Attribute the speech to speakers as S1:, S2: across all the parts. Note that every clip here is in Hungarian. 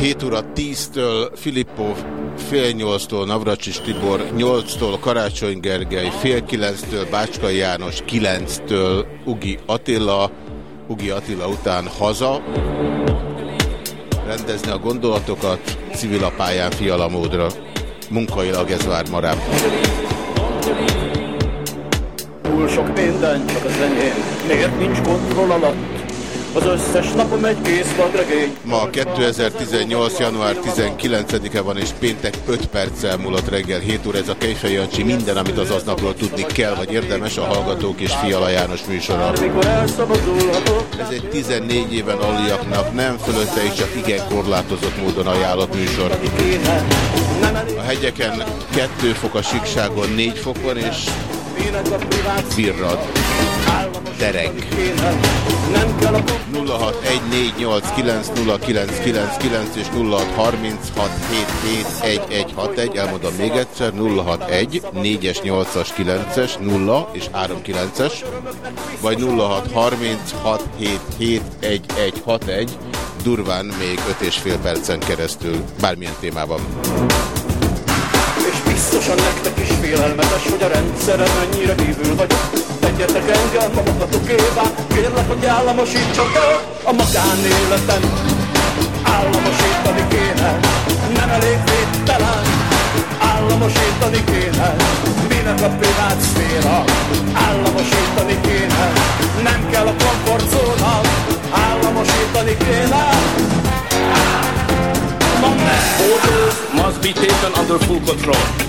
S1: 7 óra 10-től Filippov, fél 8-tól Navracsis Tibor, 8-tól Karácsony Gergely, fél 9-től Bácskai János, 9-től Ugi Attila, Ugi Attila után haza, rendezni a gondolatokat civil a pályán fiala módra. Munkailag ez vár ma rám.
S2: Túl sok minden csak az enyém, miért nincs kontroll alatt? Az összes napom egy kész vadregény.
S1: Ma 2018. január 19-e van, és péntek 5 perccel múlott reggel 7 óra. Ez a Kejfej Jancsi minden, amit az aznapról tudni kell, vagy érdemes a Hallgatók és Fiala János műsora. Ez egy 14 éven aluliaknak nem fölötte és csak igen korlátozott módon ajánlott műsor. A hegyeken 2 fok, a síkságon 4 fokon, és virrad,
S2: a
S1: 0614890999 és 0636771161, elmondom még egyszer, 061 4-es, 8-as, 9-es, 0 és 3 9-es, vagy 0636771161, durván még 5 és fél percen keresztül, bármilyen témában.
S2: Biztosan nektek is félelmetes, hogy a rendszerem mennyire kívül vagyok. Tegyetek engem magatokévá, kérlek, hogy államosítsak el a magánéletem. Államosítani kéne, nem elég védtelen. Államosítani kéne, minek a privát szféra. Államosítani kéne, nem kell a komfortzóna. Államosítani kéne, ne,
S3: Orders must be taken under full control.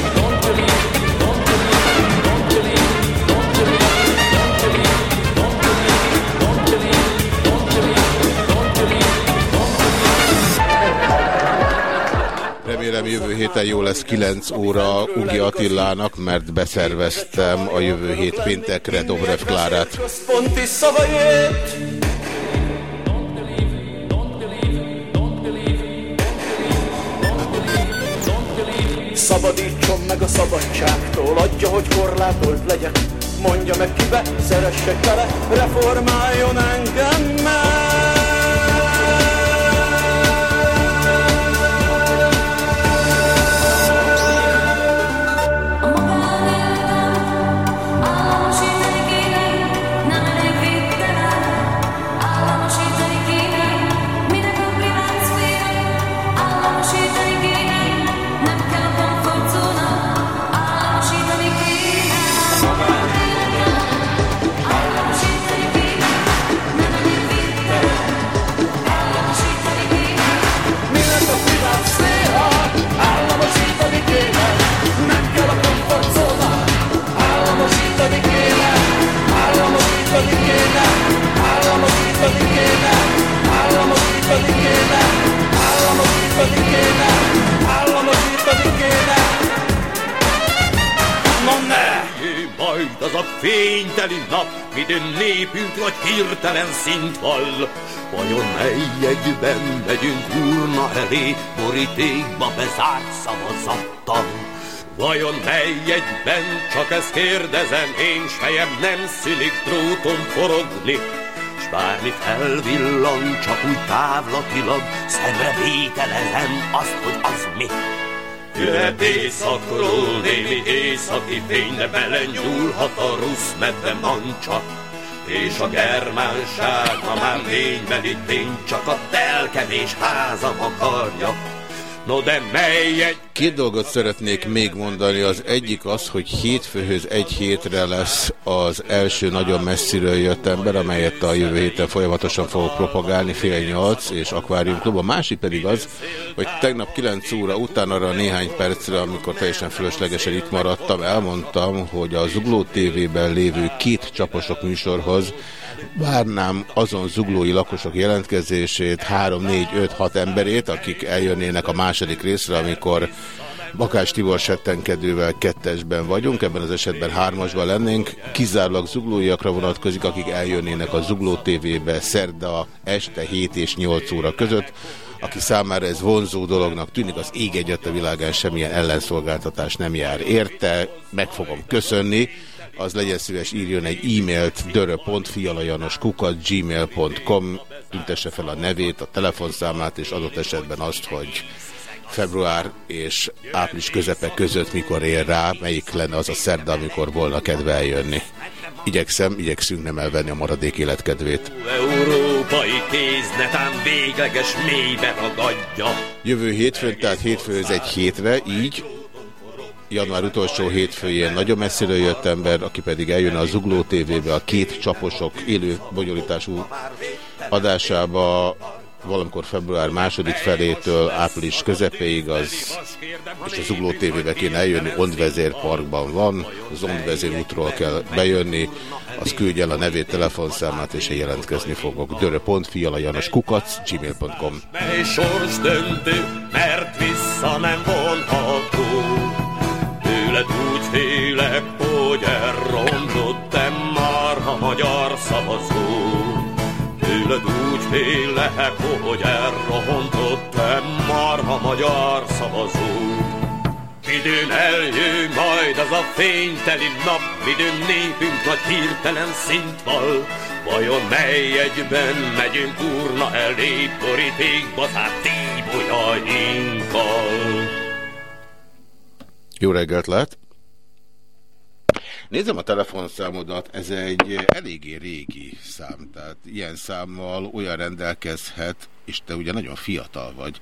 S1: Remélem jövő héten jó lesz 9 óra Ugi Attilának, mert beszerveztem a jövő hét péntekre Dobrev Klárát.
S2: Szabadítson meg a szabadságtól, adja, hogy korlátolt legyek. Mondja meg kibe, szeressek tele, reformáljon engem meg. Ne!
S3: Majd az a fényteli nap, midőn népünk vagy hirtelen szint vall. Vajon mely egyben megyünk urna elé, borítékba bezárt szavazattal? Vajon mely egyben, csak ezt kérdezem, én s fejem nem szülik dróton forogni, bármi felvillan, csak úgy távlatilag, szemre vételezem azt, hogy az mi. Jöhet éjszakról némi északi fény, de belenyúlhat a rusz medve mancsa. És a germánság, ha már lénybeli tény, csak a telkevés házam akarja. No de mely egy
S1: Két dolgot szeretnék még mondani. Az egyik az, hogy hétfőhöz egy hétre lesz az első nagyon messziről jött ember, amelyet a jövő héten folyamatosan fogok propagálni, fél nyolc és akvárium klub. A másik pedig az, hogy tegnap 9 óra után arra néhány percre, amikor teljesen fölöslegesen itt maradtam, elmondtam, hogy a Zugló TV-ben lévő két csaposok műsorhoz várnám azon zuglói lakosok jelentkezését, 3, 4, 5, 6 emberét, akik eljönnének a második részre, amikor Bakás Tibor settenkedővel kettesben vagyunk, ebben az esetben hármasban lennénk, kizárólag zuglóiakra vonatkozik, akik eljönnének a Zugló TV-be szerda este 7 és 8 óra között, aki számára ez vonzó dolognak tűnik, az ég egyet a világán semmilyen ellenszolgáltatás nem jár érte, meg fogom köszönni, az legyen szíves írjon egy e-mailt dörö.fialajanoskukat gmail.com tüntesse fel a nevét, a telefonszámát és adott esetben azt, hogy február és április közepe között mikor ér rá, melyik lenne az a szerda, amikor volna kedve eljönni. Igyekszem, igyekszünk nem elvenni a maradék életkedvét.
S4: Európai kéznetán végleges mélybe ragadja.
S1: Jövő hétfőn, tehát hétfő ez egy hétre, így január utolsó hétfőjén nagyon messziről jött ember, aki pedig eljön a Zugló TV-be a két csaposok élő bonyolítású adásába valamikor február második felétől április közepéig az, és a Zugló TV-be kéne eljönni, Ondvezér Parkban van, az Ondvezér útról kell bejönni, az küldje el a nevét, telefonszámát, és én jelentkezni fogok. dörö.fialajanos kukac, gmail.com
S4: mert vissza nem vonható. Félek, hogy elrontottam már a magyar szavazó. Tőled úgy félek, hogy elrontottam már a magyar szavazó. Midőn eljön majd az a fényteli nap, midőn népünk nagy hirtelen szint val. Vajon mely egyben megyünk urna elé, borítékba zárt tíbolyainkkal?
S1: Jó reggelt lehet! Nézem a telefonszámodat, ez egy eléggé régi szám, tehát ilyen számmal olyan rendelkezhet, és te ugye nagyon fiatal vagy,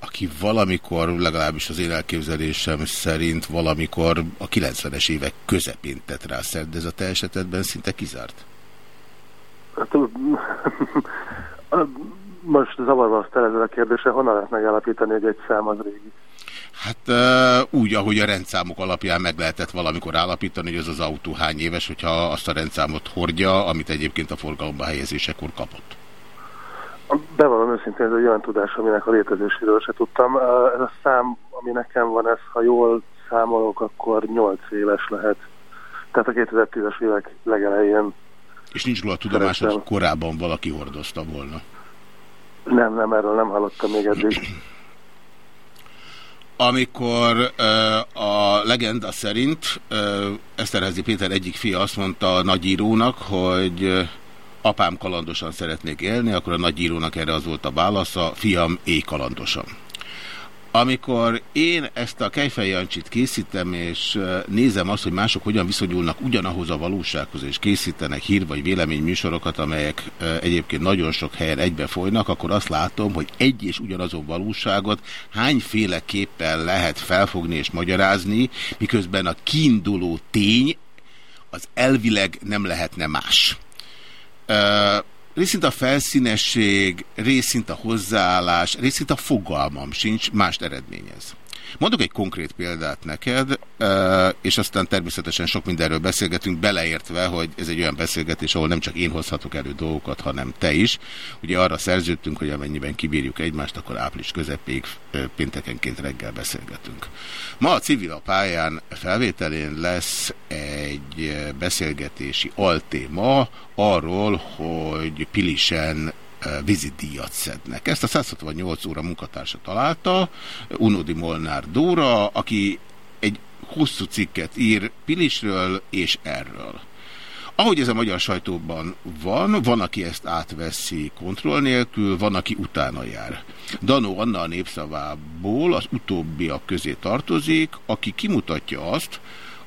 S1: aki valamikor, legalábbis az én elképzelésem szerint valamikor a 90-es évek közepén tett rá szert, de ez a te esetedben szinte kizárt.
S5: Hát, most zavarva azt a kérdése, honnan lehet megállapítani, hogy egy szám az régi?
S1: Hát úgy, ahogy a rendszámok alapján meg lehetett valamikor állapítani, hogy az az autó hány éves, hogyha azt a rendszámot hordja, amit egyébként a forgalomba helyezésekor kapott.
S5: Bevallom őszintén, ez egy olyan tudás, aminek a létezéséről se tudtam. Ez a szám, ami nekem van, ez, ha jól számolok, akkor 8 éves lehet. Tehát a 2010-es évek legelején.
S1: És nincs róla tudomás, hogy korábban valaki hordozta volna.
S5: Nem, nem, erről nem hallottam még eddig.
S1: Amikor uh, a legenda szerint uh, Eszterházi Péter egyik fia azt mondta a nagyírónak, hogy uh, apám kalandosan szeretnék élni, akkor a nagyírónak erre az volt a válasza, fiam, éj kalandosan. Amikor én ezt a Kejfej készítem, és nézem azt, hogy mások hogyan viszonyulnak ugyanahoz a valósághoz, és készítenek hír- vagy véleményműsorokat, amelyek ö, egyébként nagyon sok helyen egybe folynak, akkor azt látom, hogy egy és ugyanazon valóságot hányféleképpen lehet felfogni és magyarázni, miközben a kiinduló tény az elvileg nem lehetne más. Részint a felszínesség, részint a hozzáállás, részint a fogalmam sincs, mást eredményez. Mondok egy konkrét példát neked, ö, és aztán természetesen sok mindenről beszélgetünk, beleértve, hogy ez egy olyan beszélgetés, ahol nem csak én hozhatok elő dolgokat, hanem te is. Ugye arra szerződtünk, hogy amennyiben kibírjuk egymást, akkor április közepéig ö, péntekenként reggel beszélgetünk. Ma a civil a pályán felvételén lesz egy ö, beszélgetési altéma arról, hogy Pilisen ö, vízidíjat szednek. Ezt a 168 óra munkatársa találta, Unodi Molnár Dóra, aki egy hosszú cikket ír Pilisről és erről. Ahogy ez a magyar sajtóban van, van, aki ezt átveszi kontroll nélkül, van, aki utána jár. Danó Anna a népszavából az utóbbiak közé tartozik, aki kimutatja azt,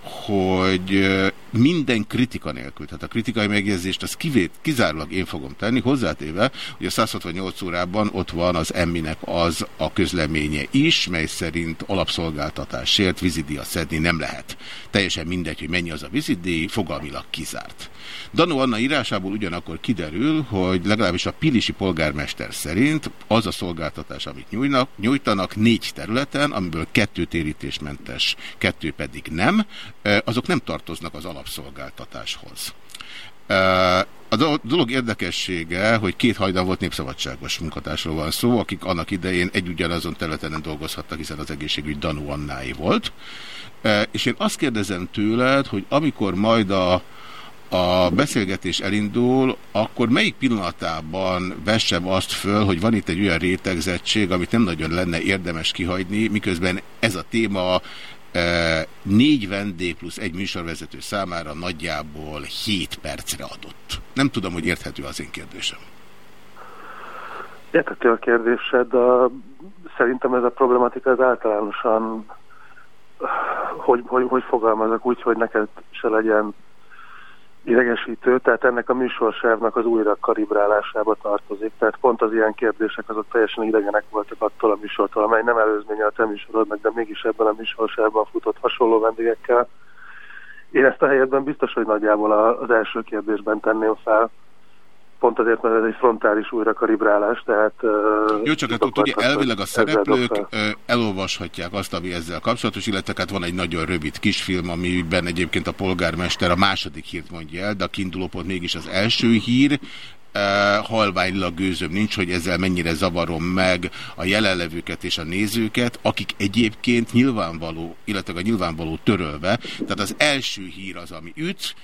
S1: hogy minden kritika nélkül, tehát a kritikai megjegyzést az kivét, kizárólag én fogom tenni, hozzátéve, hogy a 168 órában ott van az emminek az a közleménye is, mely szerint alapszolgáltatásért vizidíjat szedni nem lehet. Teljesen mindegy, hogy mennyi az a vizidíj, fogalmilag kizárt. Danó Anna írásából ugyanakkor kiderül, hogy legalábbis a pilisi polgármester szerint az a szolgáltatás, amit nyújnak, nyújtanak négy területen, amiből kettő térítésmentes, kettő pedig nem, azok nem tartoznak az alapszolgáltatáshoz. A do- dolog érdekessége, hogy két hajdan volt népszabadságos munkatársról van szó, akik annak idején egy ugyanazon területen dolgozhattak, hiszen az egészségügy Danó Annái volt. És én azt kérdezem tőled, hogy amikor majd a, a beszélgetés elindul, akkor melyik pillanatában vessem azt föl, hogy van itt egy olyan rétegzettség, amit nem nagyon lenne érdemes kihagyni, miközben ez a téma e, négy vendég plusz egy műsorvezető számára nagyjából 7 percre adott. Nem tudom, hogy érthető az én kérdésem.
S5: Értető a kérdésed, de szerintem ez a problematika az általánosan, hogy, hogy, hogy fogalmazok úgy, hogy neked se legyen idegesítő, tehát ennek a műsorsávnak az újra kalibrálásába tartozik. Tehát pont az ilyen kérdések azok teljesen idegenek voltak attól a műsortól, amely nem előzménye a te műsorodnak, de mégis ebben a műsorsávban futott hasonló vendégekkel. Én ezt a helyetben biztos, hogy nagyjából az első kérdésben tenném fel. Pont azért, mert ez egy frontális újrakalibrálás, tehát...
S1: Jó, csak hát ott ugye elvileg a szereplők elolvashatják azt, ami ezzel kapcsolatos, illetve hát van egy nagyon rövid kisfilm, amiben egyébként a polgármester a második hírt mondja el, de a kiinduló pont mégis az első hír, halványlag gőzöm nincs, hogy ezzel mennyire zavarom meg a jelenlevőket és a nézőket, akik egyébként nyilvánvaló, illetve a nyilvánvaló törölve, tehát az első hír az, ami üt,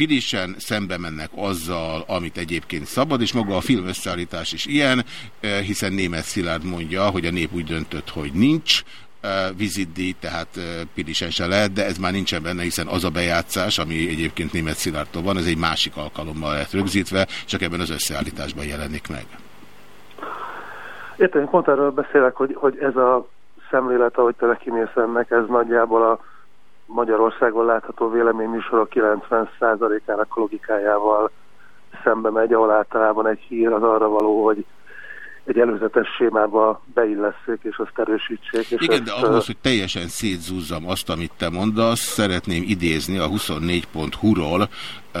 S1: pirisen szembe mennek azzal, amit egyébként szabad, és maga a film összeállítás is ilyen, eh, hiszen német Szilárd mondja, hogy a nép úgy döntött, hogy nincs eh, vizitdíj, tehát eh, pirisen se lehet, de ez már nincsen benne, hiszen az a bejátszás, ami egyébként német Szilárdtól van, ez egy másik alkalommal lett rögzítve, csak ebben az összeállításban jelenik meg.
S5: Értem, pont erről beszélek, hogy, hogy ez a szemlélet, ahogy te kimész ennek, ez nagyjából a Magyarországon látható véleményműsorok 90%-ának logikájával szembe megy, ahol általában egy hír az arra való, hogy egy előzetes sémába beillesszék, és azt erősítsék. És
S1: Igen, de
S5: ezt,
S1: ahhoz, hogy teljesen szétzúzzam azt, amit te mondasz, szeretném idézni a 24.hu-ról uh,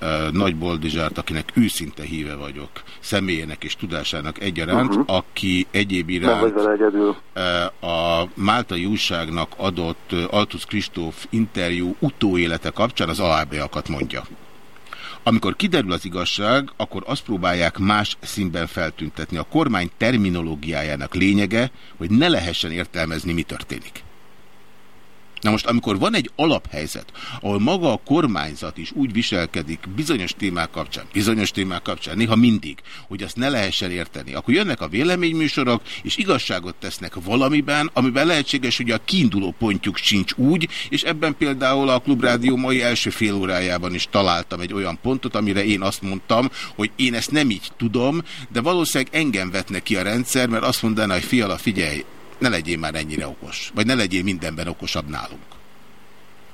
S1: uh, Nagy Boldizsárt, akinek őszinte híve vagyok, személyének és tudásának egyaránt, uh
S5: Mhm.
S1: -huh. aki egyéb iránt uh, a Máltai újságnak adott Altusz Kristóf interjú utóélete kapcsán az alábbiakat mondja. Amikor kiderül az igazság, akkor azt próbálják más színben feltüntetni. A kormány terminológiájának lényege, hogy ne lehessen értelmezni, mi történik. Na most, amikor van egy alaphelyzet, ahol maga a kormányzat is úgy viselkedik bizonyos témák kapcsán, bizonyos témák kapcsán, néha mindig, hogy azt ne lehessen érteni, akkor jönnek a véleményműsorok, és igazságot tesznek valamiben, amiben lehetséges, hogy a kiinduló pontjuk sincs úgy, és ebben például a Klubrádió mai első fél órájában is találtam egy olyan pontot, amire én azt mondtam, hogy én ezt nem így tudom, de valószínűleg engem vetne ki a rendszer, mert azt mondaná, hogy fiala, figyelj, ne legyél már ennyire okos, vagy ne legyél mindenben okosabb nálunk.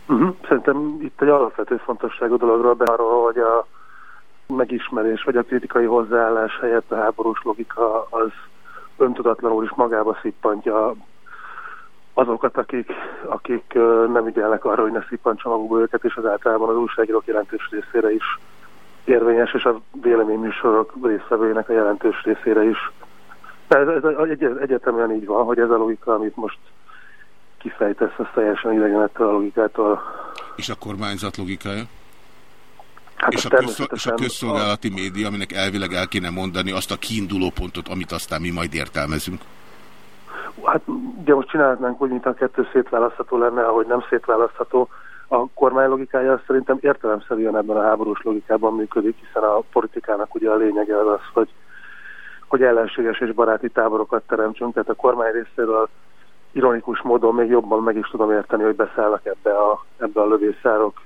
S5: Uh-huh. Szerintem itt egy alapvető fontosságú dologról be arról, hogy a megismerés vagy a kritikai hozzáállás helyett a háborús logika az öntudatlanul is magába szippantja azokat, akik, akik nem ügyelnek arra, hogy ne szippantsa magukba őket, és az általában az újságírók jelentős részére is érvényes, és a véleményműsorok résztvevőinek a jelentős részére is. Ez, ez egy, egyetemen így van, hogy ez a logika, amit most kifejtesz, az teljesen idegen ettől a logikától.
S1: És a kormányzat logikája?
S5: Hát
S1: és, a közszol- és a közszolgálati média, aminek elvileg el kéne mondani azt a kiinduló pontot, amit aztán mi majd értelmezünk.
S5: Hát ugye most csinálhatnánk úgy, mint a kettő szétválasztható lenne, ahogy nem szétválasztható. A kormány logikája szerintem értelemszerűen ebben a háborús logikában működik, hiszen a politikának ugye a lényege az az, hogy, hogy ellenséges és baráti táborokat teremtsünk, tehát a kormány részéről ironikus módon még jobban meg is tudom érteni, hogy beszállnak ebbe a, ebbe a lövészárok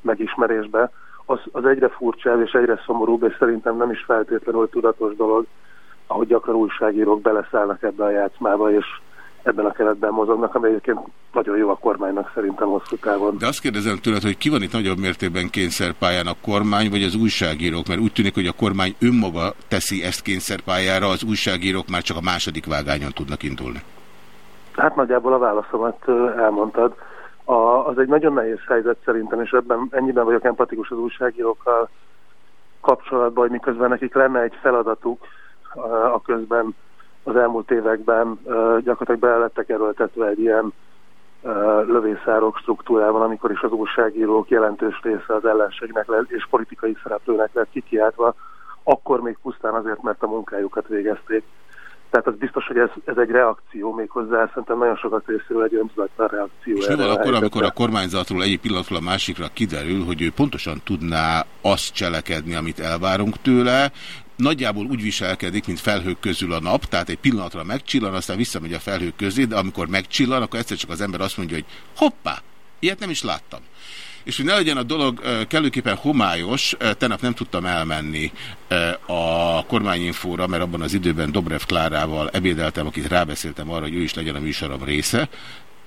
S5: megismerésbe. Az, az egyre furcsább és egyre szomorúbb, és szerintem nem is feltétlenül tudatos dolog, ahogy gyakran újságírók beleszállnak ebbe a játszmába, és ebben a keretben mozognak, ami egyébként nagyon jó a kormánynak szerintem hosszú távon.
S1: De azt kérdezem tőled, hogy ki van itt nagyobb mértékben kényszerpályán a kormány vagy az újságírók? Mert úgy tűnik, hogy a kormány önmaga teszi ezt kényszerpályára, az újságírók már csak a második vágányon tudnak indulni.
S5: Hát nagyjából a válaszomat elmondtad. A, az egy nagyon nehéz helyzet szerintem, és ebben ennyiben vagyok empatikus az újságírókkal kapcsolatban, hogy miközben nekik lenne egy feladatuk, a közben az elmúlt években gyakorlatilag bele lettek erőltetve egy ilyen lövészárok struktúrában, amikor is az újságírók jelentős része az ellenségnek és politikai szereplőnek lett kikiáltva, akkor még pusztán azért, mert a munkájukat végezték. Tehát az biztos, hogy ez, ez egy reakció méghozzá, szerintem nagyon sokat részéről egy öntudatlan reakció.
S1: És mi van akkor, amikor a kormányzatról egyik pillanatról a másikra kiderül, hogy ő pontosan tudná azt cselekedni, amit elvárunk tőle, nagyjából úgy viselkedik, mint felhők közül a nap, tehát egy pillanatra megcsillan, aztán visszamegy a felhők közé, de amikor megcsillan, akkor egyszer csak az ember azt mondja, hogy hoppá, ilyet nem is láttam. És hogy ne legyen a dolog kellőképpen homályos, tegnap nem tudtam elmenni a kormányinfóra, mert abban az időben Dobrev Klárával ebédeltem, akit rábeszéltem arra, hogy ő is legyen a műsorom része,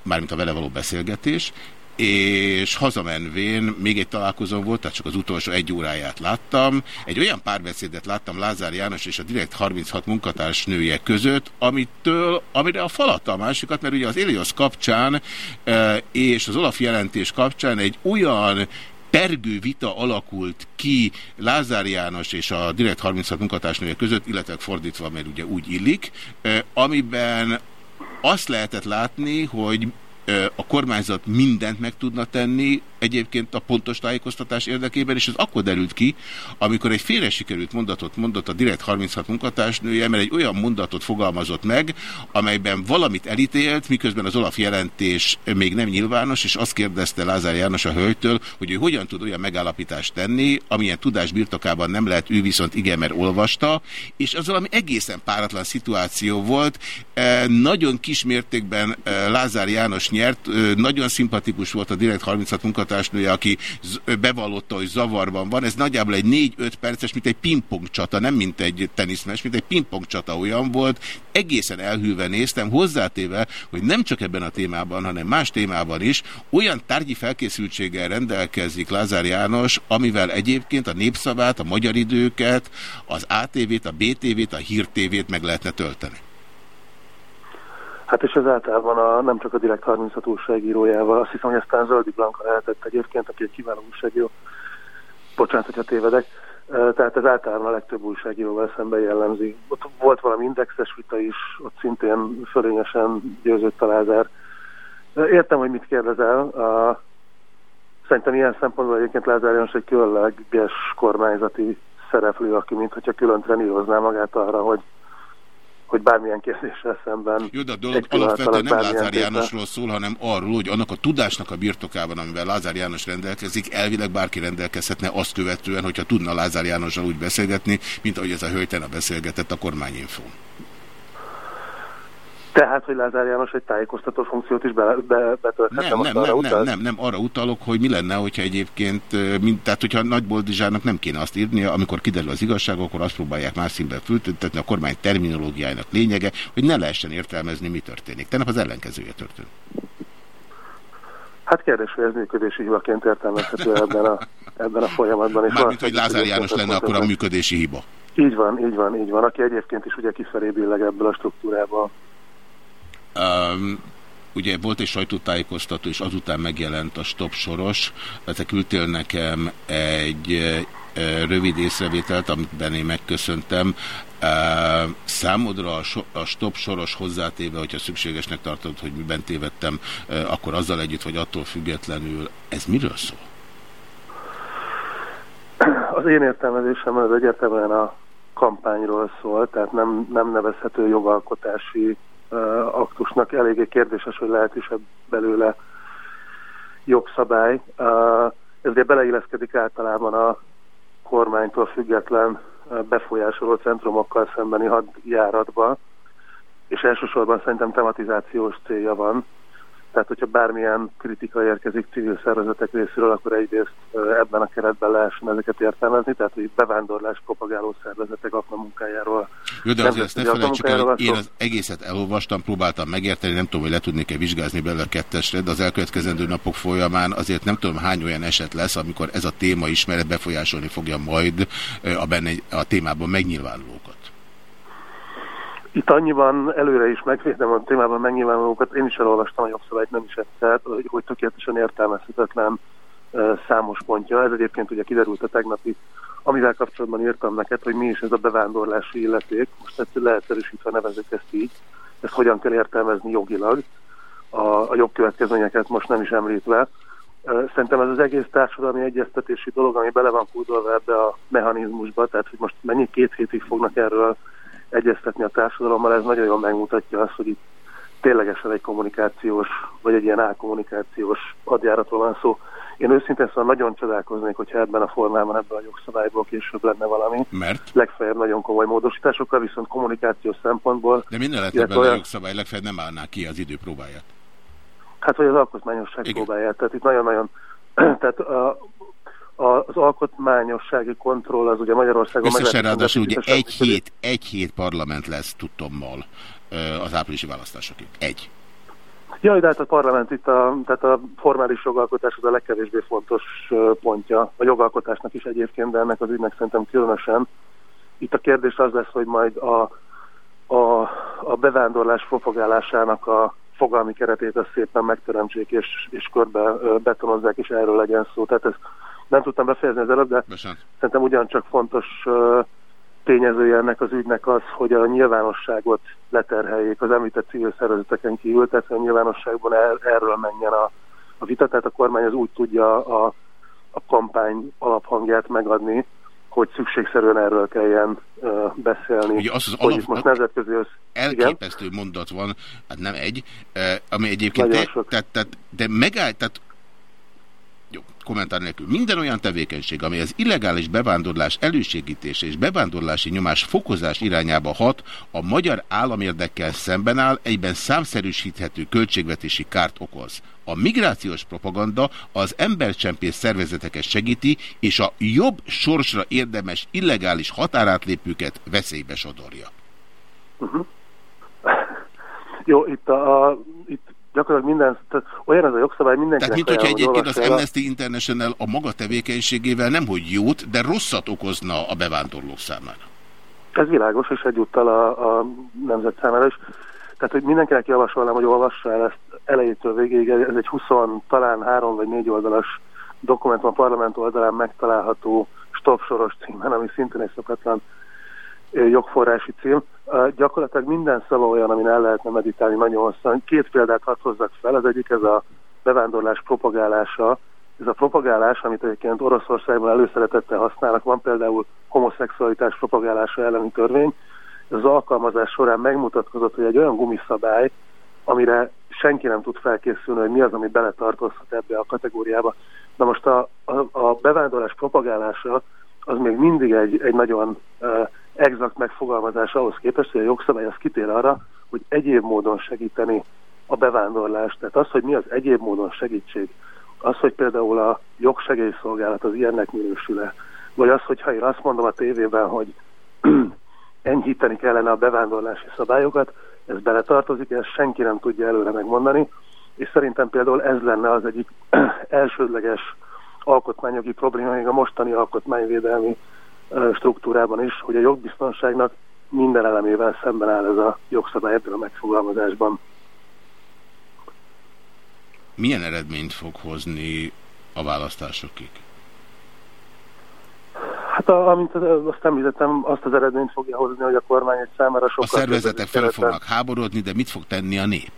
S1: mármint a vele való beszélgetés, és hazamenvén még egy találkozón volt, tehát csak az utolsó egy óráját láttam. Egy olyan párbeszédet láttam Lázár János és a Direkt 36 munkatárs nője között, amitől, amire a falatta a másikat, mert ugye az Elios kapcsán eh, és az Olaf jelentés kapcsán egy olyan pergő vita alakult ki Lázár János és a Direkt 36 munkatársnője között, illetve fordítva, mert ugye úgy illik, eh, amiben azt lehetett látni, hogy a kormányzat mindent meg tudna tenni egyébként a pontos tájékoztatás érdekében, és ez akkor derült ki, amikor egy félre sikerült mondatot mondott a Direkt 36 munkatársnője, mert egy olyan mondatot fogalmazott meg, amelyben valamit elítélt, miközben az Olaf jelentés még nem nyilvános, és azt kérdezte Lázár János a hölgytől, hogy ő hogyan tud olyan megállapítást tenni, amilyen tudás birtokában nem lehet, ő viszont igen, mert olvasta, és az valami egészen páratlan szituáció volt. E, nagyon kis mértékben e, Lázár János nyert, e, nagyon szimpatikus volt a Direkt 36 munkatársnője, aki bevallotta, hogy zavarban van. Ez nagyjából egy 4-5 perces, mint egy pingpong csata, nem mint egy teniszmes, mint egy pingpong csata olyan volt. Egészen elhűlve néztem, hozzátéve, hogy nem csak ebben a témában, hanem más témában is olyan tárgyi felkészültséggel rendelkezik Lázár János, amivel egyébként a népszavát, a magyar időket, az ATV-t, a BTV-t, a Hír TV-t meg lehetne tölteni.
S5: Hát és ez általában a, nem csak a Direkt 36 újságírójával, azt hiszem, hogy aztán Zöldi Blanka lehetett egyébként, aki egy kiváló újságíró. Bocsánat, hogyha tévedek. Tehát ez általában a legtöbb újságíróval szemben jellemzi. Ott volt valami indexes vita is, ott szintén fölényesen győzött a Lázár. Értem, hogy mit kérdezel. Szerintem ilyen szempontból egyébként Lázár János egy különleges kormányzati szereplő, aki mintha külön trenírozná magát arra, hogy hogy bármilyen kérdéssel szemben...
S1: Jó, de a dolog alapvetően nem Lázár Jánosról szól, hanem arról, hogy annak a tudásnak a birtokában, amivel Lázár János rendelkezik, elvileg bárki rendelkezhetne azt követően, hogyha tudna Lázár Jánossal úgy beszélgetni, mint ahogy ez a hölgytena beszélgetett a kormányinfón.
S5: Tehát, hogy Lázár János egy tájékoztató funkciót is be, be, betölthetne
S1: Nem, nem,
S5: arra
S1: nem, nem,
S5: utalsz?
S1: nem, nem, arra utalok, hogy mi lenne, hogyha egyébként, mint, tehát hogyha Nagy Boldizsának nem kéne azt írnia, amikor kiderül az igazság, akkor azt próbálják más színben föltöntetni a kormány terminológiájának lényege, hogy ne lehessen értelmezni, mi történik. Tegnap az ellenkezője történt.
S5: Hát kérdés, hogy ez működési hibaként értelmezhető ebben a, ebben a folyamatban. és
S1: Mármint, hogy Lázár János lenne akkor a működési hiba.
S5: Így van, így van, így van. Aki egyébként is ugye kifelé billeg ebből a struktúrából.
S1: Um, ugye volt egy sajtótájékoztató, és azután megjelent a stop soros. Te küldtél nekem egy rövid észrevételt, amiben én megköszöntem. Számodra a, stop soros hozzátéve, hogyha szükségesnek tartod, hogy miben tévedtem, akkor azzal együtt, vagy attól függetlenül, ez miről szól?
S5: Az én értelmezésem az egyértelműen a kampányról szól, tehát nem, nem nevezhető jogalkotási aktusnak. Eléggé kérdéses, hogy lehet is belőle jogszabály. Uh, ez ugye beleilleszkedik általában a kormánytól független befolyásoló centrumokkal szembeni hadjáratba, és elsősorban szerintem tematizációs célja van. Tehát, hogyha bármilyen kritika érkezik civil szervezetek részéről, akkor egyrészt ebben a keretben lehessen ezeket értelmezni, tehát hogy bevándorlás propagáló szervezetek aknamunkájáról.
S1: Jó, de azért ezt ne felejtsük el, hogy én az egészet elolvastam, próbáltam megérteni, nem tudom, hogy le tudnék-e vizsgázni belőle a kettesre, de az elkövetkezendő napok folyamán azért nem tudom hány olyan eset lesz, amikor ez a téma ismeret befolyásolni fogja majd a, benne, a témában megnyilvánulókat.
S5: Itt annyiban előre is megvédem a témában megnyilvánulókat, én is elolvastam a jogszabályt, nem is egyszer, hogy, hogy tökéletesen értelmezhetetlen számos pontja. Ez egyébként ugye kiderült a tegnapi, amivel kapcsolatban írtam neked, hogy mi is ez a bevándorlási illeték, most ezt leegyszerűsítve nevezek ezt így, ezt hogyan kell értelmezni jogilag, a, a jogkövetkezményeket most nem is említve. Szerintem ez az egész társadalmi egyeztetési dolog, ami bele van kódolva ebbe a mechanizmusba, tehát hogy most mennyi két hétig fognak erről egyeztetni a társadalommal, ez nagyon jól megmutatja azt, hogy itt ténylegesen egy kommunikációs, vagy egy ilyen álkommunikációs hadjáratról van szó. Én őszintén szóval nagyon csodálkoznék, hogyha ebben a formában, ebben a jogszabályból később lenne valami.
S1: Mert?
S5: Legfeljebb nagyon komoly módosításokkal, viszont kommunikációs szempontból,
S1: De minden
S5: illetve
S1: ebben a
S5: olyan-
S1: jogszabály, legfeljebb nem állná ki az idő próbáját.
S5: hát vagy az alkotmányosság
S1: Igen.
S5: próbáját. Tehát itt nagyon-nagyon, tehát a, a, az alkotmányossági kontroll az ugye Magyarországon
S1: Összesen ráadásul ugye egy hét, egy hét parlament lesz tudtommal az áprilisi választásokig. Egy.
S5: Jaj, de hát a parlament itt a, tehát a formális jogalkotás az a legkevésbé fontos pontja. A jogalkotásnak is egyébként, de ennek az ügynek szerintem különösen. Itt a kérdés az lesz, hogy majd a, a, a bevándorlás propagálásának a fogalmi keretét azt szépen megteremtsék és, és körbe betonozzák, és erről legyen szó. Tehát ezt nem tudtam befejezni az előbb, de
S1: Bocsánat.
S5: szerintem ugyancsak fontos tényezője ennek az ügynek az, hogy a nyilvánosságot leterheljék az említett civil szervezeteken kívül, tehát a nyilvánosságban er, erről menjen a, a vita, tehát a kormány az úgy tudja a, a kampány alaphangját megadni, hogy szükségszerűen erről kelljen ö, beszélni.
S1: Ugye az az alap-
S5: most nemzetközi össz... Igen?
S1: elképesztő mondat van, hát nem egy, eh, ami egyébként, te, tehát, tehát, de megáll, tehát jó, kommentár nélkül. Minden olyan tevékenység, ami az illegális bevándorlás elősegítése és bevándorlási nyomás fokozás irányába hat, a magyar államérdekkel szemben áll, egyben számszerűsíthető költségvetési kárt okoz. A migrációs propaganda az embercsempész szervezeteket segíti, és a jobb sorsra érdemes illegális határátlépőket veszélybe sodorja.
S5: Jó, itt, a, itt gyakorlatilag minden, tehát olyan ez a jogszabály mindenkinek
S1: Tehát, mint hogyha egyébként az Amnesty International a maga tevékenységével nem hogy jót, de rosszat okozna a bevándorlók számára.
S5: Ez világos, és egyúttal a, a nemzet számára is. Tehát, hogy mindenkinek javasolnám, hogy olvassa el ezt elejétől végéig. Ez egy 20, talán három vagy négy oldalas dokumentum a parlament oldalán megtalálható stopsoros címen, ami szintén egy szokatlan jogforrási cím. Gyakorlatilag minden szava olyan, amin el lehetne meditálni nagyon hosszan. Két példát hadd hozzak fel. Az egyik ez a bevándorlás propagálása. Ez a propagálás, amit egyébként Oroszországban előszeretettel használnak, van például homoszexualitás propagálása elleni törvény. Az alkalmazás során megmutatkozott, hogy egy olyan gumiszabály, amire senki nem tud felkészülni, hogy mi az, ami beletartozhat ebbe a kategóriába. Na most a, a, a bevándorlás propagálása az még mindig egy, egy nagyon uh, exakt megfogalmazás ahhoz képest, hogy a jogszabály az kitér arra, hogy egyéb módon segíteni a bevándorlást. Tehát az, hogy mi az egyéb módon segítség, az, hogy például a jogsegélyszolgálat az ilyennek minősül-e, vagy az, hogyha én azt mondom a tévében, hogy enyhíteni kellene a bevándorlási szabályokat, ez beletartozik, ezt senki nem tudja előre megmondani, és szerintem például ez lenne az egyik elsődleges alkotmányjogi probléma, még a mostani alkotmányvédelmi struktúrában is, hogy a jogbiztonságnak minden elemével szemben áll ez a jogszabály ebben a megfogalmazásban.
S1: Milyen eredményt fog hozni a választásokig?
S5: Hát a, amint az- azt említettem, azt az eredményt fogja hozni, hogy a kormány egy számára
S1: A
S5: sokkal...
S1: szervezetek
S5: több
S1: fel fognak háborodni, de mit fog tenni a nép?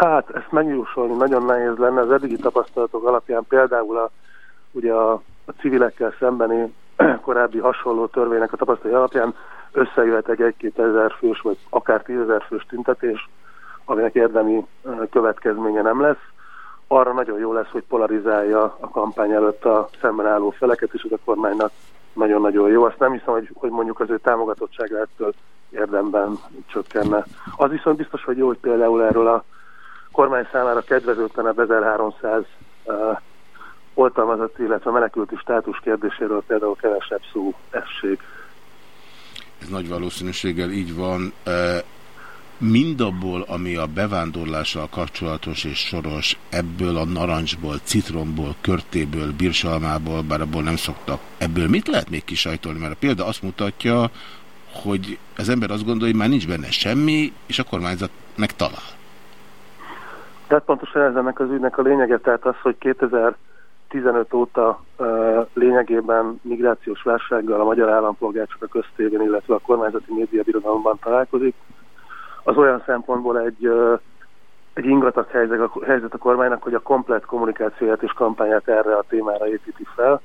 S5: Hát, ezt megjósolni nagyon nehéz lenne. Az eddigi tapasztalatok alapján például a, ugye a, a civilekkel szembeni korábbi hasonló törvénynek a tapasztalat alapján összejöhet egy egy-két ezer fős, vagy akár tízezer fős tüntetés, aminek érdemi következménye nem lesz. Arra nagyon jó lesz, hogy polarizálja a kampány előtt a szemben álló feleket, és az a kormánynak nagyon-nagyon jó. Azt nem hiszem, hogy, hogy mondjuk az ő támogatottsága ettől érdemben csökkenne. Az viszont biztos, hogy jó, hogy például erről a kormány számára kedvezőtlenebb 1300 uh, oltalmazott, illetve menekülti státus kérdéséről például kevesebb szó essék.
S1: Ez nagy valószínűséggel így van. Mindabból, ami a bevándorlással kapcsolatos és soros, ebből a narancsból, citromból, körtéből, birsalmából, bár abból nem szoktak, ebből mit lehet még kisajtolni? Mert a példa azt mutatja, hogy az ember azt gondolja, hogy már nincs benne semmi, és a kormányzat megtalál.
S5: Tehát pontosan ez ennek az ügynek a lényege, tehát az, hogy 2015 óta lényegében migrációs válsággal a magyar állampolgár csak a köztévén, illetve a kormányzati médiabirodalomban találkozik, az olyan szempontból egy, egy ingatag helyzet a, helyzet a kormánynak, hogy a komplet kommunikációját és kampányát erre a témára építi fel.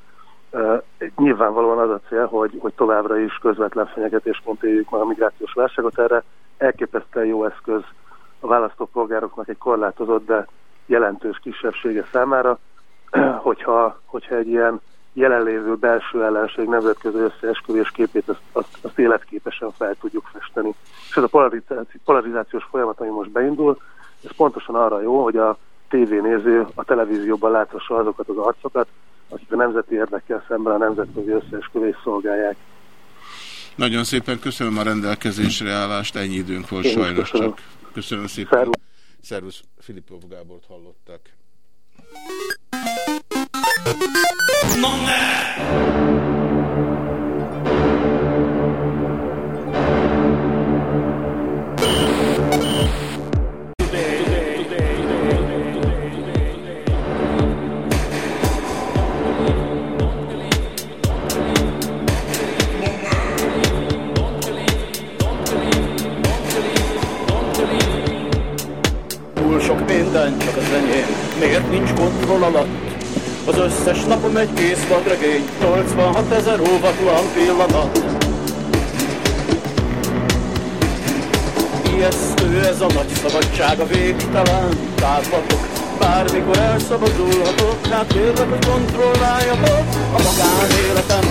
S5: Nyilvánvalóan az a cél, hogy, hogy továbbra is közvetlen fenyegetésként éljük meg a migrációs válságot. Erre elképesztően jó eszköz a választópolgároknak egy korlátozott, de jelentős kisebbsége számára, hogyha, hogyha egy ilyen jelenlévő belső ellenség nemzetközi összeesküvés képét azt, azt, azt életképesen fel tudjuk festeni. És ez a polarizáció, polarizációs folyamat, ami most beindul, ez pontosan arra jó, hogy a tévénéző a televízióban láthassa azokat az arcokat, akik a nemzeti érdekkel szemben a nemzetközi összeesküvést szolgálják.
S1: Nagyon szépen köszönöm a rendelkezésre állást, ennyi időnk volt
S5: Én
S1: sajnos
S5: köszönöm.
S1: csak. Köszönöm szépen.
S5: Szervusz.
S1: Szervusz, Filipov Gábort hallották.
S2: Túl miért nincs kontroll alatt? Az összes napom egy kész vadregény, 86 ezer óvatlan pillanat. Ijesztő ez a nagy szabadság, a végtelen távlatok. Bármikor elszabadulhatok, hát kérlek, hogy kontrolláljatok a magánéletem.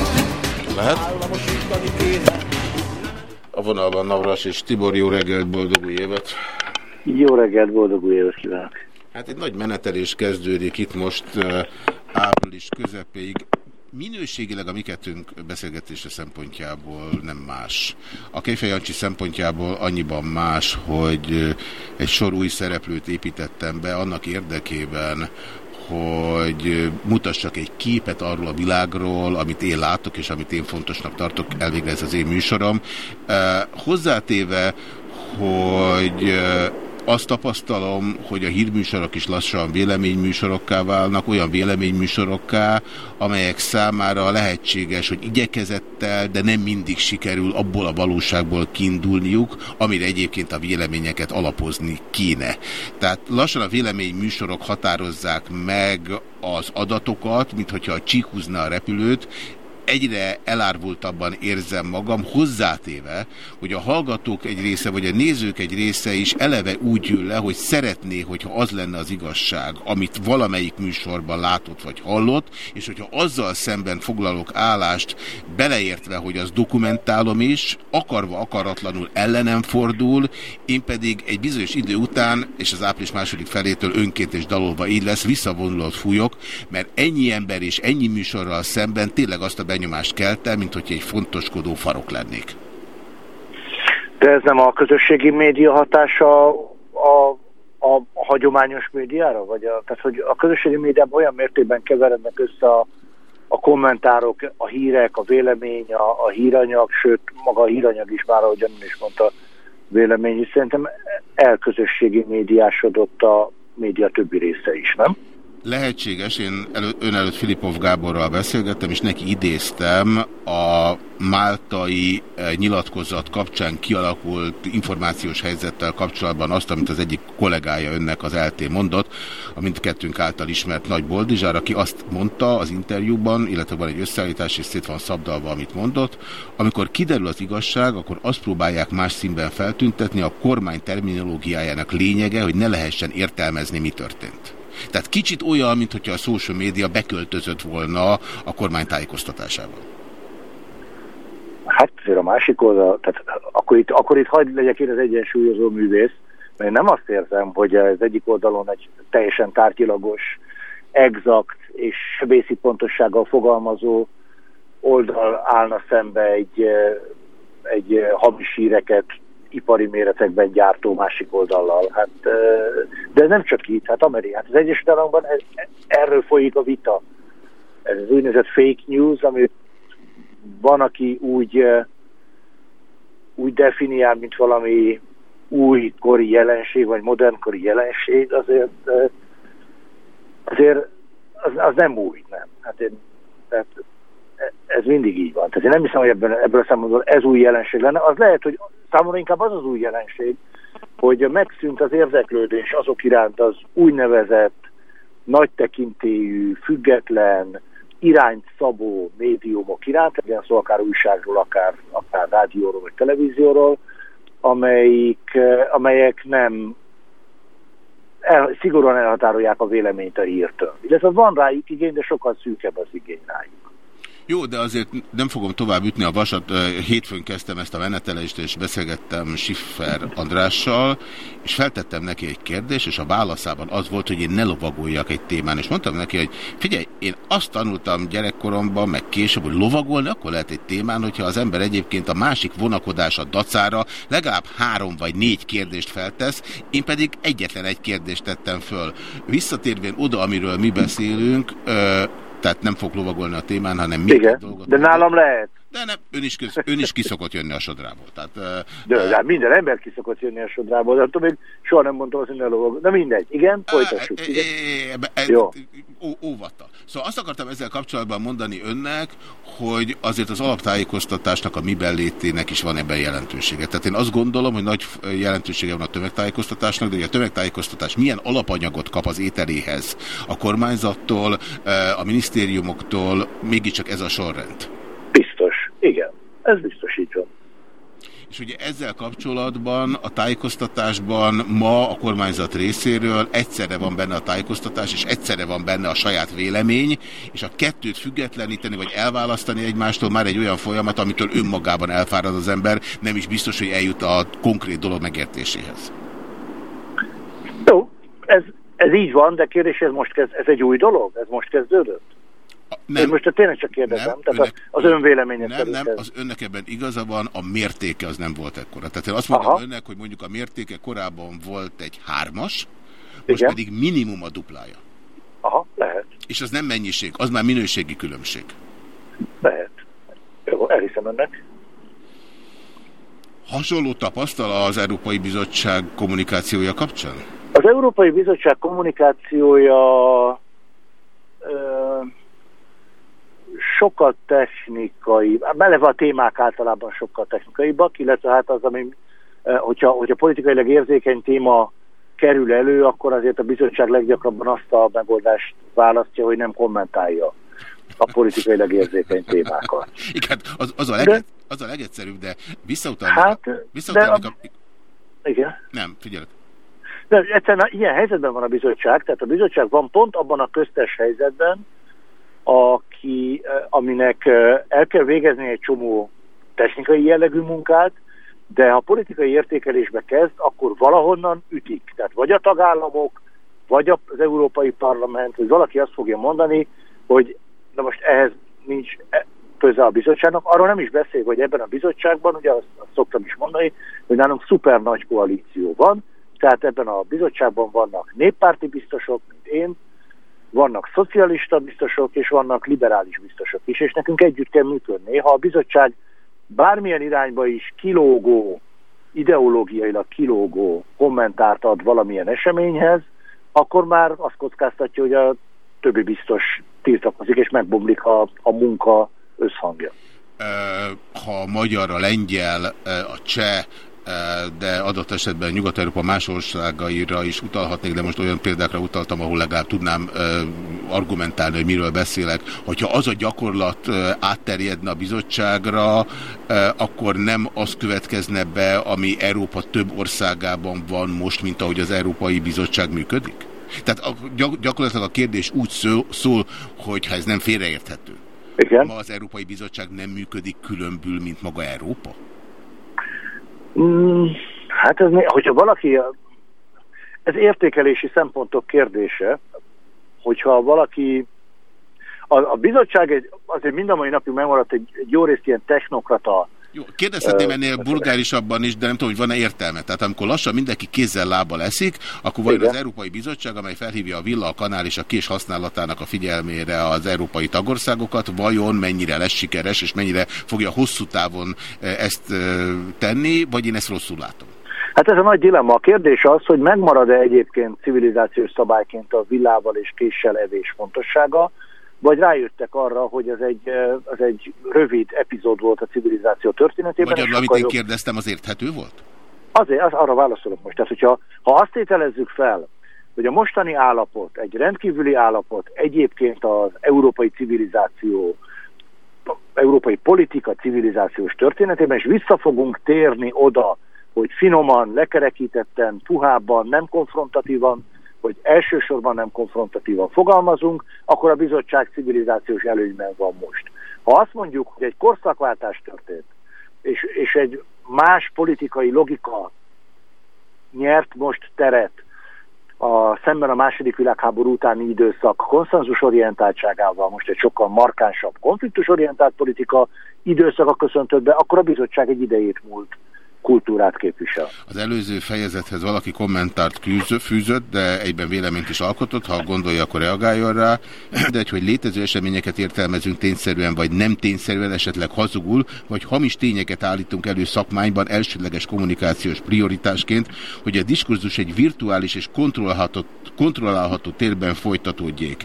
S1: Lehet?
S2: Államosítani kéne.
S1: A vonalban Navras és Tibor, jó reggelt, boldog új évet!
S6: Jó reggelt, boldog új évet kívánok!
S1: Hát egy nagy menetelés kezdődik itt most április közepéig. Minőségileg a mi kettőnk beszélgetése szempontjából nem más. A Kejfej Jancsi szempontjából annyiban más, hogy egy sor új szereplőt építettem be annak érdekében, hogy mutassak egy képet arról a világról, amit én látok, és amit én fontosnak tartok, elvégre ez az én műsorom. Hozzátéve, hogy azt tapasztalom, hogy a hírműsorok is lassan véleményműsorokká válnak, olyan véleményműsorokká, amelyek számára lehetséges, hogy igyekezettel, de nem mindig sikerül abból a valóságból kiindulniuk, amire egyébként a véleményeket alapozni kéne. Tehát lassan a véleményműsorok határozzák meg az adatokat, mint hogyha a csík a repülőt, egyre elárvultabban érzem magam, hozzátéve, hogy a hallgatók egy része, vagy a nézők egy része is eleve úgy ül le, hogy szeretné, hogyha az lenne az igazság, amit valamelyik műsorban látott vagy hallott, és hogyha azzal szemben foglalok állást, beleértve, hogy az dokumentálom is, akarva akaratlanul ellenem fordul, én pedig egy bizonyos idő után, és az április második felétől önként és dalolva így lesz, visszavonulót fújok, mert ennyi ember és ennyi műsorral szemben tényleg azt a benyomást kelte, mint hogy egy fontoskodó farok lennék.
S6: De ez nem a közösségi média hatása a, a hagyományos médiára? Vagy a, tehát, hogy a közösségi médiában olyan mértékben keverednek össze a, a kommentárok, a hírek, a vélemény, a, a híranyag, sőt, maga a híranyag is már, ahogy ön is mondta, vélemény is. Szerintem elközösségi médiásodott a média többi része is, nem?
S1: Lehetséges, én elő, ön előtt Filipov Gáborral beszélgettem, és neki idéztem a máltai eh, nyilatkozat kapcsán kialakult információs helyzettel kapcsolatban azt, amit az egyik kollégája önnek az LT mondott, a mindkettőnk által ismert Nagy Boldizsár, aki azt mondta az interjúban, illetve van egy összeállítás, és szét van szabdalva, amit mondott, amikor kiderül az igazság, akkor azt próbálják más színben feltüntetni, a kormány terminológiájának lényege, hogy ne lehessen értelmezni, mi történt. Tehát kicsit olyan, mint hogyha a social média beköltözött volna a kormány tájékoztatásával.
S6: Hát azért a másik oldal, tehát akkor itt, akkor itt hagyd legyek én az egyensúlyozó művész, mert nem azt érzem, hogy az egyik oldalon egy teljesen tárgyilagos, exakt és sebészi pontossággal fogalmazó oldal állna szembe egy, eh, egy eh, hamis híreket ipari méretekben gyártó másik oldallal. Hát, de nem csak itt, hát Amerikában, hát az Egyesült Államokban erről folyik a vita. Ez az úgynevezett fake news, ami van, aki úgy, úgy definiál, mint valami újkori jelenség, vagy modernkori jelenség, azért, azért az, az nem új, nem. Hát én, tehát ez mindig így van. Tehát én nem hiszem, hogy ebben, ebből a szempontból ez új jelenség lenne. Az lehet, hogy számomra inkább az az új jelenség, hogy megszűnt az érdeklődés azok iránt az úgynevezett nagy tekintélyű, független, irányt szabó médiumok iránt, legyen szó akár újságról, akár, akár rádióról vagy televízióról, amelyik, eh, amelyek nem el, szigorúan elhatárolják a véleményt a hírtől. Illetve van rájuk igény, de sokkal szűkebb az igény rájuk.
S1: Jó, de azért nem fogom tovább ütni a vasat. Hétfőn kezdtem ezt a menetelést, és beszélgettem Siffer Andrással, és feltettem neki egy kérdést, és a válaszában az volt, hogy én ne lovagoljak egy témán. És mondtam neki, hogy figyelj, én azt tanultam gyerekkoromban, meg később, hogy lovagolni akkor lehet egy témán, hogyha az ember egyébként a másik vonakodása dacára legalább három vagy négy kérdést feltesz, én pedig egyetlen egy kérdést tettem föl. Visszatérvén oda, amiről mi beszélünk, tehát nem fog lovagolni a témán, hanem mi
S6: Igen, de nálam lehet.
S1: de nem, ön is, köz, ön is kiszokott jönni a sodrából. Tehát,
S6: De, de minden ember ki szokott jönni a sodrából, de attól még soha nem mondtam azt, hogy ne lovag. Na mindegy, igen, folytassuk. Igen.
S1: Ebbe- e-
S6: Jó.
S1: ó-. Szóval azt akartam ezzel kapcsolatban mondani önnek, hogy azért az alaptájékoztatásnak, a miben létének is van ebben jelentősége. Tehát én azt gondolom, hogy nagy jelentősége van a tömegtájékoztatásnak, de hogy a tömegtájékoztatás milyen alapanyagot kap az ételéhez a kormányzattól, eh, a minisztériumoktól, mégiscsak ez a sorrend.
S6: Biztos, igen. Ez biztos.
S1: És ugye ezzel kapcsolatban a tájékoztatásban ma a kormányzat részéről egyszerre van benne a tájékoztatás, és egyszerre van benne a saját vélemény, és a kettőt függetleníteni vagy elválasztani egymástól már egy olyan folyamat, amitől önmagában elfárad az ember, nem is biztos, hogy eljut a konkrét dolog megértéséhez.
S6: Jó, ez, ez így van, de kérdés, ez most kezd, ez egy új dolog? Ez most kezdődött?
S1: Nem.
S6: Én most tényleg csak kérdezem,
S1: Nem,
S6: tehát
S1: önnek-
S6: az ön véleménye
S1: Nem, nem,
S6: ez-
S1: az önnek ebben igaza van, a mértéke az nem volt ekkora. Tehát én azt mondom
S6: Aha.
S1: önnek, hogy mondjuk a mértéke korábban volt egy hármas, most
S6: Igen.
S1: pedig minimum a duplája.
S6: Aha, lehet,
S1: És az nem mennyiség, az már minőségi különbség.
S6: lehet. Jó, elhiszem önnek.
S1: Hasonló tapasztal az Európai Bizottság kommunikációja kapcsán?
S6: Az Európai Bizottság kommunikációja ö, sokkal technikai, beleve a témák általában sokkal technikaibbak, illetve hát az, ami, ö, hogyha, hogyha politikailag érzékeny téma kerül elő, akkor azért a bizottság leggyakrabban azt a megoldást választja, hogy nem kommentálja a politikailag érzékeny témákat.
S1: Igen, az, az, a,
S6: De-
S1: leget, az a legegyszerűbb, de visszautalni...
S6: Hát,
S1: visszautalni
S6: de
S1: a...
S6: Igen.
S1: Nem, figyelek.
S6: De egyszerűen ilyen helyzetben van a bizottság, tehát a bizottság van pont abban a köztes helyzetben, aki, eh, aminek eh, el kell végezni egy csomó technikai jellegű munkát, de ha politikai értékelésbe kezd, akkor valahonnan ütik. Tehát vagy a tagállamok, vagy az Európai Parlament, vagy valaki azt fogja mondani, hogy na most ehhez nincs e- köze a bizottságnak. Arról nem is beszél, hogy ebben a bizottságban, ugye azt, azt szoktam is mondani, hogy nálunk szuper nagy koalíció van, tehát ebben a bizottságban vannak néppárti biztosok, mint én, vannak szocialista biztosok, és vannak liberális biztosok is, és nekünk együtt kell működni. Ha a bizottság bármilyen irányba is kilógó, ideológiailag kilógó kommentárt ad valamilyen eseményhez, akkor már azt kockáztatja, hogy a többi biztos tiltakozik, és megbomlik a, a munka összhangja.
S1: Ha a magyar, a lengyel, a cseh, de adott esetben Nyugat-Európa más országaira is utalhatnék, de most olyan példákra utaltam, ahol legalább tudnám ö, argumentálni, hogy miről beszélek. Hogyha az a gyakorlat ö, átterjedne a bizottságra, akkor nem az következne be, ami Európa több országában van most, mint ahogy az Európai Bizottság működik? Tehát a, gyak- gyakorlatilag a kérdés úgy szól, szól hogy ha ez nem félreérthető, Igen. Ma az Európai Bizottság nem működik különbül, mint maga Európa?
S6: Mm, hát ez, hogyha valaki, ez értékelési szempontok kérdése, hogyha valaki, a, a bizottság egy, azért mind a mai napig megmaradt egy, egy jó részt ilyen technokrata,
S1: Jó, kérdezhetném ennél bulgárisabban is, de nem tudom, hogy van-e értelme. Tehát amikor lassan mindenki kézzel lábbal eszik, akkor vajon az Európai Bizottság, amely felhívja a villa, a kanál és a kés használatának a figyelmére az európai tagországokat, vajon mennyire lesz sikeres, és mennyire fogja hosszú távon eh, ezt eh, tenni, vagy én ezt rosszul látom?
S6: Hát ez a nagy dilemma. A kérdés az, hogy megmarad-e egyébként civilizációs szabályként a villával és késsel evés fontossága, vagy rájöttek arra, hogy ez egy, az egy rövid epizód volt a civilizáció történetében.
S1: Magyarul, amit én kérdeztem, az érthető volt?
S6: Azért, az, arra válaszolok most. Tehát, hogyha ha azt ételezzük fel, hogy a mostani állapot, egy rendkívüli állapot egyébként az európai civilizáció, európai politika civilizációs történetében, és vissza fogunk térni oda, hogy finoman, lekerekítetten, puhábban, nem konfrontatívan, hogy elsősorban nem konfrontatívan fogalmazunk, akkor a bizottság civilizációs előnyben van most. Ha azt mondjuk, hogy egy korszakváltás történt, és, és egy más politikai logika nyert most teret a, szemben a második világháború utáni időszak konszenzusorientáltságával most egy sokkal markánsabb konfliktusorientált politika időszaka köszöntött be, akkor a bizottság egy idejét múlt kultúrát képvisel.
S1: Az előző fejezethez valaki kommentárt fűzött, de egyben véleményt is alkotott, ha gondolja, akkor reagáljon rá. De hogy létező eseményeket értelmezünk tényszerűen, vagy nem tényszerűen, esetleg hazugul, vagy hamis tényeket állítunk elő szakmányban elsődleges kommunikációs prioritásként, hogy a diskurzus egy virtuális és kontrollálható, térben folytatódjék.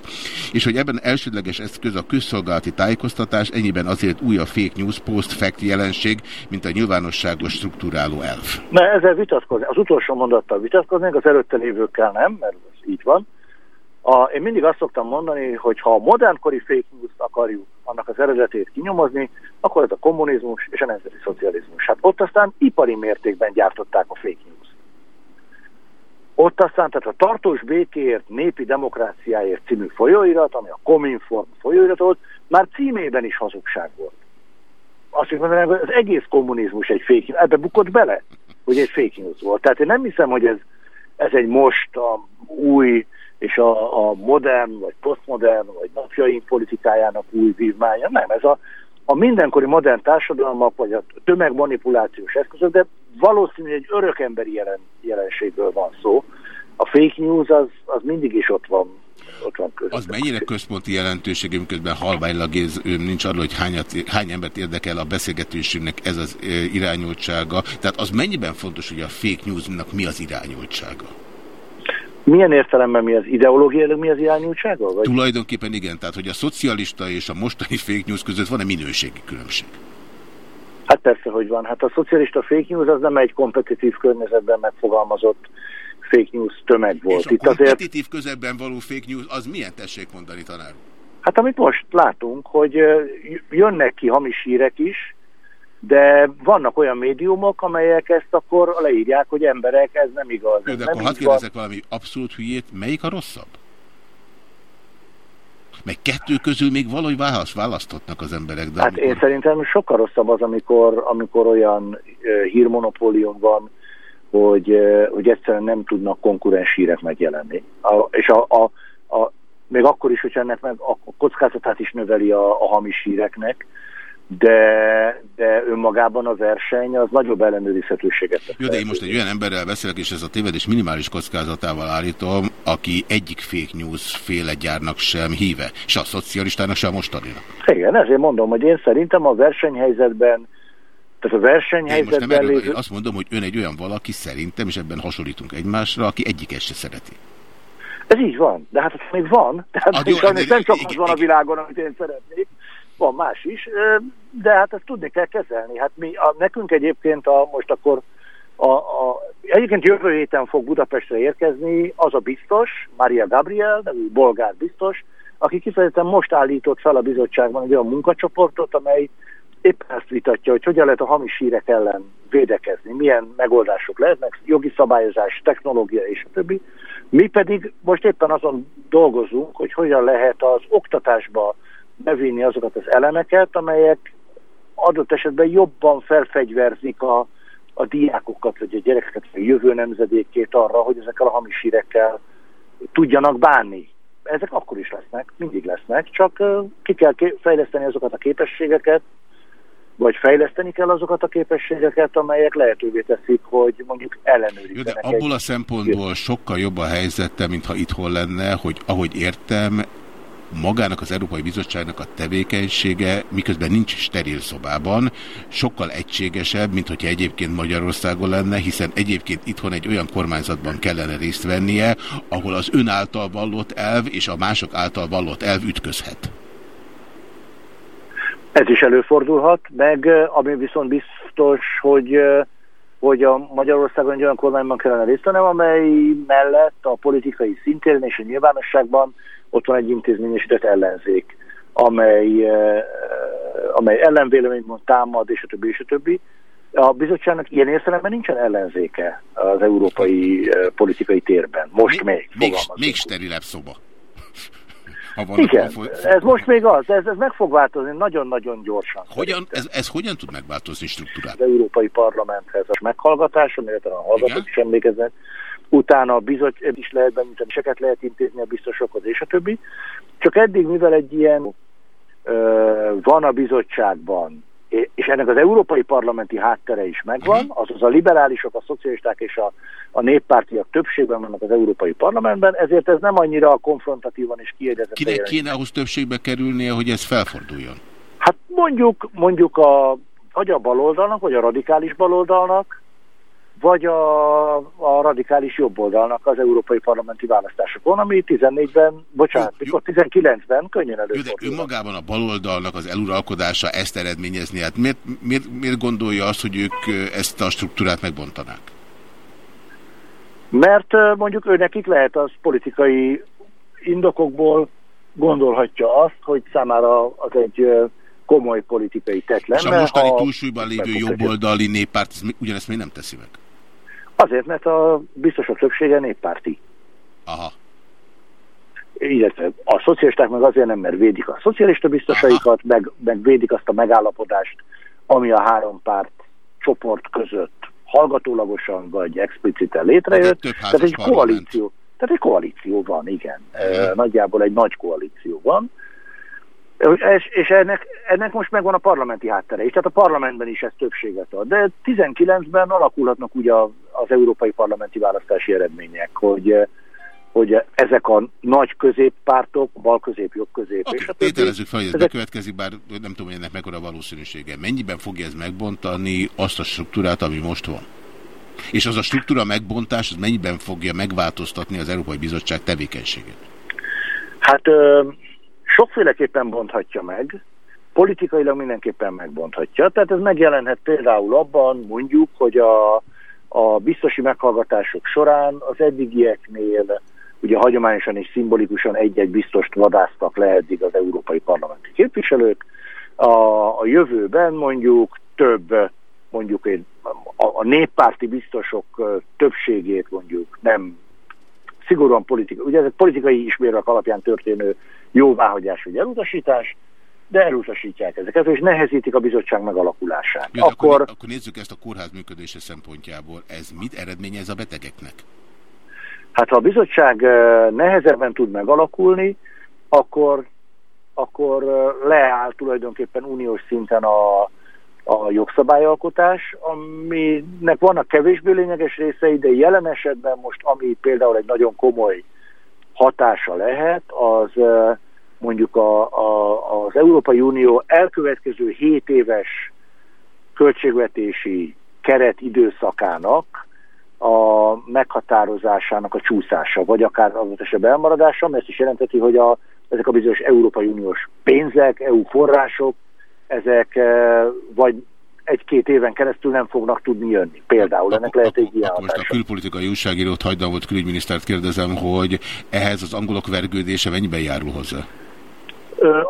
S1: És hogy ebben elsődleges eszköz a közszolgálati tájékoztatás, ennyiben azért új a fake news, post-fact jelenség, mint a nyilvánosságos struktúráló elv.
S6: Ne, ezzel vitatkozni. Az utolsó mondattal vitatkoznék, az előtte lévőkkel nem, mert ez így van. A, én mindig azt szoktam mondani, hogy ha a modernkori fake news akarjuk annak az eredetét kinyomozni, akkor ez a kommunizmus és a nemzeti szocializmus. Hát ott aztán ipari mértékben gyártották a fake news. Ott aztán, tehát a tartós békéért, népi demokráciáért című folyóirat, ami a Cominform folyóirat volt, már címében is hazugság volt. Azt mondanám, hogy az egész kommunizmus egy fake news. Ebbe bukott bele, hogy egy fake news volt. Tehát én nem hiszem, hogy ez, ez egy most a új és a, a modern, vagy posztmodern, vagy napjaink politikájának új vívmánya. Nem, ez a, a mindenkori modern társadalmak, vagy a tömegmanipulációs eszközök, de valószínűleg egy örökemberi jelen, jelenségből van szó. A fake news az, az mindig is ott van, ott van közben.
S1: Az mennyire központi jelentősége, miközben halványlag ez, ő nincs arról, hogy hányat, hány embert érdekel a beszélgetésünknek ez az irányultsága. Tehát az mennyiben fontos, hogy a fake newsnak mi az irányultsága?
S6: Milyen értelemben mi az ideológiailag mi az irányultsága? Vagy?
S1: Tulajdonképpen igen, tehát hogy a szocialista és a mostani fake news között van-e minőségi különbség?
S6: Hát persze, hogy van. Hát a szocialista fake news az nem egy kompetitív környezetben megfogalmazott fake news tömeg volt.
S1: És a
S6: Itt azért,
S1: kompetitív közegben való fake news, az milyen tessék mondani, tanár?
S6: hát amit most látunk, hogy jönnek ki hamis hírek is, de vannak olyan médiumok, amelyek ezt akkor leírják, hogy emberek, ez nem igaz.
S1: De
S6: nem
S1: akkor hadd kérdezek valami abszolút hülyét, melyik a rosszabb? Meg kettő közül még valahogy választ, választhatnak az emberek. De
S6: Hát én szerintem sokkal rosszabb az, amikor, amikor olyan hírmonopólium van, hogy, hogy egyszerűen nem tudnak konkurens hírek megjelenni. A, és a, a, a, még akkor is, hogy ennek meg a kockázatát is növeli a, a hamis híreknek, de, de önmagában a verseny az nagyobb ellenőrizhetőséget.
S1: Jó, de én most egy olyan emberrel beszélek, és ez a tévedés minimális kockázatával állítom, aki egyik fake news féle gyárnak sem híve, se a szocialistának, se a mostaninak.
S6: Igen, ezért mondom, hogy én szerintem a versenyhelyzetben, tehát a
S1: én most nem
S6: versenyhelyzetben
S1: erről, én
S6: lévő...
S1: azt mondom, hogy ön egy olyan valaki szerintem, és ebben hasonlítunk egymásra, aki egyiket se szereti.
S6: Ez így van, de hát ez még van. Tehát
S1: Ah, jó,
S6: sajnos nem csak az van a világon, amit én szeretnék, van más is, de hát ezt tudni kell kezelni. Hát mi, a, nekünk egyébként a, most akkor a, a, egyébként jövő héten fog Budapestre érkezni az a biztos, Maria Gabriel, nevű bolgár biztos, aki kifejezetten most állított fel a bizottságban egy olyan munkacsoportot, amely éppen ezt vitatja, hogy hogyan lehet a hamis hírek ellen védekezni, milyen megoldások lehetnek, jogi szabályozás, technológia és a többi. Mi pedig most éppen azon dolgozunk, hogy hogyan lehet az oktatásba bevinni azokat az elemeket, amelyek adott esetben jobban felfegyverzik a, a diákokat, vagy a gyerekeket, vagy a jövő nemzedékét arra, hogy ezekkel a hamis hírekkel tudjanak bánni. Ezek akkor is lesznek, mindig lesznek, csak ki kell fejleszteni azokat a képességeket, vagy fejleszteni kell azokat a képességeket, amelyek lehetővé teszik, hogy mondjuk
S1: Jó, de
S6: ellenőrizzenek
S1: abból a szempontból sokkal jobb a helyzete, mintha itthon lenne, hogy ahogy értem, magának az Európai Bizottságnak a tevékenysége, miközben nincs steril szobában, sokkal egységesebb, mint hogyha egyébként Magyarországon lenne, hiszen egyébként itthon egy olyan kormányzatban kellene részt vennie, ahol az ön által vallott elv és a mások által vallott elv ütközhet.
S6: Ez is előfordulhat, meg ami viszont biztos, hogy, hogy a Magyarországon egy olyan kormányban kellene részt vennem, amely mellett a politikai szintéren és a nyilvánosságban ott van egy intézményesített ellenzék, amely, amely ellenvéleményt mond, támad, és a többi, és a többi. A bizottságnak ilyen értelemben nincsen ellenzéke az európai politikai térben. Most még.
S1: Még, még sterilebb szoba. Ha vannak
S6: Igen,
S1: a fo-
S6: ez most még az, ez, ez meg fog változni nagyon-nagyon gyorsan.
S1: Hogyan, ez, ez hogyan tud megváltozni struktúrát?
S6: az Európai Parlamenthez a meghallgatáson, illetve a hallgatók is emlékeznek. Utána a bizot is lehet benyújtani, seket lehet intézni a biztosokhoz, és a többi. Csak eddig, mivel egy ilyen ö, van a bizottságban, és ennek az európai parlamenti háttere is megvan, azaz a liberálisok, a szocialisták és a, a néppártiak többségben vannak az európai parlamentben, ezért ez nem annyira konfrontatívan és kiegyezetlen.
S1: Kinek
S6: jelentés.
S1: kéne ahhoz többségbe kerülnie, hogy ez felforduljon?
S6: Hát mondjuk, mondjuk a, vagy a baloldalnak, vagy a radikális baloldalnak, vagy a, a radikális jobboldalnak az európai parlamenti választásokon, ami 14-ben, bocsánat, mikor 19-ben könnyen
S1: Jó, de
S6: előfordul.
S1: önmagában a baloldalnak az eluralkodása ezt eredményezni. Hát miért, miért, miért gondolja azt, hogy ők ezt a struktúrát megbontanák?
S6: Mert mondjuk ő nekik lehet az politikai indokokból gondolhatja azt, hogy számára az egy komoly politikai tett
S1: És a mostani túlsúlyban lévő jobboldali néppárt ugyanezt még nem teszi meg?
S6: Azért, mert a biztosok többsége néppárti.
S1: Aha.
S6: illetve a szocialisták meg azért nem, mert védik a szocialista biztosaikat, meg, meg védik azt a megállapodást, ami a három párt csoport között hallgatólagosan vagy expliciten létrejött. Tehát egy
S1: parlament.
S6: koalíció. Tehát egy koalíció van, igen. E, nagyjából egy nagy koalíció van. És, és ennek, ennek most megvan a parlamenti háttere is, tehát a parlamentben is ez többséget ad. De 19-ben alakulhatnak ugye az európai parlamenti választási eredmények, hogy hogy ezek a nagy középpártok, bal közép, jobb közép, és a
S1: Tételezzük fel, hogy ez
S6: ezek
S1: bekövetkezik, bár nem tudom, hogy ennek mekkora valószínűsége. Mennyiben fogja ez megbontani azt a struktúrát, ami most van? És az a struktúra megbontás, az mennyiben fogja megváltoztatni az Európai Bizottság tevékenységét?
S6: Hát ö, sokféleképpen bonthatja meg, politikailag mindenképpen megbonthatja. Tehát ez megjelenhet például abban, mondjuk, hogy a, a biztosi meghallgatások során az eddigieknél ugye hagyományosan és szimbolikusan egy-egy biztost vadáztak le eddig az európai parlamenti képviselők. A, a jövőben mondjuk több, mondjuk én, a, a néppárti biztosok többségét mondjuk nem szigorúan politika, ugye ezek politikai ismérvek alapján történő jóváhagyás vagy elutasítás, de elutasítják ezeket, és nehezítik a bizottság megalakulását.
S1: Jó, akkor,
S6: akkor,
S1: akkor nézzük ezt a kórház működése szempontjából. Ez mit eredményez a betegeknek?
S6: hát ha a bizottság nehezebben tud megalakulni, akkor, akkor leáll tulajdonképpen uniós szinten a, a jogszabályalkotás, aminek vannak kevésbé lényeges részei, de jelen esetben most, ami például egy nagyon komoly hatása lehet, az mondjuk a, a, az Európai Unió elkövetkező 7 éves költségvetési keret időszakának a meghatározásának a csúszása, vagy akár az esetben elmaradása, mert ez is jelenteti, hogy a, ezek a bizonyos Európai Uniós pénzek, EU források, ezek vagy egy-két éven keresztül nem fognak tudni jönni. Például ennek lehet egy ilyen
S1: most a külpolitikai újságírót volt külügyminisztert kérdezem, hogy ehhez az angolok vergődése mennyiben járul hozzá?
S6: Ö,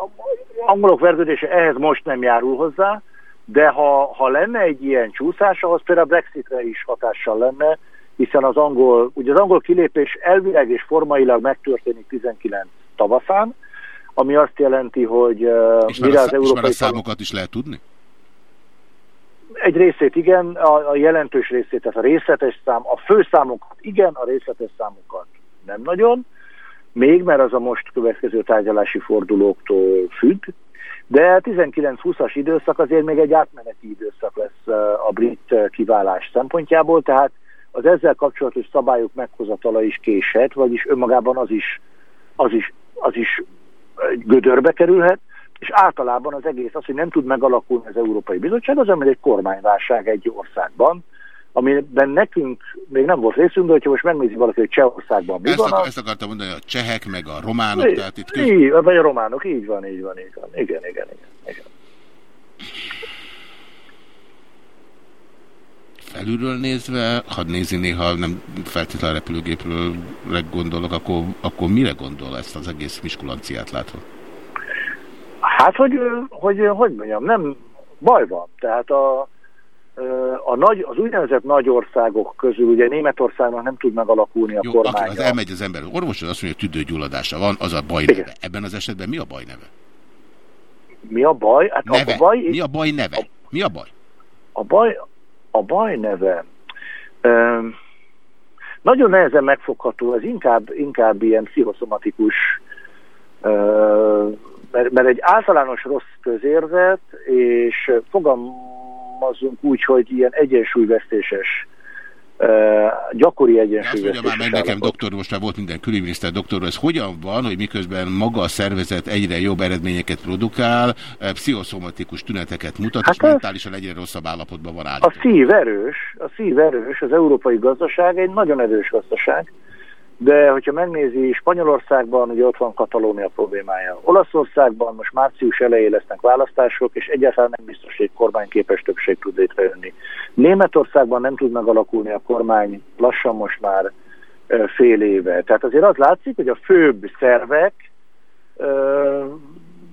S6: angolok vergődése ehhez most nem járul hozzá, de ha, ha lenne egy ilyen csúszás, ahhoz például a Brexitre is hatással lenne, hiszen az angol, ugye az angol kilépés elvileg és formailag megtörténik 19 tavaszán, ami azt jelenti, hogy uh,
S1: És
S6: mire
S1: a,
S6: az
S1: szá- és már a
S6: európai
S1: számokat is lehet tudni?
S6: Egy részét igen, a, a jelentős részét, tehát a részletes szám, a főszámokat igen, a részletes számokat nem nagyon, még, mert az a most következő tárgyalási fordulóktól függ, de 19-20-as időszak azért még egy átmeneti időszak lesz eh, a brit eh, kiválás szempontjából, tehát az ezzel kapcsolatos szabályok meghozatala is késhet, vagyis önmagában az is, az is, az is egy gödörbe kerülhet, és általában az egész az, hogy nem tud megalakulni az Európai Bizottság, az egy kormányválság egy országban, amiben nekünk még nem volt részünk, de hogyha most megnézi valaki, hogy Csehországban mi
S1: Ezt,
S6: van,
S1: akar, ezt akartam mondani, a csehek meg a románok,
S6: így,
S1: tehát itt köz...
S6: így, vagy a románok, így van, így van, így van. Igen, igen, igen. igen.
S1: felülről nézve, ha nézi néha nem feltétlenül a repülőgépről gondolok, akkor, akkor mire gondol ezt az egész miskulanciát látva?
S6: Hát, hogy, hogy, hogy mondjam, nem baj van. Tehát a, a nagy, az úgynevezett nagy országok közül, ugye Németországnak nem tud megalakulni a
S1: Jó,
S6: kormánya.
S1: az elmegy az ember orvoshoz, azt mondja, hogy tüdőgyulladása van, az a baj
S6: Igen.
S1: neve. Ebben az esetben mi a baj neve?
S6: Mi a baj? Hát
S1: Neve.
S6: A baj,
S1: Mi a baj neve? Mi a baj?
S6: a baj, a baj neve öm, nagyon nehezen megfogható, ez inkább, inkább ilyen pszichoszomatikus, mert, mert egy általános rossz közérzet, és fogalmazunk úgy, hogy ilyen egyensúlyvesztéses, gyakori
S1: De azt mondja
S6: egyensúlyvesztéses
S1: már meg nekem, doktor, most már volt minden külügyminiszter doktor, ez hogyan van, hogy miközben maga a szervezet egyre jobb eredményeket produkál, pszichoszomatikus tüneteket mutat,
S6: Hát
S1: és mentálisan egyre rosszabb állapotban van
S6: A
S1: állítva.
S6: szív erős, a szív erős, az európai gazdaság egy nagyon erős gazdaság, de hogyha megnézi Spanyolországban, ugye ott van Katalónia problémája. Olaszországban most március elején lesznek választások, és egyáltalán nem biztos, hogy egy kormányképes többség tud létrejönni. Németországban nem tud megalakulni a kormány lassan most már fél éve. Tehát azért az látszik, hogy a főbb szervek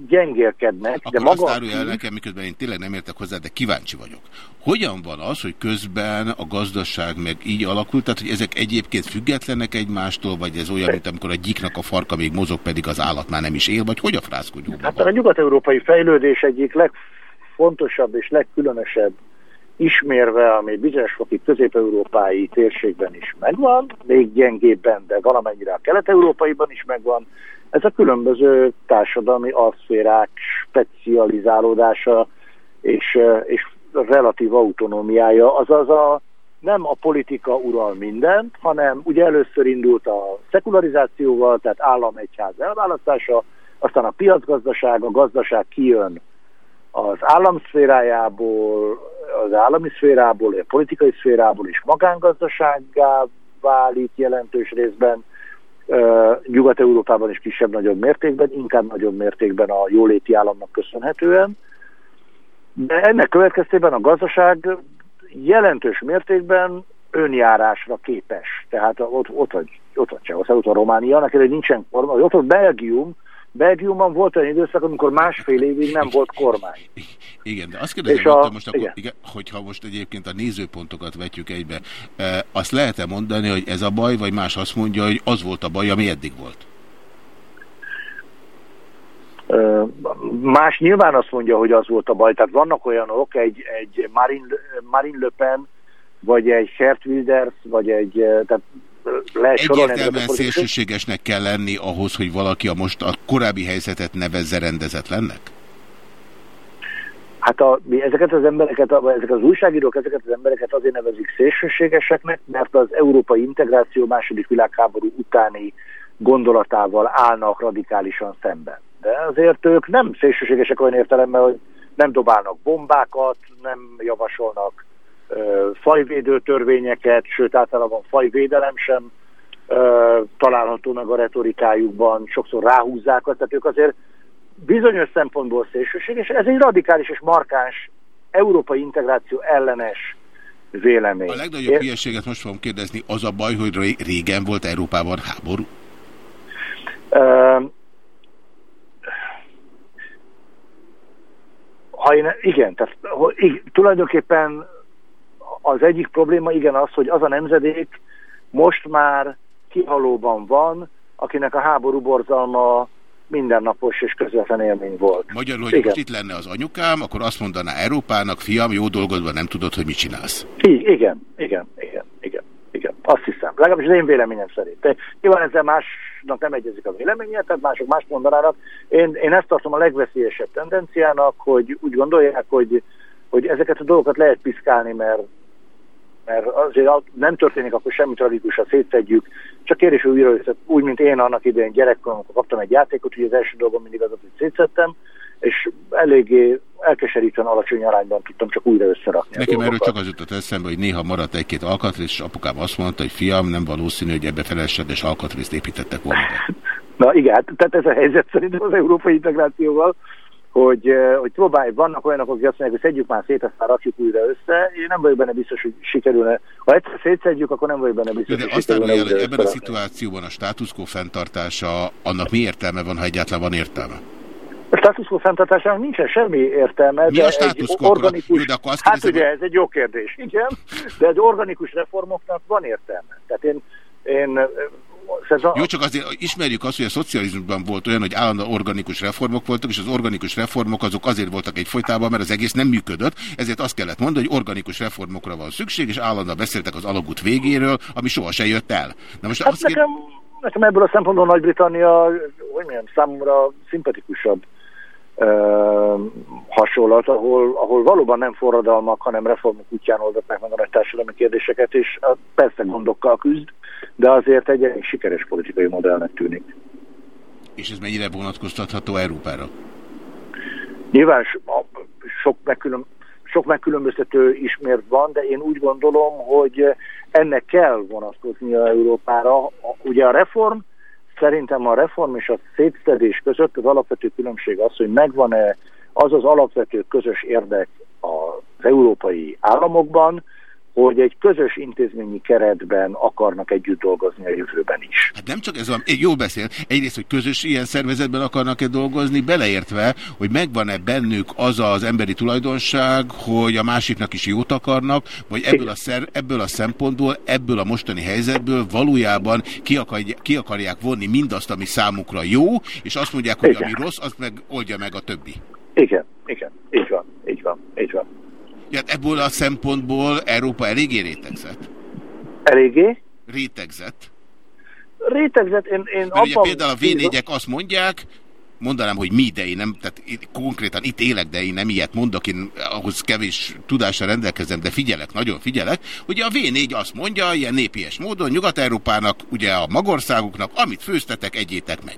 S6: gyengélkednek, de
S1: Akkor
S6: maga
S1: azt árulja el nekem, miközben én tényleg nem értek hozzá, de kíváncsi vagyok. Hogyan van az, hogy közben a gazdaság meg így alakult, tehát hogy ezek egyébként függetlenek egymástól, vagy ez olyan, mint amikor a gyiknak a farka még mozog, pedig az állat már nem is él, vagy hogy a frászkodjunk?
S6: Hát a nyugat-európai fejlődés egyik legfontosabb és legkülönösebb ismérve, ami bizonyos foki közép-európai térségben is megvan, még gyengébben, de valamennyire a kelet-európaiban is megvan, ez a különböző társadalmi alszférák specializálódása és, és relatív autonómiája, azaz a, nem a politika ural mindent, hanem ugye először indult a szekularizációval, tehát állam-egyház elválasztása, aztán a piacgazdaság, a gazdaság kijön az államszférájából, az állami szférából, a politikai szférából is magángazdasággá válik jelentős részben, Nyugat-Európában is kisebb-nagyobb mértékben, inkább nagyobb mértékben a jóléti államnak köszönhetően. De ennek következtében a gazdaság jelentős mértékben önjárásra képes. Tehát ott, ott vagy, ott vagy Csehország, ott van Románia, neked nincsen kormány, ott van Belgium, Belgiumban volt olyan időszak, amikor másfél évig nem volt kormány.
S1: Igen, de azt kérdezem,
S6: a-
S1: Antal, most akkor,
S6: igen.
S1: igen, hogyha most egyébként a nézőpontokat vetjük egybe, e, azt lehet-e mondani, hogy ez a baj, vagy más azt mondja, hogy az volt a baj, ami eddig volt?
S6: Más nyilván azt mondja, hogy az volt a baj. Tehát vannak olyanok, egy, egy Marine, Marine Le Pen, vagy egy Gert Wilders, vagy egy... ö, Tehát a
S1: Egyértelműen szélsőségesnek kell lenni ahhoz, hogy valaki a most a korábbi helyzetet nevezze rendezetlennek?
S6: Hát a, mi ezeket az embereket, ezek az újságírók ezeket az embereket azért nevezik szélsőségeseknek, mert az európai integráció második világháború utáni gondolatával állnak radikálisan szemben. De azért ők nem szélsőségesek olyan értelemben, hogy nem dobálnak bombákat, nem javasolnak fajvédő törvényeket, sőt általában fajvédelem sem található meg a retorikájukban, sokszor ráhúzzák azt, tehát ők azért bizonyos szempontból szélsőséges, ez egy radikális és markáns európai integráció ellenes vélemény.
S1: A legnagyobb
S6: Ér-
S1: hülyeséget most fogom kérdezni, az a baj, hogy ré- régen volt Európában háború?
S6: Ha én, igen, tehát hogy, tulajdonképpen az egyik probléma igen az, hogy az a nemzedék most már kihalóban van, akinek a háború borzalma mindennapos és közvetlen élmény volt.
S1: Magyarul, hogy
S6: Igen.
S1: most itt lenne az anyukám, akkor azt mondaná Európának, fiam, jó dolgodban nem tudod, hogy mit csinálsz.
S6: I- igen, igen, igen, igen, igen. Azt hiszem. Legalábbis az én véleményem szerint. Nyilván ezzel másnak nem egyezik a véleménye, tehát mások más mondanának. Én, én ezt tartom a legveszélyesebb tendenciának, hogy úgy gondolják, hogy, hogy ezeket a dolgokat lehet piszkálni, mert mert azért nem történik akkor semmi tragikus, ha szétszedjük. Csak kérdés, hogy újra úgy, mint én annak idején gyerekkorom, amikor kaptam egy játékot, ugye az első dolgom mindig az, hogy szétszedtem, és eléggé elkeserítően alacsony arányban tudtam csak újra összerakni.
S1: Nekem erről csak az jutott eszembe, hogy néha maradt egy-két alkatrész, és apukám azt mondta, hogy fiam, nem valószínű, hogy ebbe felesleges alkatrészt építettek volna.
S6: Na igen, hát tehát ez a helyzet szerintem az európai integrációval, hogy, hogy próbálj, vannak olyanok, akik azt mondják, hogy szedjük már szét, aztán rakjuk újra össze. Én nem vagyok benne biztos, hogy sikerülne. Ha egyszer szétszedjük, akkor nem vagyok benne biztos,
S1: De
S6: hogy
S1: azt
S6: sikerülne
S1: el, hogy ebben a szituációban a status quo fenntartása, annak mi értelme van, ha egyáltalán van értelme?
S6: A status quo fenntartásának nincsen semmi értelme.
S1: Mi
S6: de
S1: a quo?
S6: Organikus,
S1: Jó, de akkor azt
S6: hát
S1: kérdezem,
S6: ugye ez egy jó kérdés, igen, de egy organikus reformoknak van értelme. Tehát én, én szerintem
S1: Jó, csak azért ismerjük azt, hogy a szocializmusban volt olyan, hogy állandóan organikus reformok voltak, és az organikus reformok azok azért voltak egy folytában, mert az egész nem működött, ezért azt kellett mondani, hogy organikus reformokra van szükség, és állandóan beszéltek az alagút végéről, ami soha se jött el. Na most
S6: Hát
S1: azt kér...
S6: nekem, nekem ebből a szempontból Nagy-Britannia, hogy mondjam, számomra szimpatikusabb hasonlat, ahol, ahol valóban nem forradalmak, hanem reformok útján oldották meg a nagy társadalmi kérdéseket, és persze gondokkal küzd, de azért egy elég sikeres politikai modellnek tűnik.
S1: És ez mennyire vonatkoztatható Európára?
S6: Nyilván sok, megkülön, sok megkülönböztető ismert van, de én úgy gondolom, hogy ennek kell vonatkoznia Európára. Ugye a reform, szerintem a reform és a szétszedés között az alapvető különbség az, hogy megvan-e az az alapvető közös érdek az európai államokban, hogy egy közös intézményi keretben akarnak együtt dolgozni a jövőben is.
S1: Hát nem csak ez van, jól beszél. Egyrészt, hogy közös ilyen szervezetben akarnak-e dolgozni, beleértve, hogy megvan-e bennük az az emberi tulajdonság, hogy a másiknak is jót akarnak, vagy ebből a, szer, ebből a szempontból, ebből a mostani helyzetből valójában ki, akarj, ki akarják vonni mindazt, ami számukra jó, és azt mondják, hogy
S6: Igen.
S1: ami rossz, azt meg oldja meg a többi.
S6: Igen, igen, így van, így van, így van.
S1: Ja, hát ebből a szempontból Európa eléggé rétegzett.
S6: Eléggé?
S1: Rétegzett.
S6: Rétegzet, én, én
S1: Mert ugye
S6: abban...
S1: például a V4-ek azt mondják, mondanám, hogy mi, de én nem, tehát itt, konkrétan itt élek, de én nem ilyet mondok, én ahhoz kevés tudással rendelkezem, de figyelek, nagyon figyelek, hogy a V4 azt mondja, ilyen népies módon Nyugat-Európának, ugye a magországoknak, amit főztetek, egyétek meg.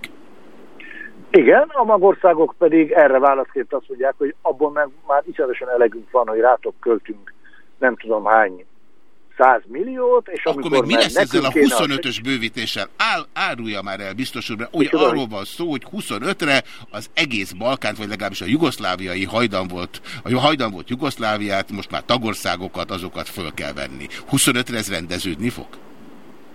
S6: Igen, a magországok pedig erre válaszként azt mondják, hogy abból meg már iszonyatosan elegünk van, hogy rátok költünk nem tudom hány 100 milliót, és
S1: Akkor
S6: amikor
S1: meg mi lesz ezzel a
S6: nekünk kéne
S1: 25-ös bővítéssel? Áll, árulja már el biztos úr,
S6: Micsoda?
S1: arról van szó, hogy 25-re az egész Balkánt, vagy legalábbis a jugoszláviai hajdan volt, a hajdan volt Jugoszláviát, most már tagországokat, azokat föl kell venni. 25-re ez rendeződni fog?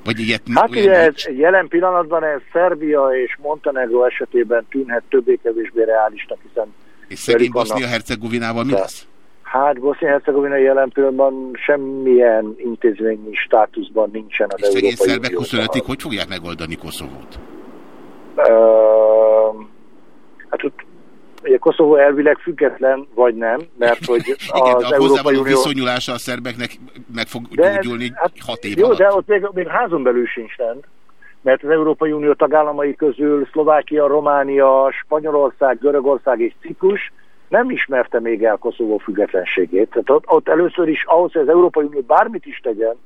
S1: Vagy ilyet
S6: Hát ugye ez
S1: nincs?
S6: jelen pillanatban ez Szerbia és Montenegro esetében tűnhet többé-kevésbé reálisnak, hiszen
S1: És szegény Bosznia-Hercegovinával mi lesz?
S6: Hát Bosznia-Hercegovina jelen pillanatban semmilyen intézményi státuszban nincsen az
S1: És
S6: Európai
S1: szerbek
S6: Unióban.
S1: 25-ig hogy fogják megoldani Koszovót?
S6: Ö, hát ott ugye Koszovó elvileg független, vagy nem, mert hogy
S1: Igen,
S6: az
S1: de a
S6: Európai Unió...
S1: viszonyulása a szerbeknek meg fog
S6: De-
S1: gyógyulni
S6: hát
S1: hat év
S6: Jó,
S1: alatt.
S6: de ott még, még házon belül sincs rend, mert az Európai Unió tagállamai közül Szlovákia, Románia, Spanyolország, Görögország és Ciprus nem ismerte még el Koszovó függetlenségét. Tehát ott, ott először is ahhoz, hogy az Európai Unió bármit is tegyen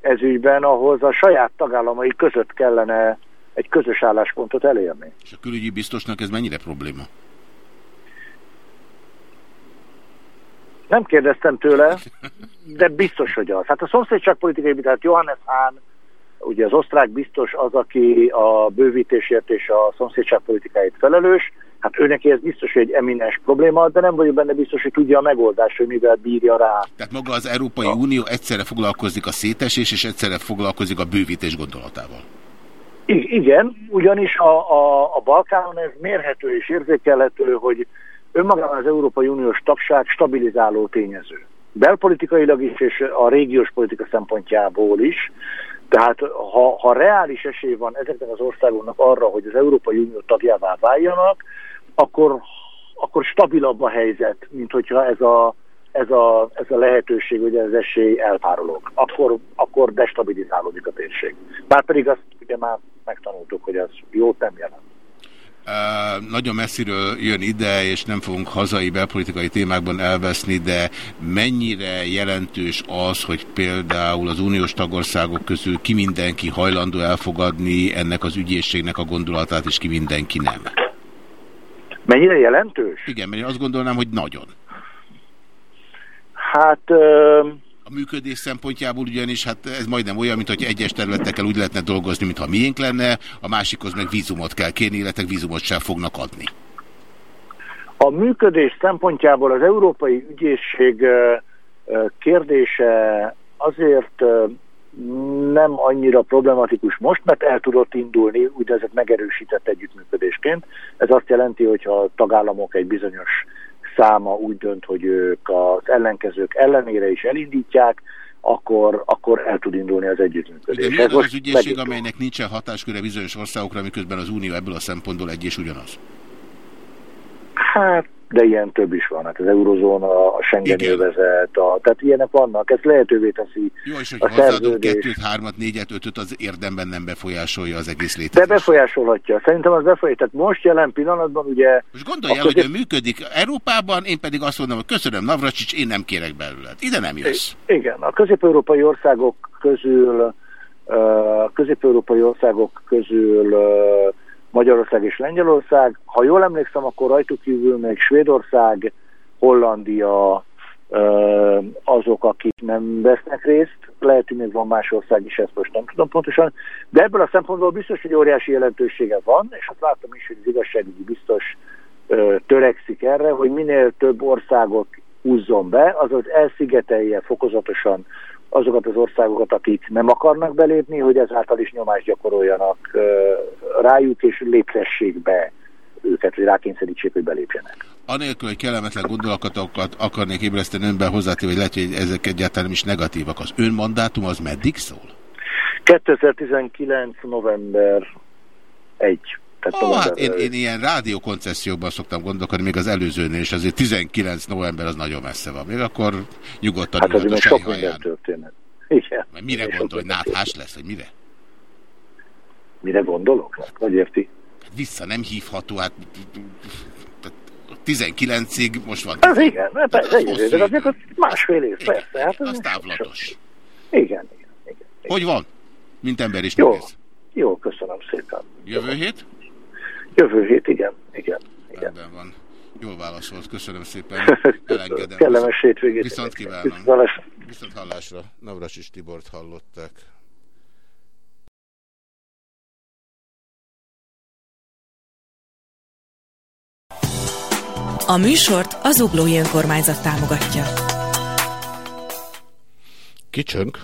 S6: ez ügyben, ahhoz a saját tagállamai között kellene egy közös álláspontot elérni.
S1: És a külügyi biztosnak ez mennyire probléma?
S6: Nem kérdeztem tőle, de biztos, hogy az. Hát a szomszédságpolitikai, tehát Johannes Hahn, ugye az osztrák biztos az, aki a bővítésért és a szomszédságpolitikáért felelős, hát őneki ez biztos, hogy egy eminens probléma, de nem vagyok benne biztos, hogy tudja a megoldást, hogy mivel bírja rá.
S1: Tehát maga az Európai Unió egyszerre foglalkozik a szétesés, és egyszerre foglalkozik a bővítés gondolatával.
S6: I- igen, ugyanis a, a, a Balkánon ez mérhető és érzékelhető, hogy önmagában az Európai Uniós tagság stabilizáló tényező. Belpolitikailag is, és a régiós politika szempontjából is. Tehát ha, ha reális esély van ezeknek az országoknak arra, hogy az Európai Unió tagjává váljanak, akkor, akkor stabilabb a helyzet, mint hogyha ez a, ez a, ez a lehetőség, hogy ez esély elpárolog. Akkor, akkor destabilizálódik a térség. Márpedig azt ugye már megtanultuk, hogy az jót nem jelent.
S1: Nagyon messziről jön ide, és nem fogunk hazai belpolitikai témákban elveszni, de mennyire jelentős az, hogy például az uniós tagországok közül ki mindenki hajlandó elfogadni ennek az ügyészségnek a gondolatát, és ki mindenki nem?
S6: Mennyire jelentős?
S1: Igen, mert én azt gondolnám, hogy nagyon.
S6: Hát... Ö...
S1: A működés szempontjából ugyanis hát ez majdnem olyan, mint hogy egyes területekkel úgy lehetne dolgozni, mintha miénk lenne, a másikhoz meg vízumot kell kérni, illetve vízumot sem fognak adni.
S6: A működés szempontjából az Európai Ügyészség kérdése azért nem annyira problematikus most, mert el tudott indulni úgynevezett megerősített együttműködésként. Ez azt jelenti, hogy a tagállamok egy bizonyos száma úgy dönt, hogy ők az ellenkezők ellenére is elindítják, akkor, akkor el tud indulni az együttműködés.
S1: De
S6: Ez
S1: az, az ügyészség,
S6: megindul.
S1: amelynek nincsen hatásköre bizonyos országokra, miközben az Unió ebből a szempontból egy és ugyanaz?
S6: Hát, de ilyen több is van. Hát az eurozóna, a Schengen övezet, a, tehát ilyenek vannak. Ez lehetővé teszi
S1: Jó, és hogy
S6: a
S1: hozzáadunk kettőt, hármat, négyet, ötöt, az érdemben nem befolyásolja az egész
S6: De
S1: létezést.
S6: befolyásolhatja. Szerintem az befolyásolhatja. Tehát most jelen pillanatban ugye...
S1: Most gondolj el, hogy ő működik Európában, én pedig azt mondom, hogy köszönöm Navracsics, én nem kérek belőled. Ide nem jössz.
S6: Igen, a közép-európai országok közül közép-európai országok közül Magyarország és Lengyelország. Ha jól emlékszem, akkor rajtuk kívül még Svédország, Hollandia azok, akik nem vesznek részt. Lehet, hogy még van más ország is, ezt most nem tudom pontosan. De ebből a szempontból biztos, hogy óriási jelentősége van, és azt látom is, hogy az igazságügyi biztos törekszik erre, hogy minél több országot húzzon be, azaz elszigetelje fokozatosan azokat az országokat, akik nem akarnak belépni, hogy ezáltal is nyomást gyakoroljanak rájuk, és léptessék be őket, hogy rákényszerítsék, hogy belépjenek.
S1: Anélkül, hogy kellemetlen gondolatokat akarnék ébreszteni önben hozzátéve, hogy lehet, hogy ezek egyáltalán is negatívak. Az ön mandátum az meddig szól?
S6: 2019. november 1. Tehát
S1: Ó, hát én, én ilyen rádiókoncesszióban szoktam gondolkodni, még az előzőnél, és azért 19 november az nagyon messze van. Még akkor nyugodtan
S6: Hát azért sok minden történet. Igen.
S1: Mert Mire
S6: Igen,
S1: gondol, hogy náthás lesz, vagy mire?
S6: Mire gondolok? Hát, Vagy érti?
S1: Hát vissza nem hívható, hát 19-ig most van.
S6: Ez igen, persze,
S1: az
S6: de
S1: idő.
S6: azért az másfél év,
S1: Igen,
S6: persze. Hát
S1: az távlatos.
S6: Igen, igen.
S1: Hogy van? Mint ember is
S6: Jó,
S1: néz.
S6: jó, köszönöm szépen.
S1: Jövő hét?
S6: Jövő hét, igen, igen.
S1: Rendben van. Jól válaszolt, köszönöm szépen. Elengedem.
S6: Kellemes hétvégét.
S1: Viszont kívánom.
S6: Viszont hallásra.
S1: Viszont hallásra. Navracsis Tibort hallották.
S7: A műsort az Uglói Önkormányzat támogatja.
S1: Kicsönk.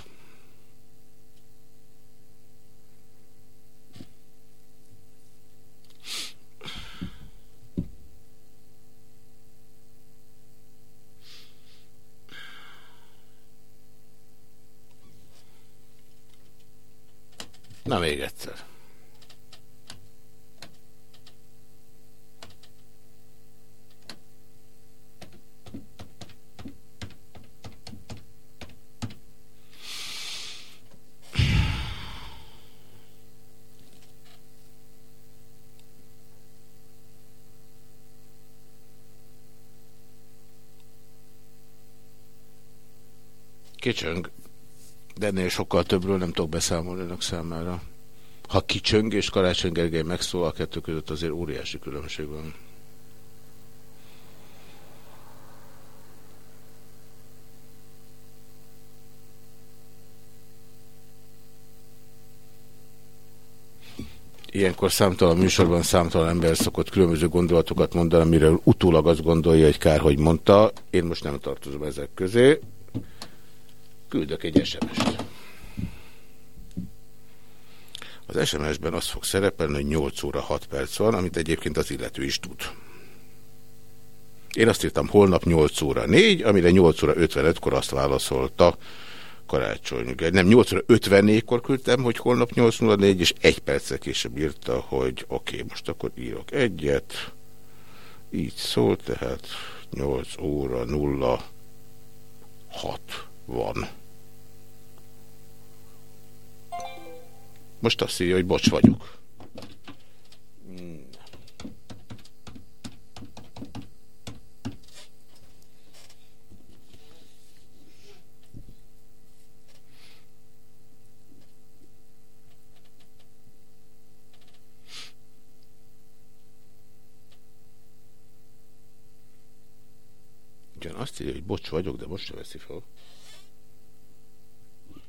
S1: Na még egyszer. Kicsöng, de ennél sokkal többről nem tudok beszámolni önök számára. Ha kicsöng és Karácsony Gergely megszólal, a kettő között azért óriási különbség van. Ilyenkor számtalan műsorban számtalan ember szokott különböző gondolatokat mondani, amiről utólag azt gondolja, hogy kár, hogy mondta. Én most nem tartozom ezek közé. Küldök egy SMS-t. Az SMS-ben az fog szerepelni, hogy 8 óra 6 perc van, amit egyébként az illető is tud. Én azt írtam holnap 8 óra 4, amire 8 óra 55-kor azt válaszolta, Karácsony. Nem, 8 óra 54-kor küldtem, hogy holnap 8.04, és egy perccel később írta, hogy oké, okay, most akkor írok egyet. Így szól, tehát 8 óra 0 6 van. Most azt írja, hogy bocs vagyok. Azt írja, hogy bocs vagyok, de most sem veszi fel.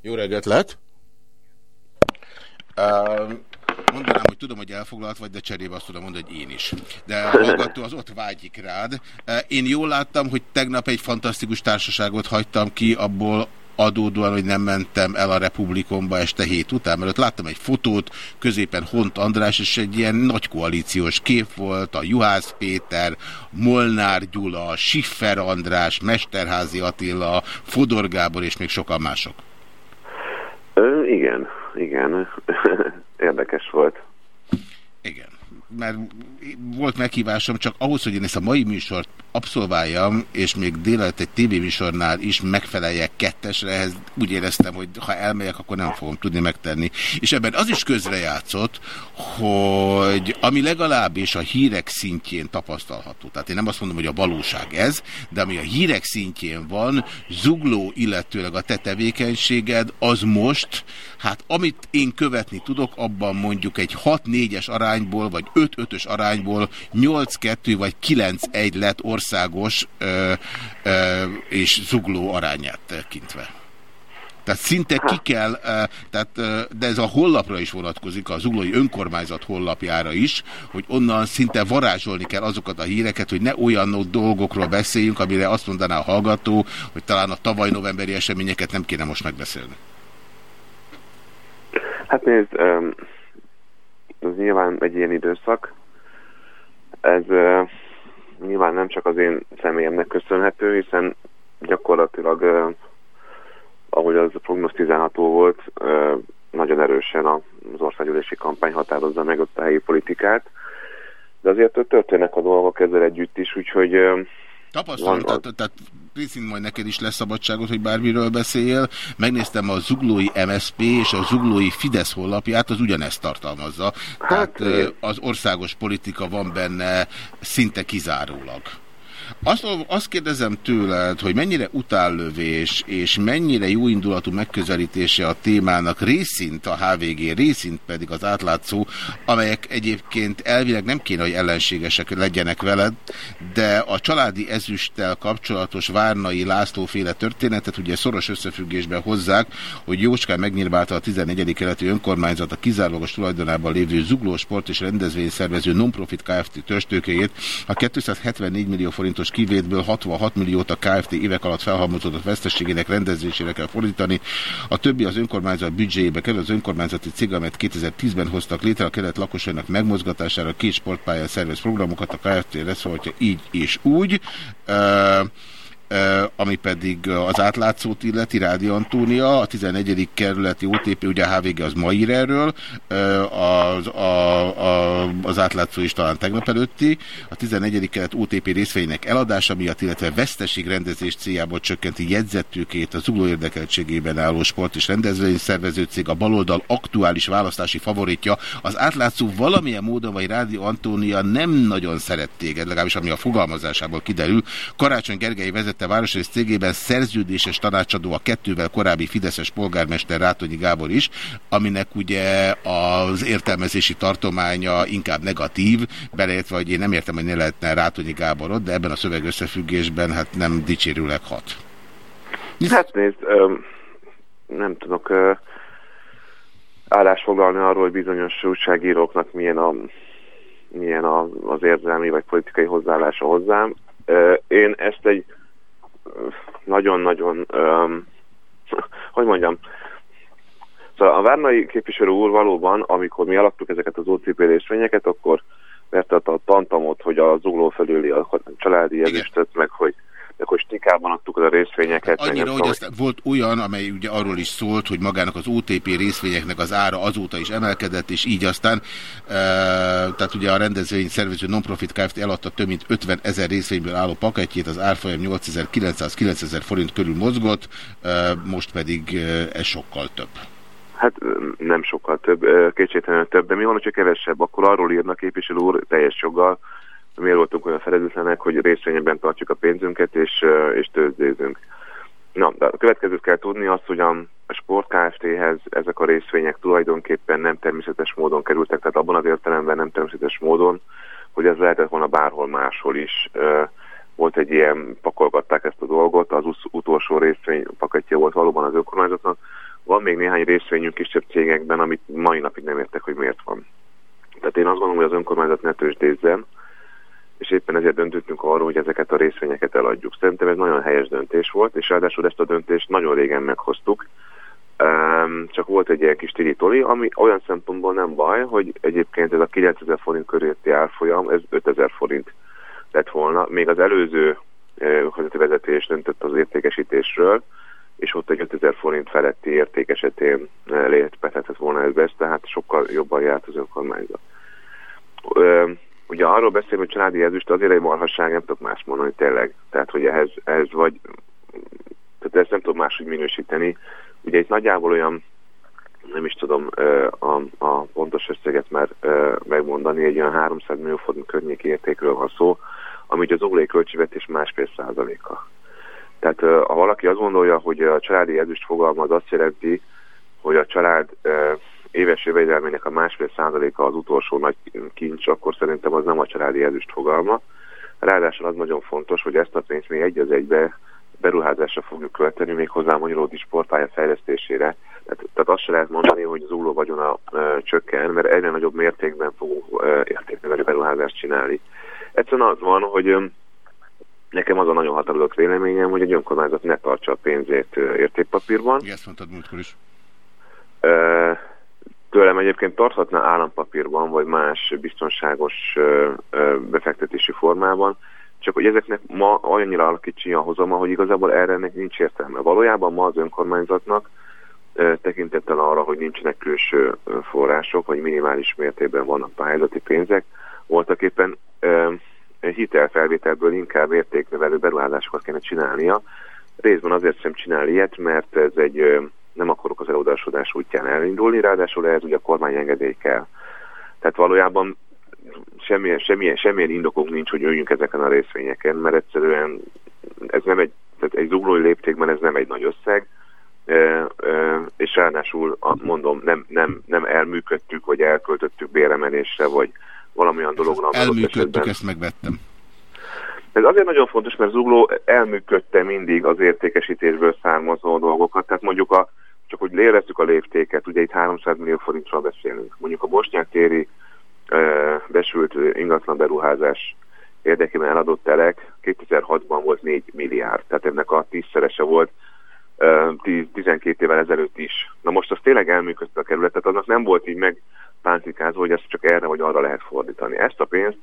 S1: Jó reggelt lehet! Mondanám, hogy tudom, hogy elfoglalt vagy, de cserébe azt tudom mondani, hogy én is. De hallgató az ott vágyik rád. Én jól láttam, hogy tegnap egy fantasztikus társaságot hagytam ki, abból adódóan, hogy nem mentem el a Republikonba este hét után, mert ott láttam egy fotót, középen Hont András, és egy ilyen nagy koalíciós kép volt, a Juhász Péter, Molnár Gyula, Siffer András, Mesterházi Attila, Fodor Gábor és még sokan mások.
S8: Ö, igen, igen. Érdekes volt.
S1: Igen, mert volt meghívásom, csak ahhoz, hogy én ezt a mai műsort abszolváljam, és még délelőtt egy tévéműsornál is megfeleljek kettesre, ehhez úgy éreztem, hogy ha elmegyek, akkor nem fogom tudni megtenni. És ebben az is közrejátszott, hogy ami legalábbis a hírek szintjén tapasztalható, tehát én nem azt mondom, hogy a valóság ez, de ami a hírek szintjén van, zugló, illetőleg a te tevékenységed, az most, hát amit én követni tudok, abban mondjuk egy 6-4-es arányból, vagy 5-5-ös arányból 8-2 vagy 9-1 lett országos ö, ö, és zugló arányát tekintve. Tehát szinte ki kell, tehát, de ez a hollapra is vonatkozik, a zuglói önkormányzat hollapjára is, hogy onnan szinte varázsolni kell azokat a híreket, hogy ne olyan dolgokról beszéljünk, amire azt mondaná a hallgató, hogy talán a tavaly novemberi eseményeket nem kéne most megbeszélni.
S8: Hát nézd, ez nyilván egy ilyen időszak. Ez nyilván nem csak az én személyemnek köszönhető, hiszen gyakorlatilag, ahogy az prognosztizálható volt, nagyon erősen az országgyűlési kampány határozza meg ott a helyi politikát. De azért történnek a dolgok ezzel együtt is, úgyhogy Van-
S1: tehát, tehát részint majd neked is lesz szabadságot, hogy bármiről beszéljél. Megnéztem a zuglói MSP és a zuglói Fidesz honlapját, az ugyanezt tartalmazza. Tehát ö, az országos politika van benne szinte kizárólag. Azt, azt kérdezem tőled, hogy mennyire utállövés és mennyire jóindulatú megközelítése a témának részint a HVG, részint pedig az átlátszó, amelyek egyébként elvileg nem kéne, hogy ellenségesek legyenek veled, de a családi ezüsttel kapcsolatos Várnai László történetet ugye szoros összefüggésben hozzák, hogy Jócskán megnyilválta a 14. keleti önkormányzat a kizárólagos tulajdonában lévő Zugló Sport és Rendezvény szervező non-profit Kft. törstőkéjét a 274 millió forintos kivétből 66 milliót a Kft. évek alatt felhalmozódott veszteségének rendezésére kell fordítani. A többi az önkormányzat büdzséjébe kerül az önkormányzati cég, amelyet 2010-ben hoztak létre a kelet lakosainak megmozgatására két sportpályán szervez programokat, a Kft. leszólhatja így és úgy. Uh, ami pedig az átlátszót illeti, Rádi Antónia, a 11. kerületi OTP, ugye a HVG az ma erről, az, a, a, az átlátszó is talán tegnap előtti, a 11. kelet OTP részvénynek eladása miatt, illetve veszteségrendezés céljából csökkenti jegyzettőkét a zugló érdekeltségében álló sport és rendezvény szervező cég, a baloldal aktuális választási favoritja, az átlátszó valamilyen módon, vagy Rádi Antónia nem nagyon szeret téged, legalábbis ami a fogalmazásából kiderül. Karácsony Gergely vezette városrész cégében szerződéses tanácsadó a kettővel korábbi Fideszes polgármester Rátonyi Gábor is, aminek ugye az értelmezési tartománya inkább negatív, beleértve, hogy én nem értem, hogy ne lehetne Rátonyi Gáborot, de ebben a szöveg összefüggésben hát nem dicsérőleg hat.
S8: Hát nézd, öm, nem tudok ö, állást arról, hogy bizonyos újságíróknak milyen, a, milyen a, az érzelmi vagy politikai hozzáállása hozzám. Én ezt egy nagyon-nagyon, hogy mondjam, Szóval a Várnai képviselő úr valóban, amikor mi alaktuk ezeket az OCP részvényeket, akkor verte a tantamot, hogy a zugló felüli a családi ezüstöt, meg hogy, hogy stikában adtuk a részvényeket.
S1: Annyira, hogy aztán volt olyan, amely ugye arról is szólt, hogy magának az OTP részvényeknek az ára azóta is emelkedett, és így aztán, e, tehát ugye a rendezvény szervező Nonprofit Kft. eladta több mint 50 ezer részvényből álló paketjét, az árfolyam 8900-9000 forint körül mozgott, e, most pedig e, ez sokkal több.
S8: Hát nem sokkal több, kétségtelenül több, de mi van, hogyha kevesebb, akkor arról írnak képviselő úr teljes joggal, miért voltunk olyan felelőtlenek, hogy részvényekben tartjuk a pénzünket és, és tőzsdézünk. Na, de a következőt kell tudni azt, hogy a, Sport Kft-hez ezek a részvények tulajdonképpen nem természetes módon kerültek, tehát abban az értelemben nem természetes módon, hogy ez lehetett volna bárhol máshol is. Volt egy ilyen, pakolgatták ezt a dolgot, az ut- utolsó részvény paketje volt valóban az önkormányzatnak, van még néhány részvényünk kisebb cégekben, amit mai napig nem értek, hogy miért van. Tehát én azt gondolom, hogy az önkormányzat ne tőzsdézzen, és éppen ezért döntöttünk arról, hogy ezeket a részvényeket eladjuk. Szerintem ez nagyon helyes döntés volt, és ráadásul ezt a döntést nagyon régen meghoztuk. Csak volt egy ilyen kis tiri ami olyan szempontból nem baj, hogy egyébként ez a 9000 forint körülötti árfolyam, ez 5000 forint lett volna. Még az előző uh, vezetés döntött az értékesítésről, és ott egy 5000 forint feletti érték esetén eh, léphetett volna ez tehát sokkal jobban járt az önkormányzat. Ugye arról beszélünk, hogy családi ezüst azért egy marhasság, nem tudok más mondani tényleg. Tehát, hogy ehhez, ehhez vagy, tehát ezt nem tudom máshogy minősíteni. Ugye itt nagyjából olyan, nem is tudom a, a pontos összeget már megmondani, egy olyan 300 millió forint környéki értékről van szó, ami az ólai költségvetés másfél százaléka. Tehát ha valaki azt gondolja, hogy a családi ezüst fogalma az azt jelenti, hogy a család éves jövedelmének a másfél százaléka az utolsó nagy kincs, akkor szerintem az nem a családi ezüst fogalma. Ráadásul az nagyon fontos, hogy ezt a pénzt még egy az egybe beruházásra fogjuk költeni, még hozzá a Magyaródi sportpálya fejlesztésére. Tehát, tehát azt se lehet mondani, hogy az úló vagyona ö, csökken, mert egyre nagyobb mértékben fogunk ö, értéknövelő beruházást csinálni. Egyszerűen az van, hogy ö, nekem az a nagyon határozott véleményem, hogy egy önkormányzat ne tartsa a pénzét értékpapírban.
S1: Igen, ezt mondtad múltkor is.
S8: Ö, Tőlem egyébként tarthatná állampapírban, vagy más biztonságos befektetési formában, csak hogy ezeknek ma olyannyira alakítsi a hozama, hogy igazából erre ennek nincs értelme. Valójában ma az önkormányzatnak tekintettel arra, hogy nincsenek külső források, vagy minimális mértékben vannak pályázati pénzek, voltak éppen hitelfelvételből inkább értéknövelő beruházásokat kéne csinálnia. Részben azért sem csinál ilyet, mert ez egy nem akarok az eladásodás útján elindulni, ráadásul ehhez ugye a kormány engedély kell. Tehát valójában semmilyen, semmilyen, semmilyen indokunk nincs, hogy öljünk ezeken a részvényeken, mert egyszerűen ez nem egy, tehát egy zuglói léptékben ez nem egy nagy összeg, e, e, és ráadásul mondom, nem, nem, nem elműködtük, vagy elköltöttük béremelésre, vagy valamilyen dologra.
S1: Elműködtük, ezt megvettem.
S8: ez azért nagyon fontos, mert Zugló elműködte mindig az értékesítésből származó dolgokat. Tehát mondjuk a, csak hogy lérezzük a léptéket, ugye itt 300 millió forintról beszélünk. Mondjuk a Bosnyák téri besült ingatlan beruházás érdekében eladott telek 2006-ban volt 4 milliárd, tehát ennek a tízszerese volt e, 10, 12 évvel ezelőtt is. Na most az tényleg elműködte a kerületet, annak nem volt így megpántikázva, hogy ezt csak erre vagy arra lehet fordítani. Ezt a pénzt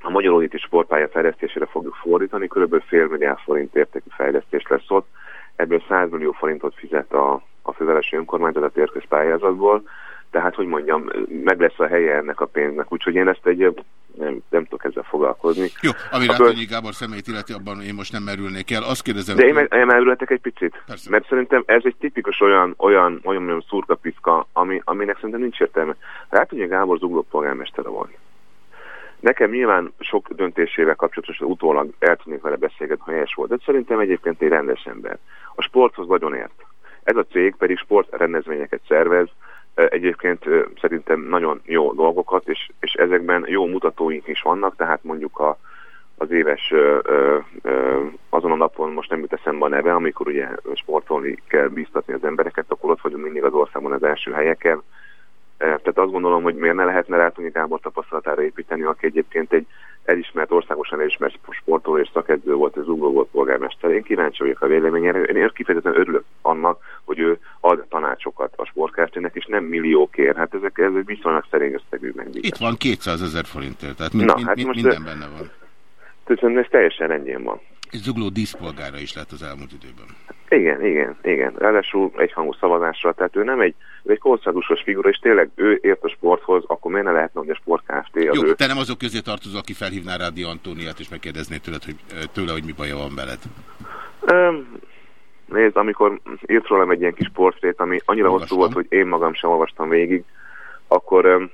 S8: a Magyaródíti sportpálya fejlesztésére fogjuk fordítani, kb. fél milliárd forint értékű fejlesztés lesz ott, ebből 100 millió forintot fizet a, a fővárosi önkormányzat a térközpályázatból, tehát, hogy mondjam, meg lesz a helye ennek a pénznek, úgyhogy én ezt egy, nem, nem tudok ezzel foglalkozni.
S1: Jó, ami
S8: A böl-
S1: Rákonyi Gábor személyét illeti, abban én most nem merülnék el. Azt kérdezem...
S8: De én meg emelülhetek egy picit, Persze. mert szerintem ez egy tipikus olyan, olyan, olyan, olyan szurkapiszka, ami, aminek szerintem nincs értelme. Rátonyi Gábor zugló polgármestere volt. Nekem nyilván sok döntésével kapcsolatosan utólag el tudnék vele beszélgetni, ha helyes volt, de szerintem egyébként egy rendes ember. A sporthoz nagyon ért. Ez a cég pedig sportrendezvényeket szervez, egyébként szerintem nagyon jó dolgokat, és, és ezekben jó mutatóink is vannak, tehát mondjuk a, az éves ö, ö, azon a napon, most nem jut eszembe a neve, amikor ugye sportolni kell bíztatni az embereket, akkor ott vagyunk mindig az országban az első helyeken. E, Tehát azt gondolom, hogy miért ne lehetne Rátonyi Gábor tapasztalatára építeni, aki egyébként egy elismert, országosan elismert sportoló és szakedző volt, az Ugló volt polgármester. Én kíváncsi vagyok a véleményére. Én kifejezetten örülök annak, hogy ő ad tanácsokat a sportkártyának, és nem milliókért. Hát ezek, ez egy viszonylag szerény összegű megbízás.
S1: Itt van 200 ezer forintért, tehát mind,
S8: Na,
S1: mind,
S8: hát
S1: mind,
S8: most,
S1: minden
S8: ö,
S1: benne van.
S8: Köszönöm, ez teljesen rendjén van.
S1: És Zugló díszpolgára is lett az elmúlt időben.
S8: Igen, igen, igen. Ráadásul egyhangú szavazásra, tehát ő nem egy, ő egy konszenzusos figura, és tényleg ő ért a sporthoz, akkor miért ne lehetne, hogy a Sport Kft. az
S1: Jó,
S8: ő...
S1: te nem azok közé tartozol, aki felhívná Rádi Antóniát, és megkérdezné tőled, hogy, tőle, hogy mi baja van veled.
S8: Öm, Nézd, amikor írt rólam egy ilyen kis portrét, ami annyira
S1: Olvastam.
S8: hosszú volt, hogy én magam sem olvastam végig, akkor, öm,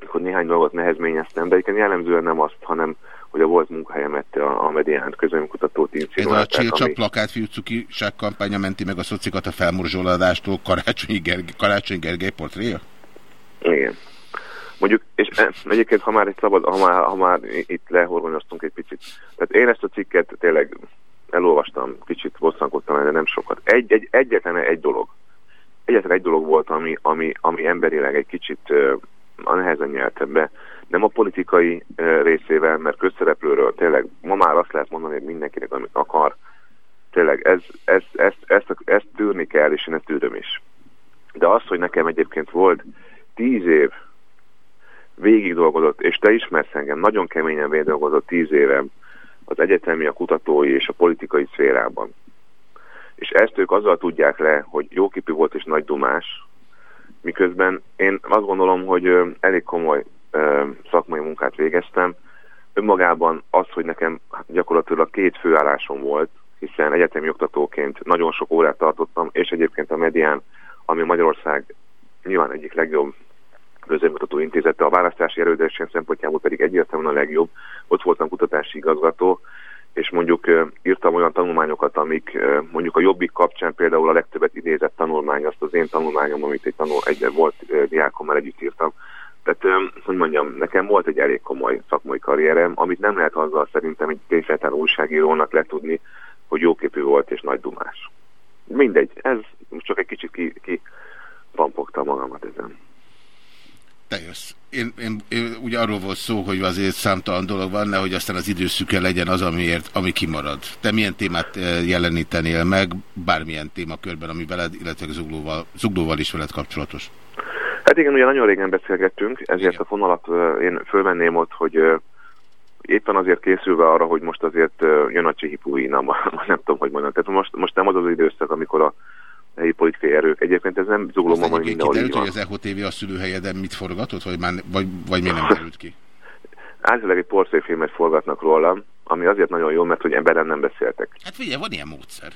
S8: akkor néhány dolgot nehezményeztem, de igen jellemzően nem azt, hanem hogy a volt munkahelyemet a, a mediánt közönkutató
S1: Ez a
S8: incinálták,
S1: Csillcsa
S8: ami...
S1: plakátfiú cukiság kampánya menti meg a szocikat a felmorzsoládástól Karácsonyi Gergely, Karácsonyi Gergely portréja?
S8: Igen. Mondjuk, és eh, egyébként, ha már egy szabad, ha már, ha már itt lehorgonyoztunk egy picit. Tehát én ezt a cikket tényleg elolvastam, kicsit bosszankodtam, de nem sokat. Egy, egy, egyetlen egy dolog. Egyetlen egy dolog volt, ami, ami, ami emberileg egy kicsit uh, nehezen nyeltem be. Nem a politikai uh, részével, mert közszereplőről tényleg ma már azt lehet mondani, hogy mindenkinek, amit akar. Tényleg ez, ez, ezt, ezt, ezt tűrni kell, és én ezt tűröm is. De az, hogy nekem egyébként volt tíz év végig dolgozott, és te ismersz engem, nagyon keményen végig dolgozott tíz évem az egyetemi, a kutatói és a politikai szférában. És ezt ők azzal tudják le, hogy jóképű volt és nagy dumás, miközben én azt gondolom, hogy elég komoly szakmai munkát végeztem. Önmagában az, hogy nekem gyakorlatilag két főállásom volt, hiszen egyetemi oktatóként nagyon sok órát tartottam, és egyébként a medián, ami Magyarország nyilván egyik legjobb közönmutató intézete, a választási erődesség szempontjából pedig egyértelműen a legjobb. Ott voltam kutatási igazgató, és mondjuk írtam olyan tanulmányokat, amik mondjuk a jobbik kapcsán például a legtöbbet idézett tanulmány, azt az én tanulmányom, amit egy tanul, egy volt diákommal együtt írtam. Tehát, hogy mondjam, nekem volt egy elég komoly szakmai karrierem, amit nem lehet azzal szerintem egy tényfeltár újságírónak letudni, hogy jóképű volt és nagy dumás. Mindegy, ez most csak egy kicsit ki, ki pampogtam magamat ezen.
S1: Te jössz. Én, én, én, ugye arról volt szó, hogy azért számtalan dolog van, nehogy aztán az időszüke legyen az, amiért, ami kimarad. Te milyen témát eh, jelenítenél meg, bármilyen témakörben, ami veled, illetve zuglóval, zuglóval is veled kapcsolatos?
S8: Hát igen, ugye nagyon régen beszélgettünk, ezért a fonalat én fölvenném ott, hogy éppen azért készülve arra, hogy most azért jön a csihipúi, nem, tudom, hogy mondjam. Tehát most, most nem az az időszak, amikor a helyi politikai erők. Egyébként ez nem majd
S1: Egyébként
S8: mindenhol
S1: kiderült, hogy az EHO TV a szülőhelyeden mit forgatott, vagy, már, vagy, vagy még nem derült ki?
S8: Általában egy porszéfilmet forgatnak rólam, ami azért nagyon jó, mert hogy emberen nem beszéltek.
S1: Hát figyelj, van ilyen módszer.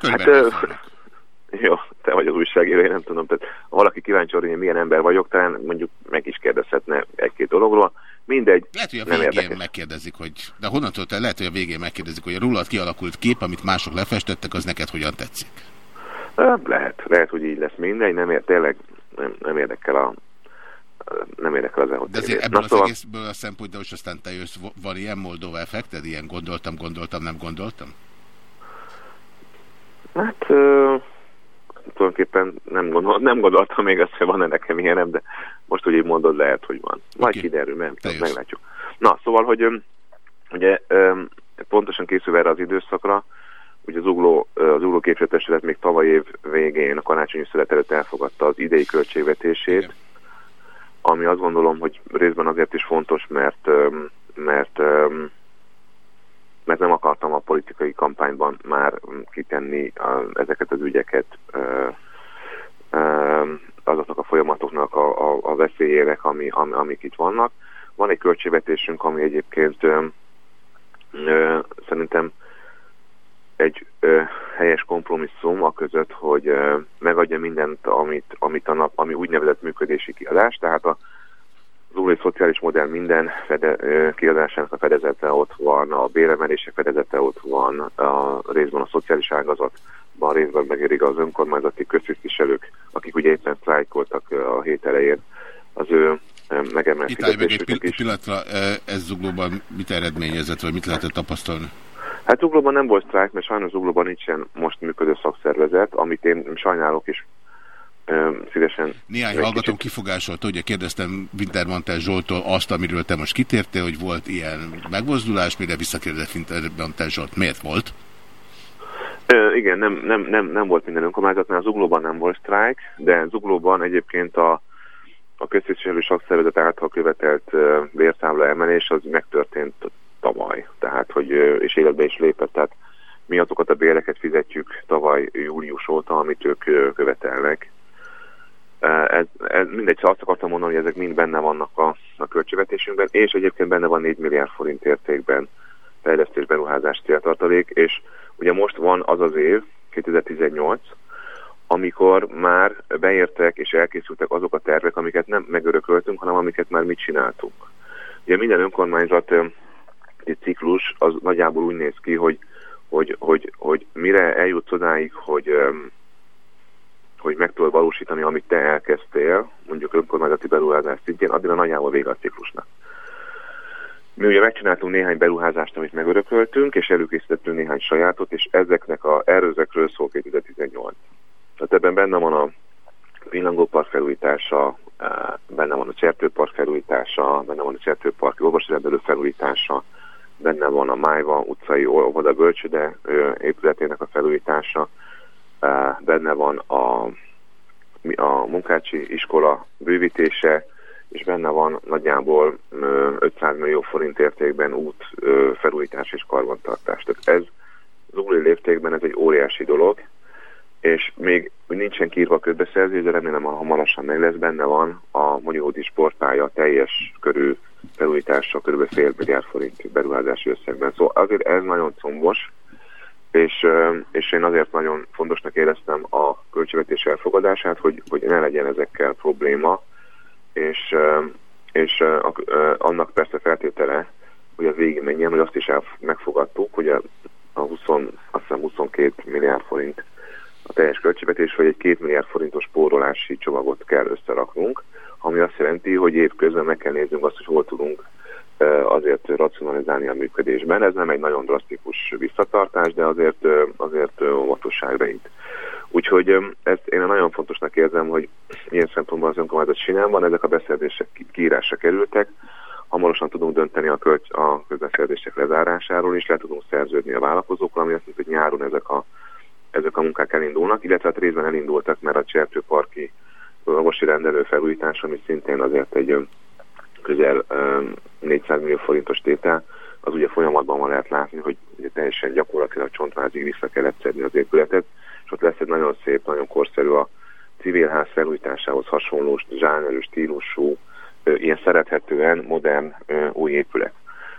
S8: Hát,
S1: Körülbelül
S8: ö, jó, te vagy az újságíró, én nem tudom. Tehát ha valaki kíváncsi arra, hogy milyen ember vagyok, talán mondjuk meg is kérdezhetne egy-két dologról. Mindegy,
S1: Lehet, hogy a
S8: nem
S1: végén
S8: érdekes.
S1: megkérdezik, hogy... De honnan tudod, lehet, hogy a végén megkérdezik, hogy a rólad kialakult kép, amit mások lefestettek, az neked hogyan tetszik?
S8: Lehet, lehet, hogy így lesz mindegy, nem ér, tényleg nem, nem érdekel a nem érdekel az EHO
S1: De azért ebből
S8: Na,
S1: az
S8: szóval,
S1: egészből a szempontból, és aztán te jössz, van ilyen Moldova effekted? Ilyen gondoltam, gondoltam, nem gondoltam?
S8: hát ö, tulajdonképpen nem, gondol, nem gondoltam még azt, hogy van-e nekem ilyenem, de most, így mondod, lehet, hogy van. Majd
S1: Oké.
S8: kiderül, nem tudom, meglátjuk. Na, szóval, hogy ugye pontosan készülve erre az időszakra, ugye az Ugló, az Ugló képviselőtestület még tavaly év végén a karácsonyi szület előtt elfogadta az idei költségvetését,
S1: Igen.
S8: ami azt gondolom, hogy részben azért is fontos, mert mert mert nem akartam a politikai kampányban már kitenni a, ezeket az ügyeket ö, ö, azoknak a folyamatoknak a, a, a veszélyének, ami, ami, amik itt vannak. Van egy költségvetésünk, ami egyébként ö, ö, szerintem egy ö, helyes kompromisszum a között, hogy ö, megadja mindent, amit, amit a nap, ami úgynevezett működési kiadás, tehát a az új szociális modell minden fede, kiadásának a fedezete ott van, a béremelések fedezete ott van, a részben a szociális ágazatban, részben meg az önkormányzati köztisztviselők, akik ugye éppen sztrájkoltak a hét elején, az ő megemelt
S1: Itt meg egy pill- pillanatra, ez zuglóban mit eredményezett, vagy mit lehetett tapasztalni?
S8: Hát Zuglóban nem volt sztrájk, mert sajnos Zuglóban nincsen most működő szakszervezet, amit én sajnálok is ö, szívesen.
S1: Néhány
S8: egy
S1: hallgatom
S8: kicsit-
S1: kifogásolta, ugye kérdeztem Wintermantel Zsoltól azt, amiről te most kitértél, hogy volt ilyen megmozdulás, mire visszakérdezett Wintermantel Zsolt, miért volt?
S8: Ö, igen, nem, nem, nem, nem volt minden önkormányzatnál, Zuglóban nem volt sztrájk, de Zuglóban egyébként a, a köztisztviselő szakszervezet által követelt ö, bérszámla emelés az megtörtént tavaly, tehát hogy és életbe is lépett, tehát mi azokat a béreket fizetjük tavaly július óta, amit ők követelnek. Ez, ez mindegy, szóval azt akartam mondani, hogy ezek mind benne vannak a, a költségvetésünkben, és egyébként benne van 4 milliárd forint értékben fejlesztés beruházás céltartalék, és ugye most van az az év, 2018, amikor már beértek és elkészültek azok a tervek, amiket nem megörököltünk, hanem amiket már mit csináltunk. Ugye minden önkormányzat egy ciklus az nagyjából úgy néz ki, hogy, hogy, hogy, hogy mire eljutsz odáig, hogy, hogy meg tudod valósítani, amit te elkezdtél, mondjuk önkormányzati beruházás szintjén, addigra nagyjából vége a ciklusnak. Mi ugye megcsináltunk néhány beruházást, amit megörököltünk, és előkészítettünk néhány sajátot, és ezeknek a erőzekről szól 2018. Tehát ebben benne van a villangópark felújítása, eh, benne van a csertőpark felújítása, benne van a csertőpark orvosirendelő felújítása, benne van a Májva utcai óvoda bölcsöde ö, épületének a felújítása, eh, benne van a, a munkácsi iskola bővítése, és benne van nagyjából ö, 500 millió forint értékben út felújítás és karbantartás. Tehát ez Zúli léptékben ez egy óriási dolog, és még nincsen kiírva közbeszerzés, de remélem, ha hamarosan meg lesz, benne van a Magyaródi sportpálya teljes körű felújítása kb. fél milliárd forint beruházási összegben. Szóval azért ez nagyon combos, és, és én azért nagyon fontosnak éreztem a költségvetés elfogadását, hogy, hogy ne legyen ezekkel probléma, és, és a- annak persze feltétele, hogy az végig menjen, hogy azt is el, megfogadtuk, hogy a, a 20, azt hiszem 22 milliárd forint a teljes költségvetés, hogy egy 2 milliárd forintos spórolási csomagot kell összeraknunk, ami azt jelenti, hogy évközben meg kell néznünk azt, hogy hol tudunk azért racionalizálni a működésben. Ez nem egy nagyon drasztikus visszatartás, de azért, azért óvatosságra int. Úgyhogy ezt én nagyon fontosnak érzem, hogy ilyen szempontból az önkormányzat Sinában ezek a ki- kiírásra kerültek, hamarosan tudunk dönteni a, kölcs, a közbeszerzések lezárásáról, és le tudunk szerződni a vállalkozókkal, ami azt jelenti, hogy nyáron ezek a, ezek a munkák elindulnak, illetve hát részben elindultak, mert a Csertőparki orvosi rendelő felújítás, ami szintén azért egy közel ö, 400 millió forintos tétel, az ugye folyamatban van lehet látni, hogy ugye teljesen gyakorlatilag csontvázig vissza kellett szedni az épületet, és ott lesz egy nagyon szép, nagyon korszerű a civilház felújításához hasonló zsánerű stílusú, ilyen szerethetően modern új épület.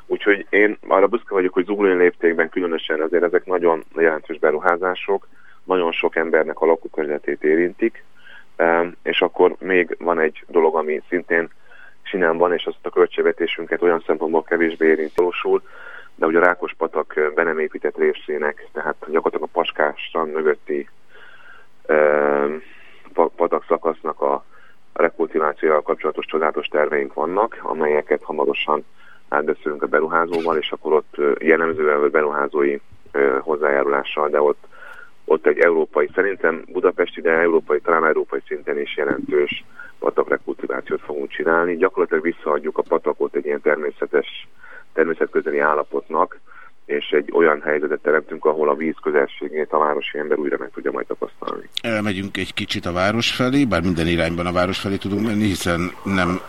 S8: Úgyhogy én arra büszke vagyok, hogy Zuglói léptékben különösen azért ezek nagyon jelentős beruházások, nagyon sok embernek a lakókörnyezetét érintik, és akkor még van egy dolog, ami szintén Sinán van, és azt a költségvetésünket olyan szempontból kevésbé érint valósul, de ugye a Rákospatak ö, be nem épített részének, tehát gyakorlatilag a Paskás strand mögötti pa- patak szakasznak a rekultivációval kapcsolatos csodálatos terveink vannak, amelyeket hamarosan átbeszélünk a beruházóval, és akkor ott ö, jellemzően vagy beruházói ö, hozzájárulással, de ott ott egy európai, szerintem budapesti, de európai, talán európai szinten is jelentős patakrekultivációt fogunk csinálni. Gyakorlatilag visszaadjuk a patakot egy ilyen természetes, természetközeli állapotnak, és egy olyan helyzetet teremtünk, ahol a víz közelségét a városi ember újra meg tudja majd tapasztalni.
S1: Elmegyünk egy kicsit a város felé, bár minden irányban a város felé tudunk menni, hiszen nem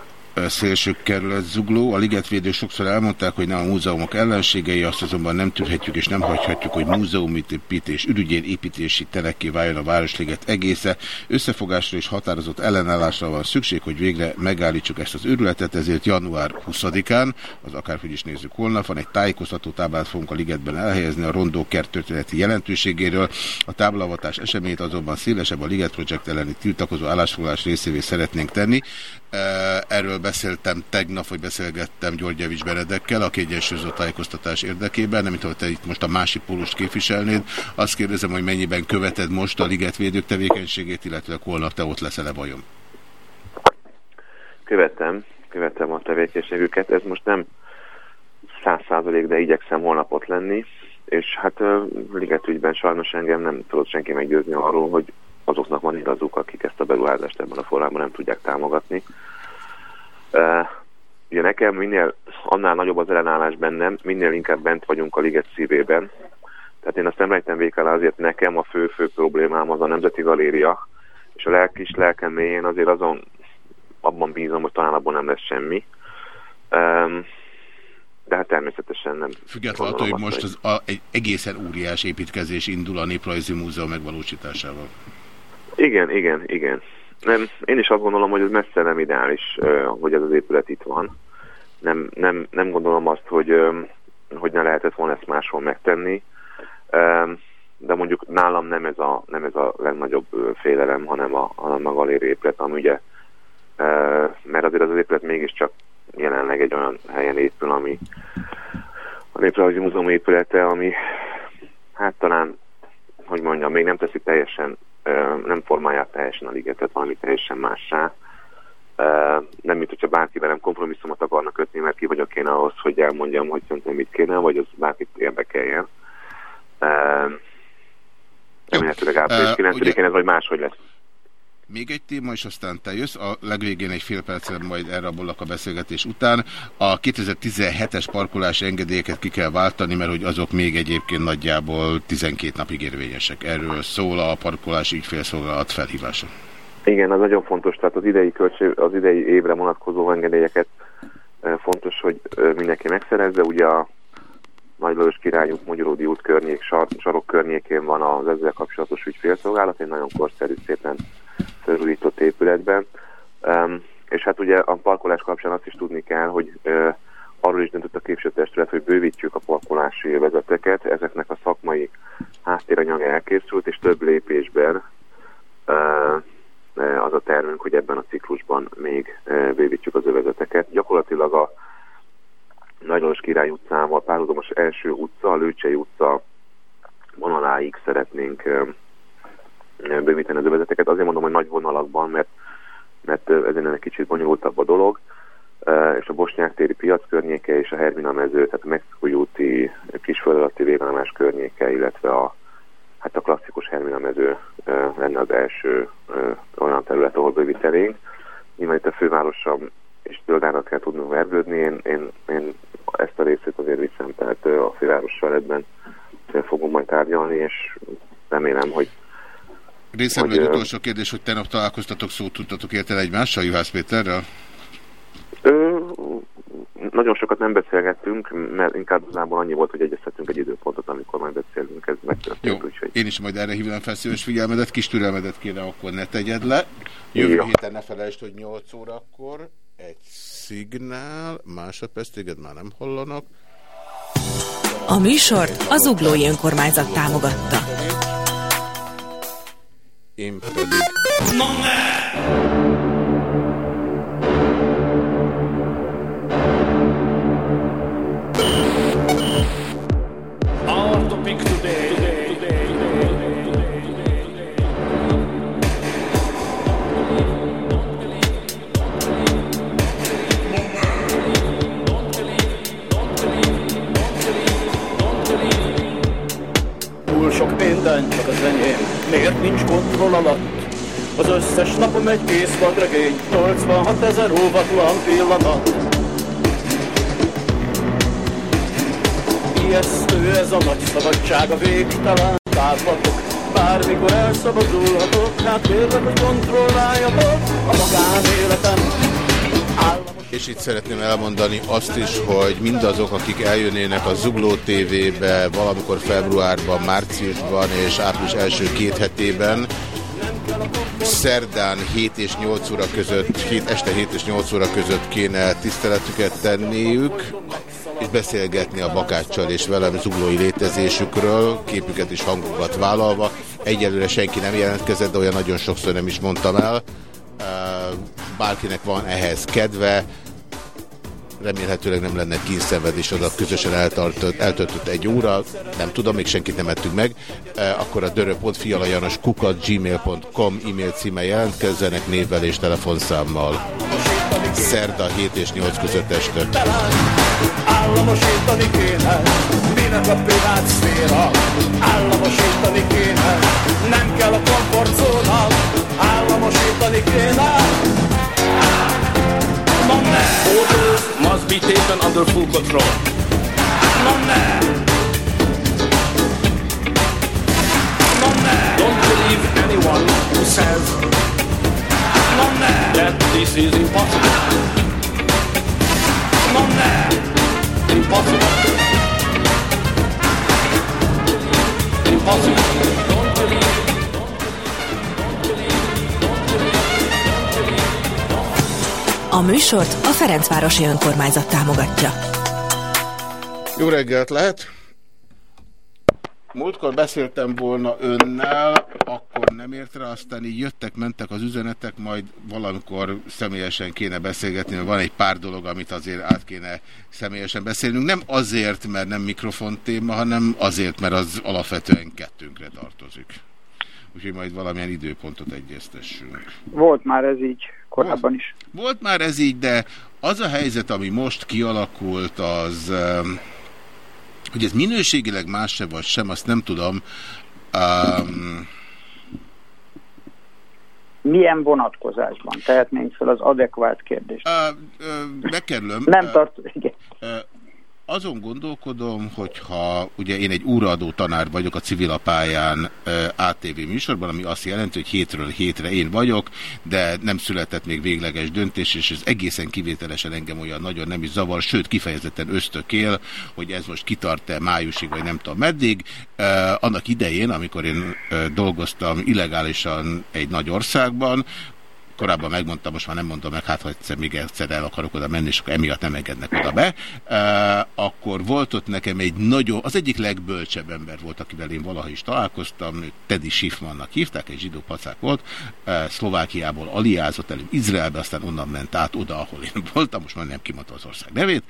S1: szélső kerület zugló. A ligetvédők sokszor elmondták, hogy nem a múzeumok ellenségei, azt azonban nem tűrhetjük és nem hagyhatjuk, hogy múzeumépítés ürügyén építési tereké váljon a Városliget egésze. Összefogásra és határozott ellenállásra van szükség, hogy végre megállítsuk ezt az őrületet, ezért január 20-án, az akárhogy is nézzük holnap, van egy tájékoztató táblát fogunk a ligetben elhelyezni a rondó kert történeti jelentőségéről. A táblavatás eseményt azonban szélesebb a Liget Project elleni tiltakozó állásfoglalás részévé szeretnénk tenni. Erről beszéltem tegnap, vagy beszélgettem Györgyevics Benedekkel, a egyensúlyozó tájékoztatás érdekében, nem hogy te itt most a másik pólust képviselnéd. Azt kérdezem, hogy mennyiben követed most a ligetvédők tevékenységét, illetve holnap te ott leszel-e vajon?
S8: Követem, követem a tevékenységüket, ez most nem száz százalék, de igyekszem holnap ott lenni, és hát ligetügyben sajnos engem nem tudott senki meggyőzni arról, hogy azoknak van igazuk, akik ezt a beruházást ebben a formában nem tudják támogatni. Ugye nekem minél, annál nagyobb az ellenállás bennem, minél inkább bent vagyunk a liget szívében. Tehát én azt nem rejtem végkel, azért nekem a fő-fő problémám az a Nemzeti Galéria, és a lelkis lelkem mélyén azért azon abban bízom, hogy talán abban nem lesz semmi. Um, de hát természetesen nem.
S1: Függetlenül attól, hogy most az a, egy egészen óriás építkezés indul a Néprajzi Múzeum megvalósításával.
S8: Igen, igen, igen. Nem, én is azt gondolom, hogy ez messze nem ideális, hogy ez az épület itt van. Nem, nem, nem gondolom azt, hogy, hogy ne lehetett volna ezt máshol megtenni. De mondjuk nálam nem ez a, nem ez a legnagyobb félelem, hanem a, hanem a galéri épület, ami ugye, mert azért az épület mégiscsak jelenleg egy olyan helyen épül, ami a Néprajzi Múzeum épülete, ami hát talán, hogy mondjam, még nem teszi teljesen, nem formálják teljesen a ligetet, valami teljesen mássá. Nem, mint hogyha bárki velem kompromisszumot akarnak kötni, mert ki vagyok én ahhoz, hogy elmondjam, hogy szerintem mit kéne, vagy az bárkit érdekeljen. Remélhetőleg április
S1: Ö,
S8: 9-én ez vagy máshogy lesz.
S1: Még egy téma, és aztán te jössz. A legvégén egy fél percre majd elrabolok a beszélgetés után. A 2017-es parkolási engedélyeket ki kell váltani, mert hogy azok még egyébként nagyjából 12 napig érvényesek. Erről szól a parkolási ügyfélszolgálat felhívása.
S8: Igen, az nagyon fontos, tehát az idei, költség, az idei évre vonatkozó engedélyeket fontos, hogy mindenki megszerezze. Ugye a Nagy Lajos Király út, Magyaródi út környék, sar, sarok környékén van az ezzel kapcsolatos ügyfélszolgálat, egy nagyon korszerű, szépen felújított épületben. Um, és hát ugye a parkolás kapcsán azt is tudni kell, hogy uh, arról is döntött a képviselőtestület, hogy bővítjük a parkolási vezeteket. Ezeknek a szakmai háttéranyag elkészült, és több lépésben uh, az a tervünk, hogy ebben a ciklusban még bővítjük az övezeteket. Gyakorlatilag a Nagylós Király utcával párhuzamos első utca, a Lőcsei utca vonaláig szeretnénk bővíteni az övezeteket. Azért mondom, hogy nagy vonalakban, mert, mert ezen egy kicsit bonyolultabb a dolog, és a Bosnyák téri piac környéke és a Hermina mező, tehát a Mexikói úti kisföld alatti végállomás környéke, illetve a, hát a klasszikus Hermina mező lenne az első olyan terület, ahol bővítenénk. Nyilván itt a fővárossal és Döldára kell tudnunk vergődni, én, én, én ezt a részét azért viszem, tehát a fővárossal ebben fogunk majd tárgyalni, és remélem, hogy
S1: Részemről
S8: Hogy,
S1: egy utolsó kérdés, hogy tegnap találkoztatok, szót tudtatok érteni egymással, Juhász Péterrel?
S8: Ö, nagyon sokat nem beszélgettünk, mert inkább igazából annyi volt, hogy egyeztetünk egy időpontot, amikor majd beszélünk, ez
S1: Jó,
S8: megtörtént, úgyhogy
S1: én is majd erre hívnám fel szíves figyelmedet, kis türelmedet kéne, akkor ne tegyed le. Jövő
S8: Jó.
S1: héten ne felejtsd, hogy 8 órakor egy szignál, másodperc, téged már nem hallanak.
S7: A műsort az Uglói Önkormányzat támogatta.
S1: Én pedig...
S2: Today. Túl sok minden csak az enyém, miért nincs kontroll alatt? Az összes napom egy kész vadregény, 86 ezer óvatlan pillanat. Ijesztő ez a nagy szabadság, a végtelen távlatok. Bármikor elszabadulhatok, hát kérlek, hogy kontrolláljatok a magánéletem.
S1: És itt szeretném elmondani azt is, hogy mindazok, akik eljönnének a Zugló TV-be valamikor februárban, márciusban és április első két hetében, szerdán 7 és 8 óra között, 7, este 7 és 8 óra között kéne tiszteletüket tenniük, és beszélgetni a Bakáccsal és velem zuglói létezésükről, képüket és hangukat vállalva. Egyelőre senki nem jelentkezett, de olyan nagyon sokszor nem is mondtam el. Bárkinek van ehhez kedve, remélhetőleg nem lenne kínszenvedés az a közösen eltartott, eltöltött egy óra, nem tudom, még senkit nem ettük meg, akkor a dörö.fialajanos kukat gmail.com e-mail címmel jelentkezzenek névvel és telefonszámmal. Szerda 7 és 8 között este.
S2: Államosítani kéne, minek a privát szféra? Államosítani kéne, nem kell a Állam a sétanikréna Orders must be taken under full control. Don't believe anyone who says That this is impossible. Impossible. Impossible.
S7: Don't A műsort a Ferencvárosi Önkormányzat támogatja.
S1: Jó reggelt lehet! Múltkor beszéltem volna önnel, akkor nem ért rá, aztán így jöttek, mentek az üzenetek, majd valamikor személyesen kéne beszélgetni, mert van egy pár dolog, amit azért át kéne személyesen beszélnünk. Nem azért, mert nem mikrofon téma, hanem azért, mert az alapvetően kettőnkre tartozik. Úgyhogy majd valamilyen időpontot egyeztessünk.
S9: Volt már ez így korábban is.
S1: Volt már ez így, de az a helyzet, ami most kialakult, az, um, hogy ez minőségileg más se vagy sem, azt nem tudom. Um,
S9: Milyen vonatkozásban tehetnénk fel az adekvát kérdést?
S1: uh, uh, megkerülöm.
S9: Nem
S1: uh,
S9: tart... Igen.
S1: uh, azon gondolkodom, hogyha ugye én egy úraadó tanár vagyok a civilapályán uh, ATV műsorban, ami azt jelenti, hogy hétről hétre én vagyok, de nem született még végleges döntés, és ez egészen kivételesen engem olyan nagyon nem is zavar, sőt kifejezetten ösztökél, hogy ez most kitart-e májusig, vagy nem tudom meddig. Annak idején, amikor én dolgoztam illegálisan egy nagy országban, korábban megmondtam, most már nem mondom meg, hát ha egyszer még egyszer el akarok oda menni, és akkor emiatt nem engednek oda be, akkor volt ott nekem egy nagyon, az egyik legbölcsebb ember volt, akivel én valaha is találkoztam, Teddy Schiffmannak hívták, egy zsidó pacák volt, e, Szlovákiából aliázott előbb Izraelbe, aztán onnan ment át oda, ahol én voltam, most már nem kimondta az ország nevét,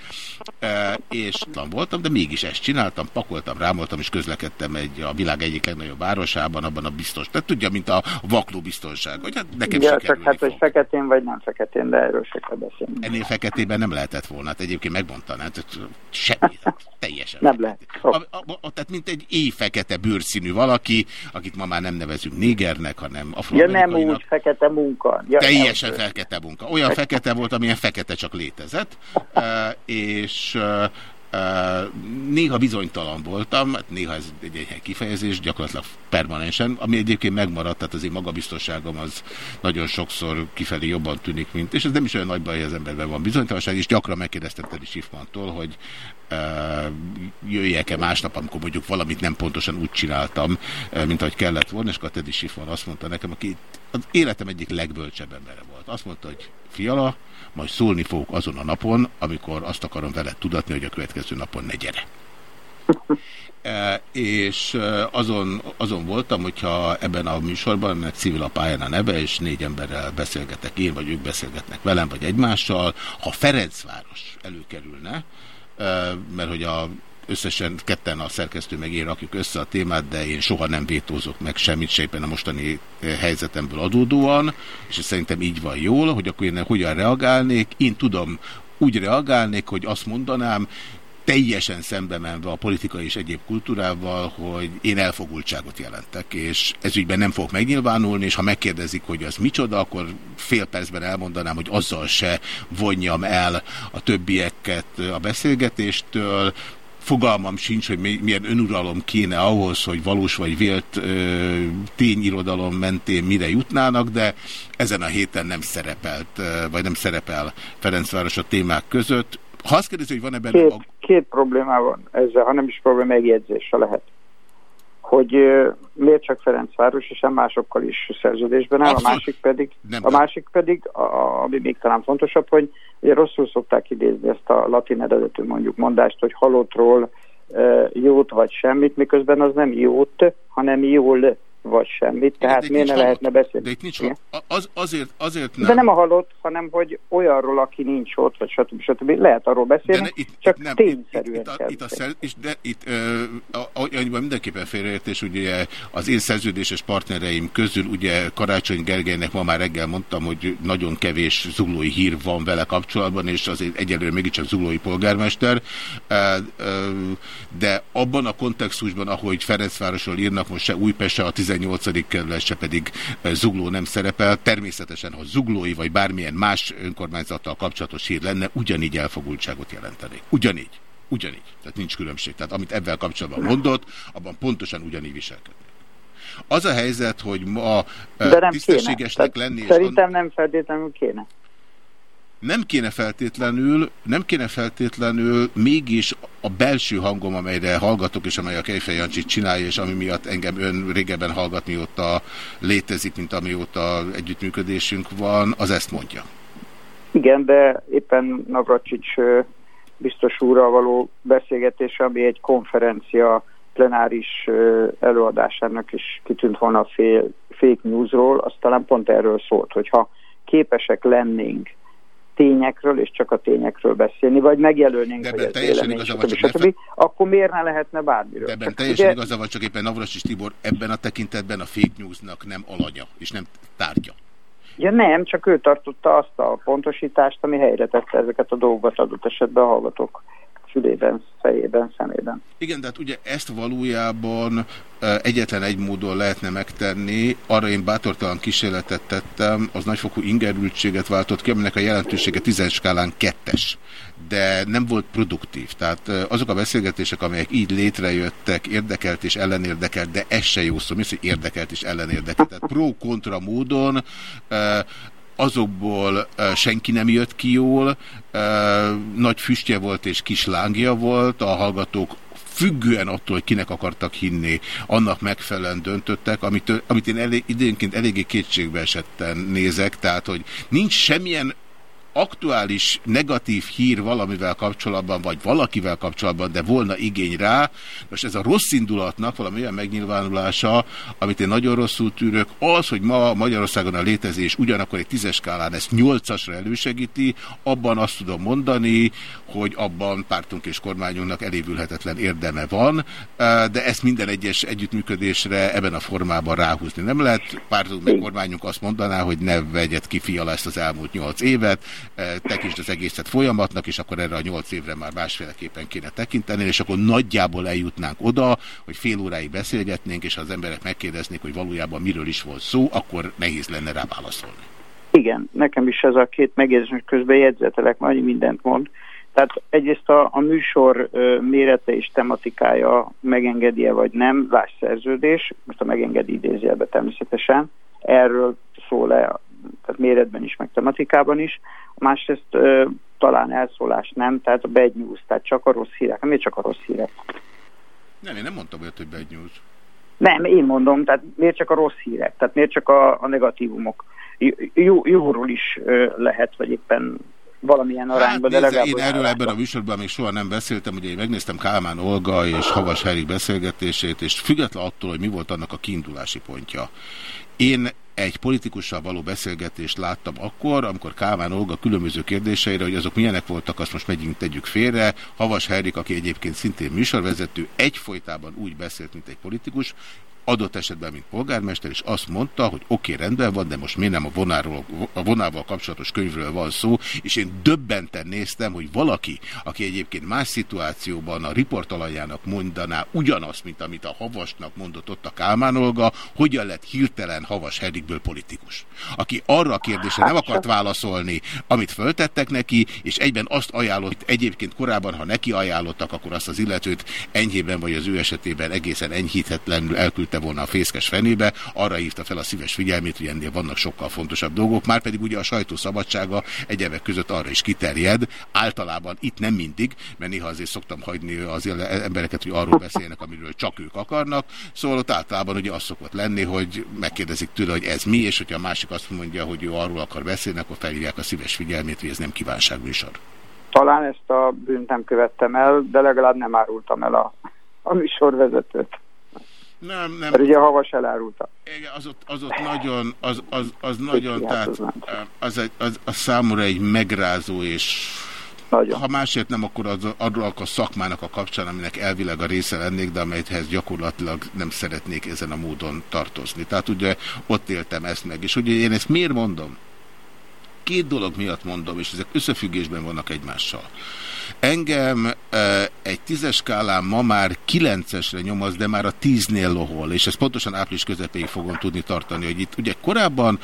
S1: és tam voltam, de mégis ezt csináltam, pakoltam, rámoltam, és közlekedtem egy a világ egyik legnagyobb városában, abban a biztos, tehát tudja, mint a vakló biztonság, hogy hát nekem
S9: Ja,
S1: sikerült.
S9: csak hát, hogy feketén vagy nem feketén, de erről se kell beszélni.
S1: Ennél feketében nem lehetett volna, hát egyébként megmondta, hát semmi, hát teljesen.
S9: Nem lehet.
S1: A, a, a, tehát mint egy éjfekete bőrszínű valaki, akit ma már nem nevezünk négernek, hanem
S9: Ja, nem
S1: afroamerikainak.
S9: úgy, fekete munka. Ja,
S1: Teljesen
S9: nem.
S1: fekete munka. Olyan fekete volt, amilyen fekete csak létezett, és néha bizonytalan voltam, hát néha ez egy enyhe kifejezés, gyakorlatilag permanensen, ami egyébként megmaradt, tehát az én magabiztosságom az nagyon sokszor kifelé jobban tűnik, mint, és ez nem is olyan nagy baj, hogy az emberben van bizonytalanság, és gyakran megkérdeztem Teddy Schiffmantól, hogy uh, jöjjek-e másnap, amikor mondjuk valamit nem pontosan úgy csináltam, mint ahogy kellett volna, és akkor Teddy Schiffman azt mondta nekem, aki az életem egyik legbölcsebb embere volt. Azt mondta, hogy fiala, majd szólni fogok azon a napon, amikor azt akarom veled tudatni, hogy a következő napon ne gyere. E, és e, azon, azon voltam, hogyha ebben a műsorban, aminek civil a pályán a neve, és négy emberrel beszélgetek én, vagy ők beszélgetnek velem, vagy egymással, ha Ferencváros előkerülne, e, mert hogy a összesen ketten a szerkesztő meg én rakjuk össze a témát, de én soha nem vétózok meg semmit, se éppen a mostani eh, helyzetemből adódóan, és ez szerintem így van jól, hogy akkor én hogyan reagálnék. Én tudom, úgy reagálnék, hogy azt mondanám, teljesen szembe menve a politikai és egyéb kultúrával, hogy én elfogultságot jelentek, és ezügyben nem fogok megnyilvánulni, és ha megkérdezik, hogy az micsoda, akkor fél percben elmondanám, hogy azzal se vonjam el a többieket a beszélgetéstől, fogalmam sincs, hogy mi- milyen önuralom kéne ahhoz, hogy valós vagy vélt ö, tényirodalom mentén mire jutnának, de ezen a héten nem szerepelt, ö, vagy nem szerepel Ferencváros a témák között. Ha azt kérdezi, hogy van-e benne
S9: Két,
S1: a
S9: két problémá van ezzel, ha nem is probléma, megjegyzése lehet. Hogy miért csak Ferencváros, és másokkal is szerződésben áll, a másik pedig,
S1: Nem,
S9: a másik pedig, a, ami még talán fontosabb, hogy ugye rosszul szokták idézni ezt a latin eredetű mondjuk mondást, hogy halottról ö, jót vagy semmit, miközben az nem jót, hanem jól vagy semmit, tehát
S1: itt
S9: miért ne
S1: nincs
S9: lehetne beszélni?
S1: De itt nincs,
S9: Igen.
S1: az, azért, azért nem.
S9: De nem a halott, hanem hogy olyanról, aki nincs ott, vagy stb. stb. Lehet arról beszélni,
S1: ne- itt,
S9: csak
S1: nem,
S9: tényszerűen
S1: itt, itt, a, itt, a szer, és de itt ö, a, mindenképpen félreértés, ugye az én szerződéses partnereim közül, ugye Karácsony Gergelynek ma már reggel mondtam, hogy nagyon kevés zuglói hír van vele kapcsolatban, és azért egyelőre mégiscsak zuglói polgármester, de abban a kontextusban, ahogy Ferencvárosról írnak, most se Újpest, se a 18. kerület, se pedig zugló nem szerepel, természetesen, ha zuglói vagy bármilyen más önkormányzattal kapcsolatos hír lenne, ugyanígy elfogultságot jelentenék. Ugyanígy. Ugyanígy. Tehát nincs különbség. Tehát amit ebben kapcsolatban mondott, abban pontosan ugyanígy viselkedni. Az a helyzet, hogy ma
S9: De nem
S1: tisztességesnek lenni, és
S9: Szerintem nem feltétlenül kéne.
S1: Nem kéne feltétlenül, nem kéne feltétlenül mégis a belső hangom, amelyre hallgatok, és amely a Kejfej Jancsit csinálja, és ami miatt engem ön régebben hallgat, mióta létezik, mint amióta együttműködésünk van, az ezt mondja.
S9: Igen, de éppen Navracsics biztos úrral való beszélgetés, ami egy konferencia plenáris előadásának is kitűnt volna a fake newsról, az talán pont erről szólt, hogyha képesek lennénk tényekről, és csak a tényekről beszélni, vagy megjelölnénk,
S1: De ebben teljesen igaza
S9: stb.
S1: csak
S9: stb., akkor miért ne lehetne bármiről?
S1: De ebben
S9: Csak
S1: teljesen
S9: ugye-
S1: igaza van, csak éppen Navracsis Tibor ebben a tekintetben a fake newsnak nem alanya, és nem tárgya.
S9: Ja nem, csak ő tartotta azt a pontosítást, ami helyre tette ezeket a dolgokat adott esetben a hallgatók fülében, fejében, szemében.
S1: Igen, de hát ugye ezt valójában e, egyetlen egy módon lehetne megtenni, arra én bátortalan kísérletet tettem, az nagyfokú ingerültséget váltott ki, aminek a jelentősége 10 skálán kettes, de nem volt produktív. Tehát e, azok a beszélgetések, amelyek így létrejöttek, érdekelt és ellenérdekelt, de ez se jó szó, mi érdekelt és ellenérdekelt. Tehát pro-kontra módon e, azokból senki nem jött ki jól, nagy füstje volt és kis lángja volt, a hallgatók függően attól, hogy kinek akartak hinni, annak megfelelően döntöttek, amit, amit én elég, időnként eléggé kétségbe esetten nézek, tehát, hogy nincs semmilyen aktuális negatív hír valamivel kapcsolatban, vagy valakivel kapcsolatban, de volna igény rá. Most ez a rossz indulatnak valami olyan megnyilvánulása, amit én nagyon rosszul tűrök, az, hogy ma Magyarországon a létezés ugyanakkor egy tízes skálán ezt nyolcasra elősegíti, abban azt tudom mondani, hogy abban pártunk és kormányunknak elévülhetetlen érdeme van, de ezt minden egyes együttműködésre ebben a formában ráhúzni nem lehet. Pártunk meg kormányunk azt mondaná, hogy ne vegyed ki fiala ezt az elmúlt nyolc évet, tekintsd az egészet folyamatnak, és akkor erre a nyolc évre már másféleképpen kéne tekinteni, és akkor nagyjából eljutnánk oda, hogy fél óráig beszélgetnénk, és ha az emberek megkérdeznék, hogy valójában miről is volt szó, akkor nehéz lenne rá válaszolni.
S9: Igen, nekem is ez a két megjegyzés közben jegyzetelek, majd mindent mond. Tehát egyrészt a, a műsor ö, mérete és tematikája megengedi-e vagy nem, láss szerződés, most a megengedi idézjelbe természetesen, erről szól-e, tehát méretben is, meg tematikában is. Másrészt ö, talán elszólás nem, tehát a bad news, tehát csak a rossz hírek, miért csak a rossz hírek?
S1: Nem, én nem mondtam olyat, hogy bad news.
S9: Nem, én mondom, tehát miért csak a rossz hírek, tehát miért csak a, a negatívumok. Jó, jóról is ö, lehet, vagy éppen valamilyen arányban,
S1: hát,
S9: de
S1: nézze, én erről
S9: arányban.
S1: ebben a műsorban még soha nem beszéltem, ugye én megnéztem Kálmán Olga és Havas Herik beszélgetését, és független attól, hogy mi volt annak a kiindulási pontja. Én egy politikussal való beszélgetést láttam akkor, amikor Kálmán Olga különböző kérdéseire, hogy azok milyenek voltak, azt most megyünk tegyük félre. Havas Herik, aki egyébként szintén műsorvezető, egyfolytában úgy beszélt, mint egy politikus, adott esetben, mint polgármester, és azt mondta, hogy oké, okay, rendben van, de most miért nem a, vonáról, a vonával kapcsolatos könyvről van szó, és én döbbenten néztem, hogy valaki, aki egyébként más szituációban a riportalanyának mondaná ugyanazt, mint amit a Havasnak mondott ott a Kálmán Olga, hogyan lett hirtelen Havas Herikből politikus. Aki arra a kérdésre nem akart válaszolni, amit föltettek neki, és egyben azt ajánlott, egyébként korábban, ha neki ajánlottak, akkor azt az illetőt enyhében vagy az ő esetében egészen enyhíthetlenül elküldte volna a fészkes fenébe, arra hívta fel a szíves figyelmét, hogy ennél vannak sokkal fontosabb dolgok, már pedig ugye a sajtó szabadsága egyebek között arra is kiterjed, általában itt nem mindig, mert néha azért szoktam hagyni az embereket, hogy arról beszélnek, amiről csak ők akarnak, szóval ott általában ugye az szokott lenni, hogy megkérdezik tőle, hogy ez mi, és hogyha a másik azt mondja, hogy ő arról akar beszélni, akkor felhívják a szíves figyelmét, hogy ez nem kívánságműsor.
S9: Talán ezt a bűnt nem követtem el, de legalább nem árultam el a, a műsorvezetőt.
S1: Nem, nem.
S9: Mert ugye a havas elárulta.
S1: Igen, az ott, az ott nagyon, az, az, az nagyon, tehát az, egy, az, az számomra egy megrázó és
S9: nagyon.
S1: ha másért nem, akkor az, arról a szakmának a kapcsán, aminek elvileg a része lennék, de amelyhez gyakorlatilag nem szeretnék ezen a módon tartozni. Tehát ugye ott éltem ezt meg. És ugye én ezt miért mondom? Két dolog miatt mondom, és ezek összefüggésben vannak egymással. Engem egy tízes skálán ma már kilencesre nyomoz, de már a tíznél lohol, és ezt pontosan április közepéig fogom tudni tartani, hogy itt ugye korábban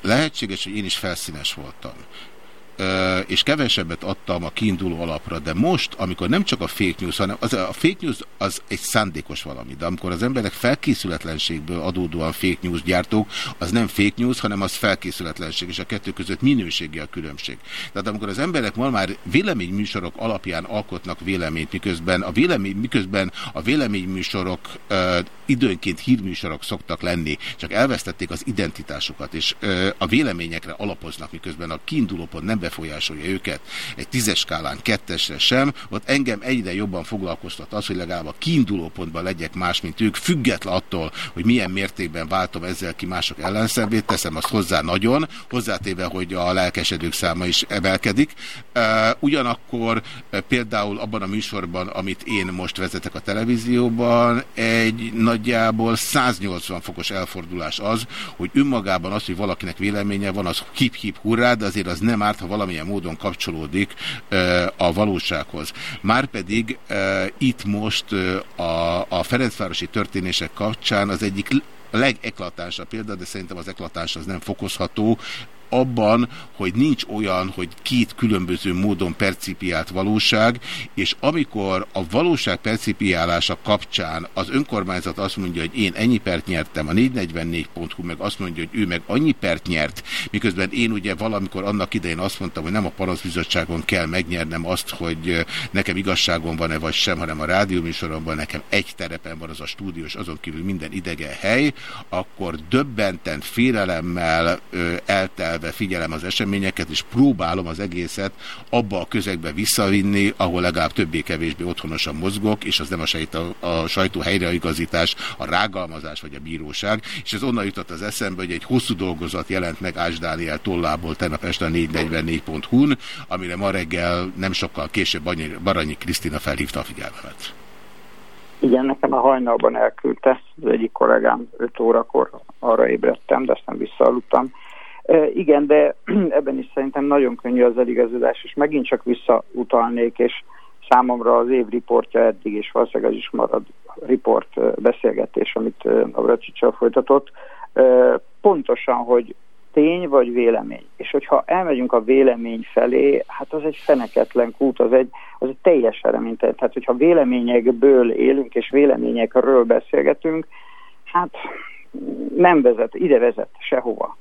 S1: lehetséges, hogy én is felszínes voltam. És kevesebbet adtam a kiinduló alapra, de most, amikor nem csak a fake news, hanem az, a fake news az egy szándékos valami, de amikor az emberek felkészületlenségből adódóan fake news gyártók, az nem fake news, hanem az felkészületlenség, és a kettő között minőségi a különbség. Tehát amikor az emberek ma már véleményműsorok alapján alkotnak véleményt, miközben a, vélemény, miközben a véleményműsorok ö, időnként hírműsorok szoktak lenni, csak elvesztették az identitásukat, és ö, a véleményekre alapoznak, miközben a kiindulópont nem befolyásolja őket. Egy tízes skálán kettesre sem, ott engem egyre jobban foglalkoztat az, hogy legalább a kiindulópontban legyek más, mint ők, független attól, hogy milyen mértékben váltom ezzel ki mások ellenszervét, teszem azt hozzá nagyon, hozzátéve, hogy a lelkesedők száma is emelkedik. Ugyanakkor például abban a műsorban, amit én most vezetek a televízióban, egy nagyjából 180 fokos elfordulás az, hogy önmagában az, hogy valakinek véleménye van, az hip-hip hurrá, de azért az nem árt, ha valamilyen módon kapcsolódik a valósághoz. Márpedig itt most a, a Ferencvárosi történések kapcsán az egyik legeklatánsabb példa, de szerintem az eklatás az nem fokozható, abban, hogy nincs olyan, hogy két különböző módon percipiált valóság, és amikor a valóság percipiálása kapcsán az önkormányzat azt mondja, hogy én ennyi pert nyertem, a 444.hu meg azt mondja, hogy ő meg annyi pert nyert, miközben én ugye valamikor annak idején azt mondtam, hogy nem a panaszbizottságon kell megnyernem azt, hogy nekem igazságom van-e vagy sem, hanem a rádióműsoromban nekem egy terepen van az a stúdió, és azon kívül minden idegen hely, akkor döbbenten, félelemmel eltel figyelve figyelem az eseményeket, és próbálom az egészet abba a közegbe visszavinni, ahol legalább többé-kevésbé otthonosan mozgok, és az nem a, sajt, a, a sajtó helyreigazítás, a rágalmazás vagy a bíróság, és ez onnan jutott az eszembe, hogy egy hosszú dolgozat jelent meg Ás Dániel tollából tegnap este a 444.hu-n, amire ma reggel nem sokkal később Baranyi Krisztina felhívta a figyelmemet.
S9: Igen, nekem a hajnalban elküldte az egyik kollégám 5 órakor, arra ébredtem, de aztán visszaaludtam. Igen, de ebben is szerintem nagyon könnyű az eligazodás, és megint csak visszautalnék, és számomra az év riportja eddig, és valószínűleg az is marad riport beszélgetés, amit Navracsicsal folytatott, pontosan, hogy tény vagy vélemény. És hogyha elmegyünk a vélemény felé, hát az egy feneketlen kút, az egy, az egy teljes reménytelen. Tehát, hogyha véleményekből élünk, és véleményekről beszélgetünk, hát nem vezet, ide vezet sehova.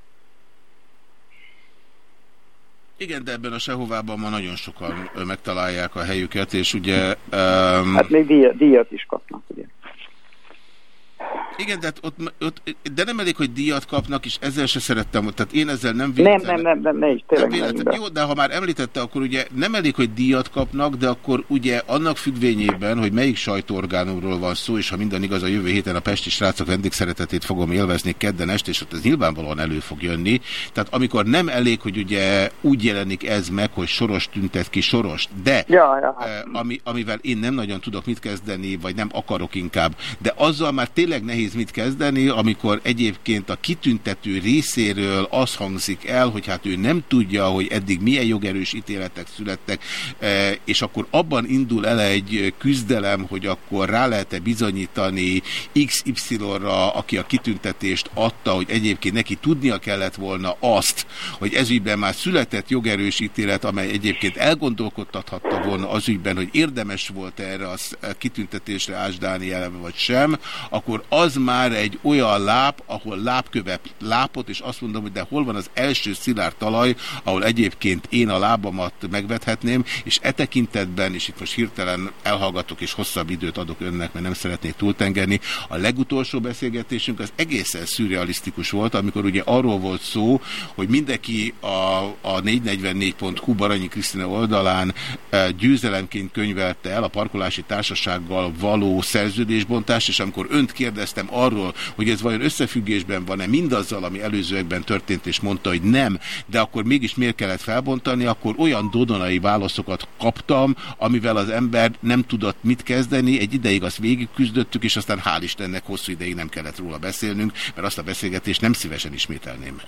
S1: Igen, de ebben a sehovában ma nagyon sokan megtalálják a helyüket, és ugye... Um...
S9: Hát még díjat, díjat is kapnak, ugye.
S1: Igen, de, hát ott, ott, de nem elég, hogy díjat kapnak, és ezzel se szerettem, tehát én ezzel nem
S9: véletlen. Nem, nem, nem, nem, ne is, tényleg nem
S1: véletlen. Jó, de ha már említette, akkor ugye nem elég, hogy díjat kapnak, de akkor ugye annak függvényében, hogy melyik sajtóorgánumról van szó, és ha minden igaz, a jövő héten a Pesti srácok vendégszeretetét fogom élvezni kedden este, és ott ez nyilvánvalóan elő fog jönni. Tehát amikor nem elég, hogy ugye úgy jelenik ez meg, hogy soros tüntet ki soros, de
S9: ja, ja.
S1: Ami, amivel én nem nagyon tudok mit kezdeni, vagy nem akarok inkább, de azzal már tényleg nehéz nehéz mit kezdeni, amikor egyébként a kitüntető részéről az hangzik el, hogy hát ő nem tudja, hogy eddig milyen jogerős ítéletek születtek, e, és akkor abban indul el egy küzdelem, hogy akkor rá lehet-e bizonyítani XY-ra, aki a kitüntetést adta, hogy egyébként neki tudnia kellett volna azt, hogy ezügyben már született jogerős ítélet, amely egyébként elgondolkodtathatta volna az ügyben, hogy érdemes volt erre a kitüntetésre Ás Dánielve vagy sem, akkor az az már egy olyan láp, ahol lábkövet lápot, és azt mondom, hogy de hol van az első szilárd talaj, ahol egyébként én a lábamat megvethetném, és e tekintetben, és itt most hirtelen elhallgatok, és hosszabb időt adok önnek, mert nem szeretnék túltengerni, a legutolsó beszélgetésünk az egészen szürrealisztikus volt, amikor ugye arról volt szó, hogy mindenki a, a 444.hu Baranyi Krisztina oldalán e, győzelemként könyvelte el a parkolási társasággal való szerződésbontást, és amikor önt kérdeztem kérdeztem arról, hogy ez vajon összefüggésben van-e mindazzal, ami előzőekben történt, és mondta, hogy nem, de akkor mégis miért kellett felbontani, akkor olyan dodonai válaszokat kaptam, amivel az ember nem tudott mit kezdeni, egy ideig azt végigküzdöttük, és aztán hál' Istennek hosszú ideig nem kellett róla beszélnünk, mert azt a beszélgetést nem szívesen ismételném meg.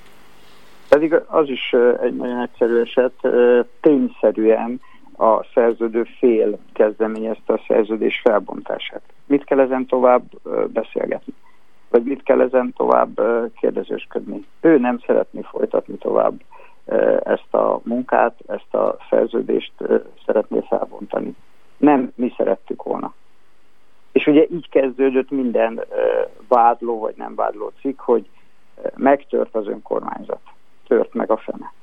S9: Pedig az is egy nagyon egyszerű eset, tényszerűen a szerződő fél kezdeményezte a szerződés felbontását. Mit kell ezen tovább beszélgetni? Vagy mit kell ezen tovább kérdezősködni? Ő nem szeretné folytatni tovább ezt a munkát, ezt a szerződést szeretné felbontani. Nem mi szerettük volna. És ugye így kezdődött minden vádló vagy nem vádló cikk, hogy megtört az önkormányzat. Tört meg a fene.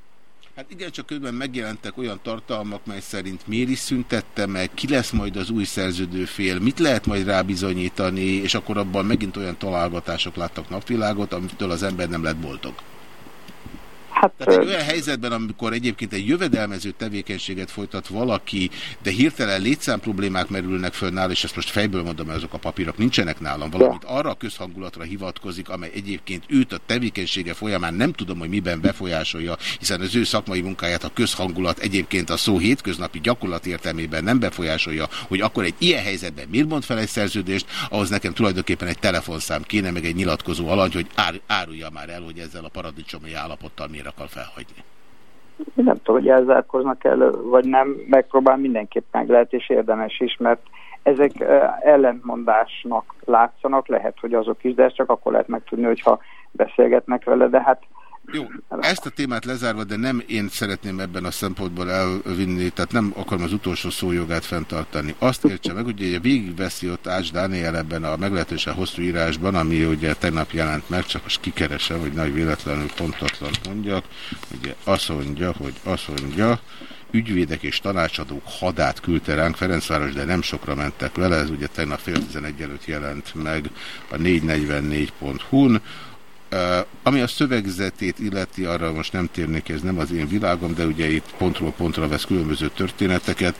S1: Hát igen, csak közben megjelentek olyan tartalmak, mely szerint miért is szüntette meg, ki lesz majd az új szerződő fél, mit lehet majd rábizonyítani, és akkor abban megint olyan találgatások láttak napvilágot, amitől az ember nem lett boldog.
S9: Hát,
S1: Tehát egy olyan helyzetben, amikor egyébként egy jövedelmező tevékenységet folytat valaki, de hirtelen létszám problémák merülnek föl nála, és ezt most fejből mondom, mert azok a papírok nincsenek nálam, valamint arra a közhangulatra hivatkozik, amely egyébként őt a tevékenysége folyamán nem tudom, hogy miben befolyásolja, hiszen az ő szakmai munkáját a közhangulat egyébként a szó hétköznapi gyakorlat értelmében nem befolyásolja, hogy akkor egy ilyen helyzetben miért mond fel egy szerződést, ahhoz nekem tulajdonképpen egy telefonszám kéne, meg egy nyilatkozó alany, hogy ár, árulja már el, hogy ezzel a paradicsomi állapottal miért akar felhagyni.
S9: Nem tudom, hogy elzárkoznak el, vagy nem, megpróbál mindenképp meg lehet, és érdemes is, mert ezek ellentmondásnak látszanak, lehet, hogy azok is, de ezt csak akkor lehet megtudni, hogyha beszélgetnek vele, de hát
S1: Jó, ezt a témát lezárva, de nem én szeretném ebben a szempontból elvinni, tehát nem akarom az utolsó szójogát fenntartani. Azt értse meg, ugye végigveszi ott Ács Dániel ebben a meglehetősen hosszú írásban, ami ugye tegnap jelent meg, csak most kikeresem, hogy nagy véletlenül pontatlan mondjak. Ugye azt mondja, hogy azt mondja, ügyvédek és tanácsadók hadát küldte ránk Ferencváros, de nem sokra mentek vele, ez ugye tegnap fél tizenegy előtt jelent meg a 444.hu-n. Ami a szövegzetét illeti, arra most nem térnék, ez nem az én világom, de ugye itt pontról pontra vesz különböző történeteket.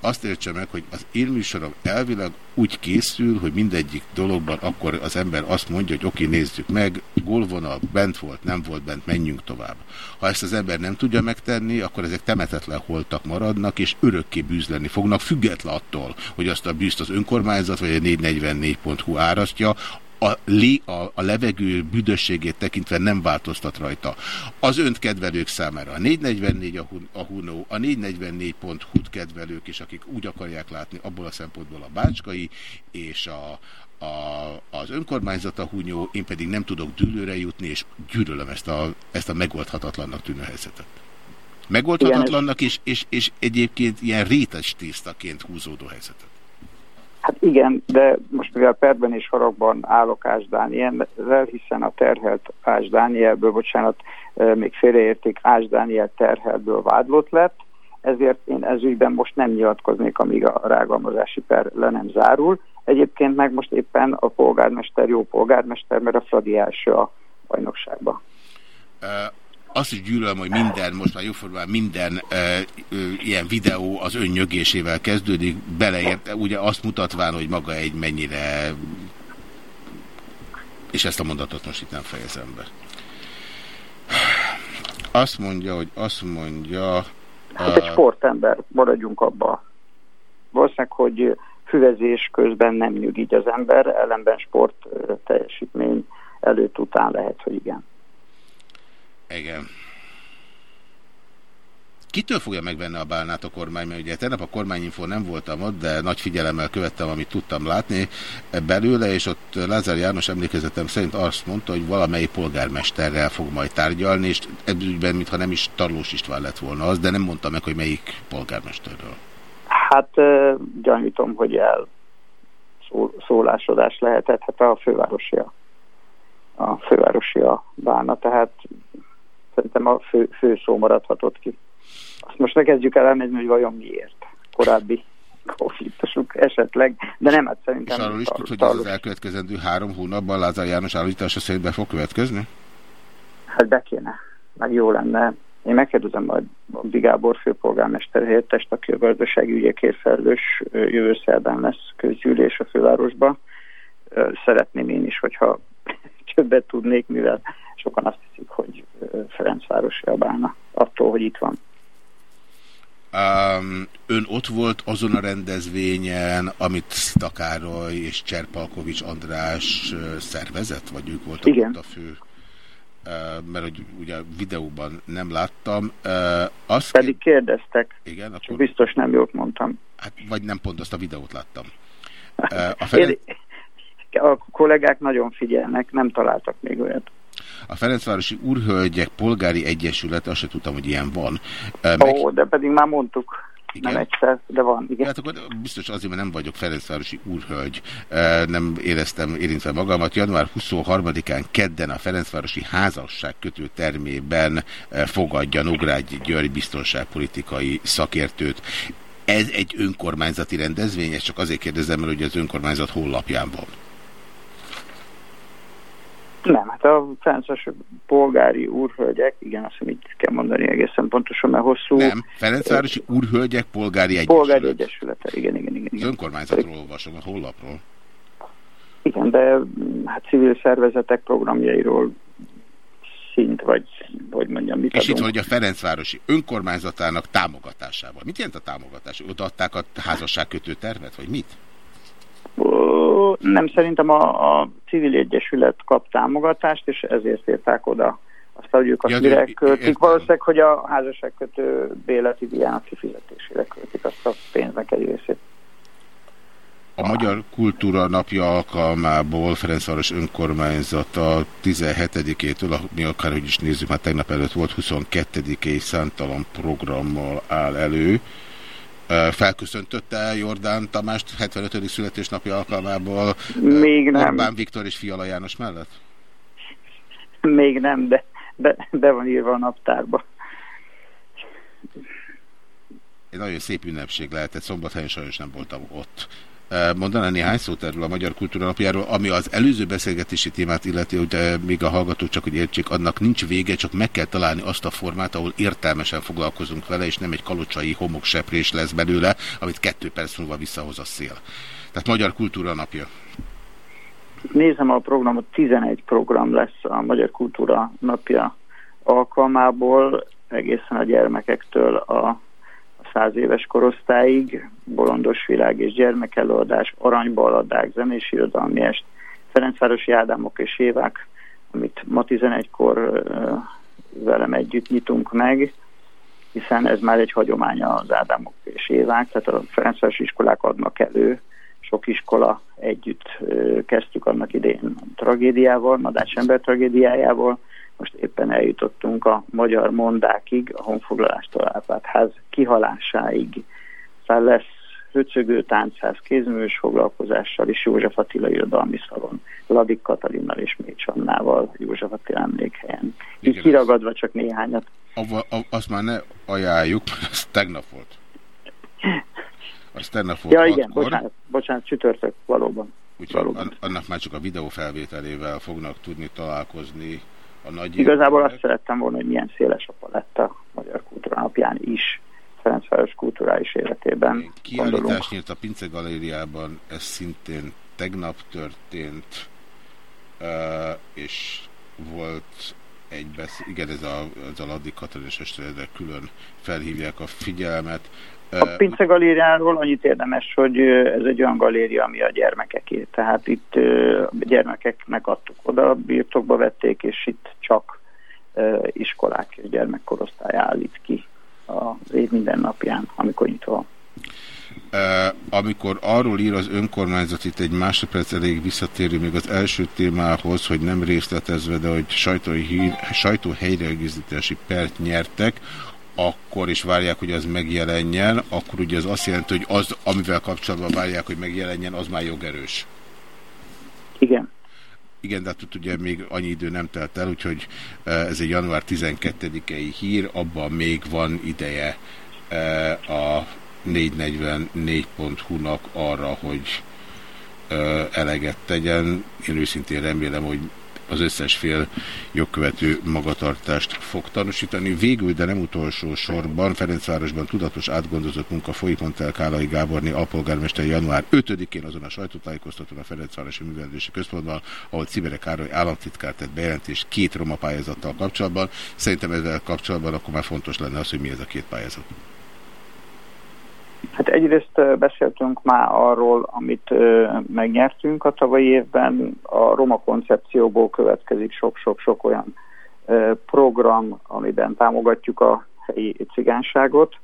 S1: Azt értse meg, hogy az én műsorom elvileg úgy készül, hogy mindegyik dologban akkor az ember azt mondja, hogy oké, nézzük meg, gólvonal bent volt, nem volt bent, menjünk tovább. Ha ezt az ember nem tudja megtenni, akkor ezek temetetlen holtak maradnak, és örökké bűzleni fognak, független attól, hogy azt a bűzt az önkormányzat vagy a 444.hu árasztja, a, lé, a, a levegő büdösségét tekintve nem változtat rajta. Az önt kedvelők számára a 444 a, Hun, a Hunó, a 444.hu kedvelők is, akik úgy akarják látni abból a szempontból a bácskai, és a, a, az önkormányzat a hunyó, én pedig nem tudok dűlőre jutni, és gyűlölöm ezt a, ezt a megoldhatatlannak tűnő helyzetet. Megoldhatatlannak, és, és, és egyébként ilyen rétes tésztaként húzódó helyzetet.
S9: Hát igen, de most mivel perben és haragban állok Ás Dánielzel, hiszen a terhelt Ás Dánielből, bocsánat, eh, még félreérték, Ás Dániel terheltből vádlott lett, ezért én ezügyben most nem nyilatkoznék, amíg a rágalmazási per le nem zárul. Egyébként meg most éppen a polgármester jó polgármester, mert a Fradi első a bajnokságban.
S1: Azt is gyűlölöm, hogy minden, most már jóformán minden uh, uh, ilyen videó az ön nyögésével kezdődik, beleért, ugye azt mutatván, hogy maga egy mennyire és ezt a mondatot most itt nem fejezem be. Azt mondja, hogy azt mondja...
S9: Hát egy sportember, maradjunk abba. Valószínűleg, hogy füvezés közben nem nyug így az ember, ellenben sport teljesítmény előtt után lehet, hogy igen.
S1: Igen. Kitől fogja megvenni a bálnát a kormány? Mert ugye tegnap a kormányinfo nem voltam ott, de nagy figyelemmel követtem, amit tudtam látni belőle, és ott Lázár János emlékezetem szerint azt mondta, hogy valamelyik polgármesterrel fog majd tárgyalni, és ebben, mintha nem is Tarlós István lett volna az, de nem mondta meg, hogy melyik polgármesterről.
S9: Hát gyanítom, hogy el szó, szólásodás lehetett, hát a fővárosi a, a fővárosi a bána, tehát szerintem a fő, fő szó maradhatott ki. Azt most ne kezdjük el elmenni, hogy vajon miért. Korábbi konfliktusuk esetleg, de nem, hát szerintem...
S1: És arról is tud, hogy ez az elkövetkezendő három hónapban Lázár János állítása szerint be fog következni?
S9: Hát be kéne, meg jó lenne. Én megkérdezem majd a Bigábor főpolgármester helyettest, aki a gazdasági ügyekért felelős ö, jövő szerdán lesz közgyűlés a fővárosba. Szeretném én is, hogyha többet tudnék, mivel sokan azt hiszik, hogy Ferencváros jabálna attól, hogy itt van.
S1: Um, ön ott volt azon a rendezvényen, amit Stakároly és Cserpalkovics András szervezett, vagy ők voltak
S9: Igen.
S1: ott a fő? Uh, mert hogy ugye videóban nem láttam. Uh, azt
S9: Pedig kérdeztek,
S1: Igen, akkor,
S9: biztos nem jót mondtam.
S1: hát, vagy nem pont azt a videót láttam. Uh, a Ferenc,
S9: Én, a kollégák nagyon figyelnek, nem találtak még olyat.
S1: A Ferencvárosi Úrhölgyek Polgári Egyesület, azt se tudtam, hogy ilyen van.
S9: Ó, de pedig már mondtuk.
S1: Igen?
S9: Nem egyszer, de van, igen.
S1: Hát akkor biztos azért, mert nem vagyok Ferencvárosi úrhölgy, nem éreztem érintve magamat. Január 23-án kedden a Ferencvárosi Házasság kötő termében fogadja Nográgy György biztonságpolitikai szakértőt. Ez egy önkormányzati rendezvény, ezt csak azért kérdezem, mert hogy az önkormányzat honlapján van.
S9: Nem, hát a Ferencváros polgári úrhölgyek, igen, azt így kell mondani egészen pontosan, mert hosszú.
S1: Nem, Ferencvárosi Úrhölgyek Polgári Egyesület.
S9: Polgári Egyesülete, igen, igen, igen.
S1: Az
S9: igen.
S1: önkormányzatról olvasom, a honlapról.
S9: Igen, de mm, hát civil szervezetek programjairól szint, vagy hogy mondjam, mit
S1: És itt
S9: adunk.
S1: van, hogy a Ferencvárosi önkormányzatának támogatásával. Mit jelent a támogatás? Odaadták a házasságkötő tervet, vagy mit?
S9: Nem, szerintem a, a civil egyesület kap támogatást, és ezért írták oda azt, hogy ők azt
S1: Ja,
S9: mire költik. Valószínűleg, hogy a házasságkötő béleti díjának kifizetésére költik azt a pénznek egy részét.
S1: A Magyar Kultúra Napja alkalmából Ferencváros önkormányzata 17-től, mi akárhogy is nézzük, már tegnap előtt volt 22-i számtalan programmal áll elő. Felköszöntötte Jordán Tamást 75. születésnapja alkalmából
S9: Még nem.
S1: Orbán Viktor és Fiala János mellett?
S9: Még nem, de be, be van írva a naptárba.
S1: Egy nagyon szép ünnepség lehetett, szombathelyen sajnos nem voltam ott. Ö, Mondaná néhány szót erről a Magyar Kultúra Napjáról, ami az előző beszélgetési témát illeti, hogy még a hallgatók csak hogy értsék, annak nincs vége, csak meg kell találni azt a formát, ahol értelmesen foglalkozunk vele, és nem egy kalocsai homokseprés lesz belőle, amit kettő perc múlva visszahoz a szél. Tehát Magyar Kultúra Napja.
S9: Nézem a programot, 11 program lesz a Magyar Kultúra Napja alkalmából, egészen a gyermekektől a száz éves korosztályig, bolondos világ és gyermekelőadás, aranyballadák, zenés irodalmi est, Ferencvárosi Ádámok és Évák, amit ma 11-kor ö, velem együtt nyitunk meg, hiszen ez már egy hagyománya az Ádámok és Évák, tehát a Ferencvárosi iskolák adnak elő, sok iskola együtt kezdtük annak idején a tragédiával, Madács ember tragédiájával, most éppen eljutottunk a magyar mondákig, a honfoglalástól Árpádház kihalásáig. Aztán lesz höcögő táncház kézműves foglalkozással és József Attila irodalmi szalon, Ladik Katalinnal és Mécs Annával József Attila emlékhelyen. Így kiragadva csak néhányat.
S1: Ava, a, azt már ne ajánljuk, az tegnap volt. Az tegnap volt
S9: Ja igen, bocsánat, bocsánat, csütörtök valóban.
S1: Úgyhogy an- annak már csak a videó felvételével fognak tudni találkozni a nagy
S9: Igazából azt szerettem volna, hogy milyen széles a paletta Magyar Kultúra Napján is, Ferencváros kulturális életében. Gondolunk.
S1: Kiállítás nyílt a Pince Galériában, ez szintén tegnap történt, és volt egy besz... igen, ez a, ez a Laddi Katarinos Estrelre külön felhívják a figyelmet.
S9: A Pince galériáról annyit érdemes, hogy ez egy olyan galéria, ami a gyermekeké. Tehát itt a gyermekeknek adtuk oda, birtokba vették, és itt csak iskolák és gyermekkorosztály állít ki az év minden napján, amikor nyitva van.
S1: Amikor arról ír az önkormányzat, itt egy másodperc elég visszatérő még az első témához, hogy nem részletezve, de hogy sajtói hír, sajtó helyreegészítési pert nyertek, akkor is várják, hogy az megjelenjen, akkor ugye az azt jelenti, hogy az, amivel kapcsolatban várják, hogy megjelenjen, az már jogerős.
S9: Igen.
S1: Igen, de hát ott ugye még annyi idő nem telt el, úgyhogy eh, ez egy január 12-i hír, abban még van ideje eh, a 444.hu-nak arra, hogy eh, eleget tegyen. Én őszintén remélem, hogy az összes fél jogkövető magatartást fog tanúsítani. Végül, de nem utolsó sorban, Ferencvárosban tudatos átgondozott munka folyik, mondta el Kálai Gáborné alpolgármester január 5-én azon a sajtótájékoztatón a Ferencvárosi Művelési Központban, ahol Cibere Károly államtitkár tett bejelentés két roma pályázattal kapcsolatban. Szerintem ezzel kapcsolatban akkor már fontos lenne az, hogy mi ez a két pályázat.
S9: Hát egyrészt beszéltünk már arról, amit megnyertünk a tavalyi évben. A roma koncepcióból következik sok-sok-sok olyan program, amiben támogatjuk a helyi cigányságot,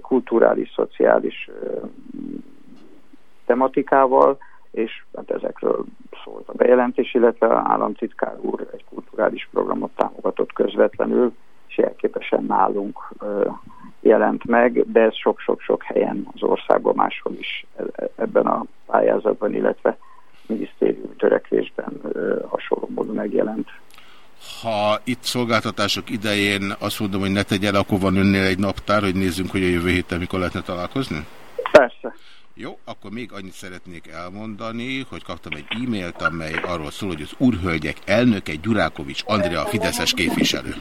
S9: kulturális, szociális tematikával, és hát ezekről szólt a bejelentés, illetve a államtitkár úr egy kulturális programot támogatott közvetlenül, és jelképesen nálunk jelent meg, de ez sok-sok-sok helyen az országban máshol is e- e- ebben a pályázatban, illetve minisztériumi törekvésben hasonló módon megjelent.
S1: Ha itt szolgáltatások idején azt mondom, hogy ne tegyen, akkor van önnél egy naptár, hogy nézzünk, hogy a jövő héten mikor lehetne találkozni?
S9: Persze.
S1: Jó, akkor még annyit szeretnék elmondani, hogy kaptam egy e-mailt, amely arról szól, hogy az úrhölgyek elnöke Gyurákovics Andrea, a Fideszes képviselő.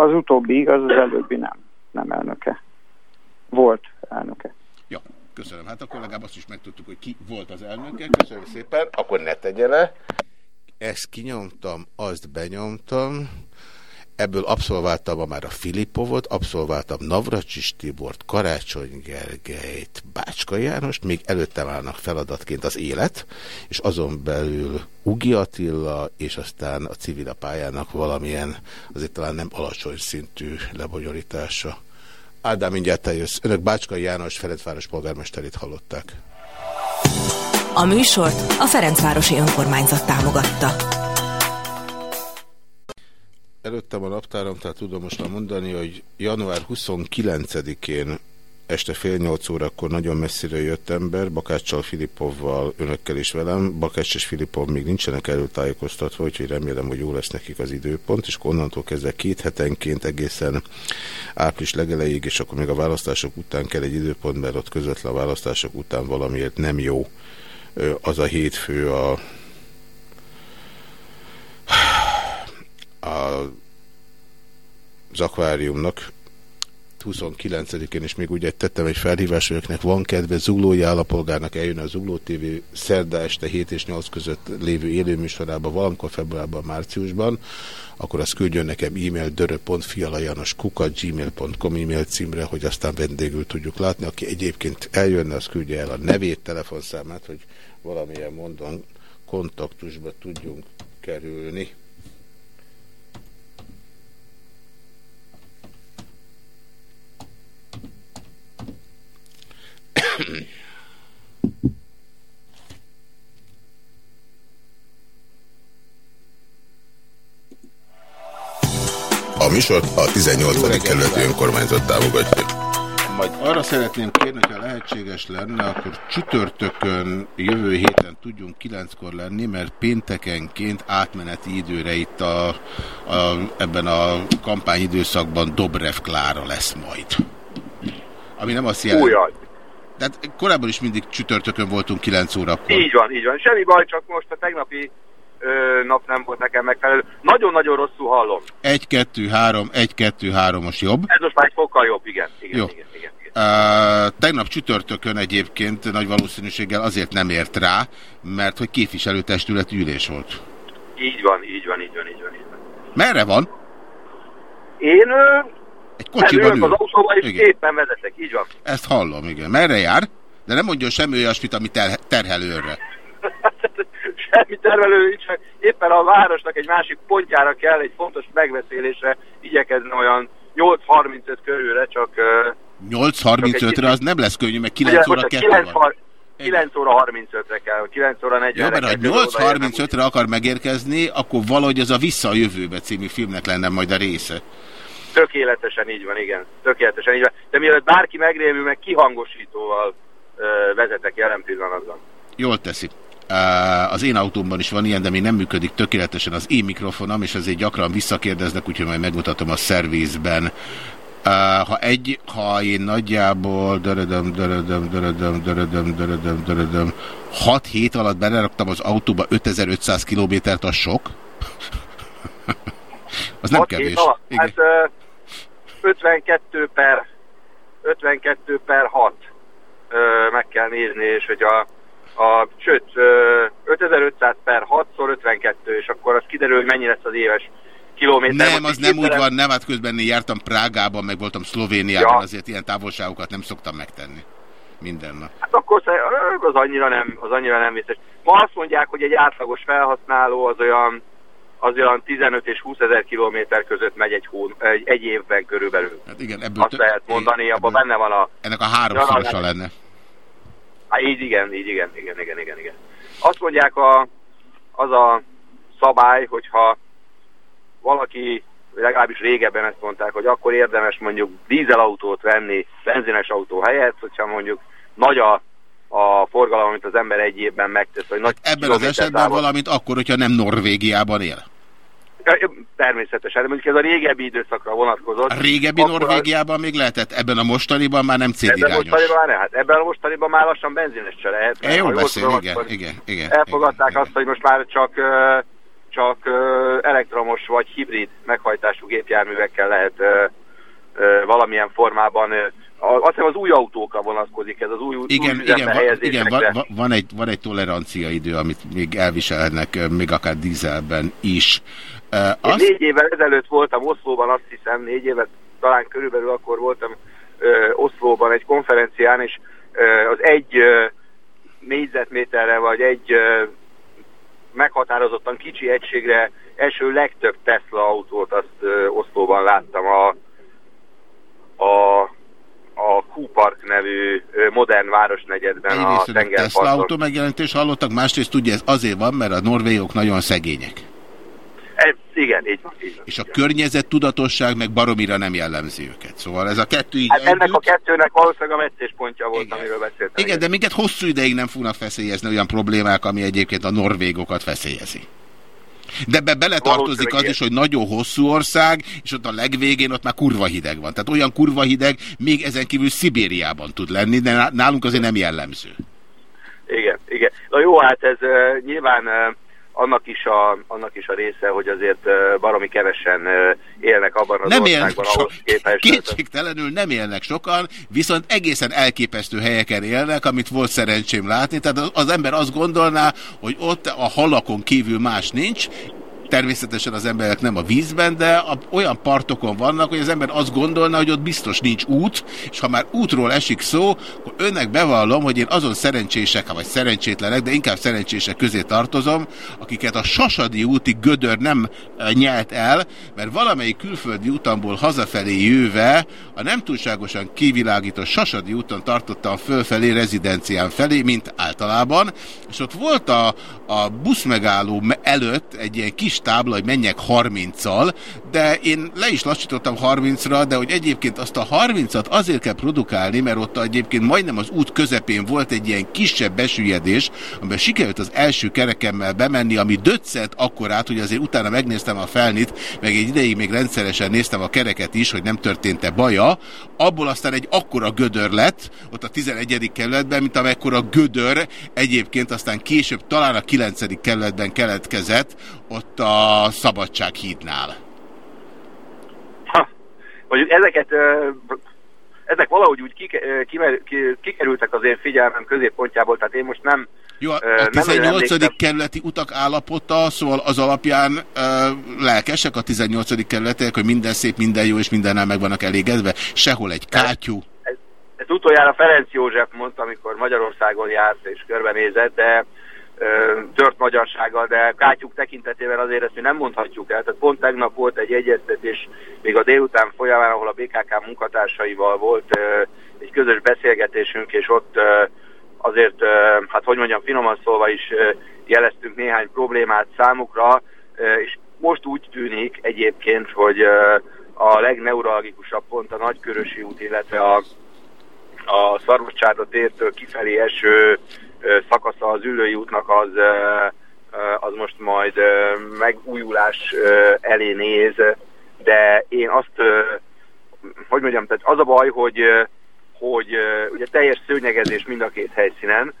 S9: Az utóbbi igaz, az előbbi nem. Nem elnöke. Volt elnöke.
S1: Jó, köszönöm. Hát akkor legalább azt is megtudtuk, hogy ki volt az elnöke. Köszönöm szépen. Akkor ne tegye le. Ezt kinyomtam, azt benyomtam. Ebből abszolváltam ma már a Filipovot, abszolváltam Navracsis Tibort, Karácsony Gergelyt, Bácska Jánost, még előttem állnak feladatként az élet, és azon belül Ugi Attila, és aztán a civil pályának valamilyen, azért talán nem alacsony szintű lebonyolítása. Ádám, mindjárt eljössz. Önök Bácskai János Ferencváros polgármesterét hallották.
S7: A műsort a Ferencvárosi Önkormányzat támogatta.
S1: Előttem a naptáram, tehát tudom most már mondani, hogy január 29-én este fél nyolc órakor nagyon messzire jött ember, Bakáccsal, Filipovval, önökkel is velem. Bakács és Filipov még nincsenek erről tájékoztatva, úgyhogy remélem, hogy jó lesz nekik az időpont, és onnantól kezdve két hetenként egészen április legelejéig, és akkor még a választások után kell egy időpont, mert ott közvetlen a választások után valamiért nem jó az a hétfő a a az akváriumnak 29-én is még úgy tettem egy felhívás, hogy önöknek van kedve zuglói állapolgárnak eljön a Zugló TV szerda este 7 és 8 között lévő élőműsorába valamikor februárban, márciusban, akkor azt küldjön nekem e-mail dörö.fialajanoskuka.gmail.com e-mail címre, hogy aztán vendégül tudjuk látni. Aki egyébként eljönne, az küldje el a nevét, telefonszámát, hogy valamilyen mondon kontaktusba tudjunk kerülni.
S10: A műsort a 18. kerületi önkormányzat támogatja.
S1: Majd arra szeretném kérni, hogyha lehetséges lenne, akkor csütörtökön jövő héten tudjunk kilenckor lenni, mert péntekenként átmeneti időre itt a, a, ebben a kampányidőszakban Dobrev Klára lesz majd. Ami nem azt jelenti... Tehát korábban is mindig csütörtökön voltunk 9 órakor.
S11: Így van, így van. Semmi baj, csak most a tegnapi ö, nap nem volt nekem megfelelő. Nagyon-nagyon rosszul hallom.
S1: 1, 2, 3, 1, 2, 3 most jobb.
S11: Ez most már egy fokkal jobb, igen. igen,
S1: Jó.
S11: igen, igen.
S1: Uh, tegnap csütörtökön egyébként nagy valószínűséggel azért nem ért rá, mert hogy képviselőtestületi ülés volt.
S11: Így van, így van, így van, így van. Így van.
S1: Merre van?
S11: Én
S1: Egy kocsiban ül.
S11: az autóval, és
S1: Igen.
S11: éppen vezetek, így van.
S1: Ezt hallom, igen. Merre jár? De nem mondjon semmi olyasmit, ami ter terhelő önre.
S11: Semmi tervelő nincs, csak éppen a városnak egy másik pontjára kell egy fontos megbeszélésre igyekezni olyan 8.35 körülre, csak... ö,
S1: 8.35-re az nem lesz könnyű, mert 9 óra
S11: bocsánat,
S1: 2
S11: 9,
S1: van.
S11: 9 óra 35-re kell, 9 óra 40-re
S1: Jó, mert ha
S11: kell, oda érnem.
S1: 8.35-re akar megérkezni, akkor valahogy az a Vissza a jövőbe című filmnek lenne majd a része.
S11: Tökéletesen így van, igen. Tökéletesen így van. De mielőtt bárki megrémül, meg kihangosítóval ö, vezetek jelen pillanatban.
S1: Jól teszi. Az én autómban is van ilyen, de még nem működik tökéletesen az én mikrofonom, és ezért gyakran visszakérdeznek, úgyhogy majd megmutatom a szervizben. Uh, ha egy, ha én nagyjából dörödöm, dörödöm, dörödöm, dörödöm, dörödöm, dörödöm, 6 hét alatt beleraktam az autóba 5500 kilométert, az sok. az nem kevés.
S11: alatt?
S1: Igen.
S11: Hát 52 per 52 per 6 ö, meg kell nézni, és hogy a, a sőt, ö, 5500 per 6 szor 52, és akkor az kiderül, hogy mennyi lesz az éves kilométer.
S1: Nem, az nem úgy van, nem, hát közben én jártam Prágában, meg voltam Szlovéniában,
S11: Ja.
S1: azért ilyen távolságokat nem szoktam megtenni. Minden nap.
S11: Hát akkor az annyira nem, az annyira nem vicces. Ma azt mondják, hogy egy átlagos felhasználó az olyan, az olyan 15 és 20 ezer kilométer között megy egy, hón, egy, egy évben körülbelül.
S1: Hát igen, ebből
S11: Azt lehet mondani, abban benne van a...
S1: Ennek a háromszorosa
S11: na,
S1: lenne.
S11: Hát így igen, így igen, igen, igen, igen, igen. Azt mondják a, az a szabály, hogyha valaki, legalábbis régebben ezt mondták, hogy akkor érdemes mondjuk dízelautót venni benzines autó helyett, hogyha mondjuk nagy a, a forgalom, amit az ember egy évben megtesz, vagy nagy
S1: Ebben az esetben valamint akkor, hogyha nem Norvégiában él.
S11: Természetesen, mondjuk ez a régebbi időszakra vonatkozott.
S1: A régebbi
S11: Akkor-
S1: Norvégiában még lehetett, ebben a mostaniban már nem
S11: Ebben a mostaniban már hát ebben a mostaniban már lassan benzines se lehet.
S1: E, jól beszél,
S11: tudom,
S1: igen, igen, igen.
S11: Elfogadták azt, hogy most már csak, csak elektromos vagy hibrid meghajtású gépjárművekkel lehet valamilyen formában, azt hiszem az új autókra vonatkozik ez, az új,
S1: Igen,
S11: új
S1: igen, van, igen van, van, egy, van egy tolerancia idő, amit még elviselhetnek, ö, még akár dízelben is. Uh,
S11: Én
S1: azt,
S11: négy évvel ezelőtt voltam Oszlóban, azt hiszem, négy évet talán körülbelül akkor voltam ö, Oszlóban egy konferencián, és ö, az egy ö, négyzetméterre, vagy egy ö, meghatározottan kicsi egységre első legtöbb Tesla autót azt ö, Oszlóban láttam a, a, a Q-Park nevű modern városnegyedben a
S1: egyrészt a Tesla
S11: tengerparton.
S1: autó megjelenítést hallottak, másrészt ugye ez azért van, mert a norvégok nagyon szegények.
S11: Ez, igen, így van. Így van.
S1: És a környezet tudatosság meg baromira nem jellemzi őket. Szóval ez a kettő így
S11: Hát ennek
S1: együtt-
S11: a kettőnek valószínűleg a meccéspontja volt, igen. amiről beszéltem.
S1: Igen, de minket hosszú ideig nem fognak feszélyezni olyan problémák, ami egyébként a norvégokat feszélyezi. De ebbe beletartozik az is, hogy nagyon hosszú ország, és ott a legvégén ott már kurva hideg van. Tehát olyan kurva hideg még ezen kívül Szibériában tud lenni, de ná- nálunk azért nem jellemző.
S11: Igen, igen. Na jó, hát ez uh, nyilván uh, annak, is a, annak is a része, hogy azért baromi kevesen élnek abban az
S1: Nem
S11: országban,
S1: so
S11: ahhoz képest.
S1: Kétségtelenül nem élnek sokan, viszont egészen elképesztő helyeken élnek, amit volt szerencsém látni. Tehát az ember azt gondolná, hogy ott a halakon kívül más nincs, Természetesen az emberek nem a vízben, de a, olyan partokon vannak, hogy az ember azt gondolna, hogy ott biztos nincs út, és ha már útról esik szó, akkor önnek bevallom, hogy én azon szerencsések, vagy szerencsétlenek, de inkább szerencsések közé tartozom, akiket a Sasadi úti gödör nem nyelt el, mert valamelyik külföldi utamból hazafelé jöve a nem túlságosan kivilágított Sasadi úton tartottam fölfelé rezidencián felé, mint általában, és ott volt a, a buszmegálló me- előtt egy ilyen kis tábla, hogy menjek 30-al, de én le is lassítottam 30-ra, de hogy egyébként azt a 30-at azért kell produkálni, mert ott egyébként majdnem az út közepén volt egy ilyen kisebb besüllyedés, amiben sikerült az első kerekemmel bemenni, ami döccent akkorát, hogy azért utána megnéztem a felnit, meg egy ideig még rendszeresen néztem a kereket is, hogy nem történt-e baja, abból aztán egy akkora gödör lett, ott a 11. kerületben, mint amekkora gödör egyébként aztán később talán a 9. kerületben keletkezett, ott a Szabadsághídnál.
S11: Mondjuk ezeket, ezek valahogy úgy kikerültek az én figyelmem középpontjából, tehát én most nem
S1: Jó, a
S11: nem nagyon
S1: 18.
S11: emlékszem.
S1: kerületi utak állapota, szóval az alapján ö, lelkesek a 18. kerületiek, hogy minden szép, minden jó, és mindennel meg vannak elégedve. Sehol egy kátyú.
S11: Ezt utoljára Ferenc József mondta, amikor Magyarországon járt és körbenézett, de tört magyarsággal, de kátyuk tekintetében azért ezt mi nem mondhatjuk el. Tehát pont tegnap volt egy egyeztetés, még a délután folyamán, ahol a BKK munkatársaival volt egy közös beszélgetésünk, és ott azért, hát hogy mondjam, finoman szólva is jeleztünk néhány problémát számukra, és most úgy tűnik egyébként, hogy a legneuralgikusabb pont a Nagykörösi út, illetve a a Szarvascsárda tértől kifelé eső szakasza az Ülői útnak az, az most majd megújulás elé néz, de én azt, hogy mondjam, tehát az a baj, hogy, hogy ugye teljes szőnyegezés mind a két helyszínen,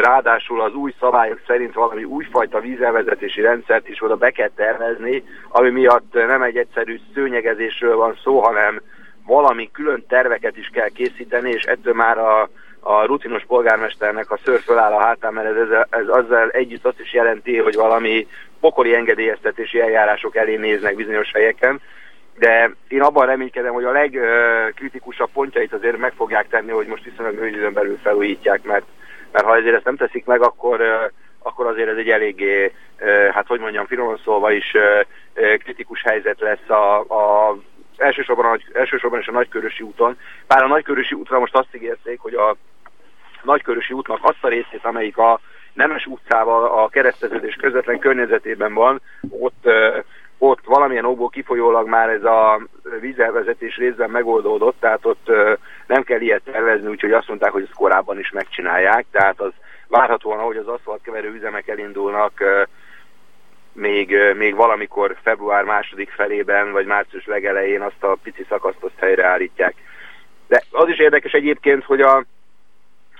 S11: ráadásul az új szabályok szerint valami újfajta vízelvezetési rendszert is oda be kell tervezni, ami miatt nem egy egyszerű szőnyegezésről van szó, hanem valami külön terveket is kell készíteni, és ettől már a, a rutinos polgármesternek a szőr föláll a hátán, mert ez, ez, ez azzal együtt azt is jelenti, hogy valami pokoli engedélyeztetési eljárások elé néznek bizonyos helyeken. De én abban reménykedem, hogy a legkritikusabb pontjait azért meg fogják tenni, hogy most viszonylag rövid időn belül felújítják, mert, mert ha ezért ezt nem teszik meg, akkor, akkor azért ez egy eléggé, hát hogy mondjam, finoman szólva is kritikus helyzet lesz a, a elsősorban, a, elsősorban is a Nagykörösi úton. Bár a Nagykörösi útra most azt ígérték, hogy a Nagykörösi útnak azt a részét, amelyik a Nemes utcával a kereszteződés közvetlen környezetében van, ott, ott valamilyen okból kifolyólag már ez a vízelvezetés részben megoldódott, tehát ott nem kell ilyet tervezni, úgyhogy azt mondták, hogy ezt korábban is megcsinálják, tehát az várhatóan, ahogy az aszfaltkeverő üzemek elindulnak, még, még valamikor február második felében, vagy március legelején azt a pici szakaszt azt helyreállítják. De az is érdekes egyébként, hogy a,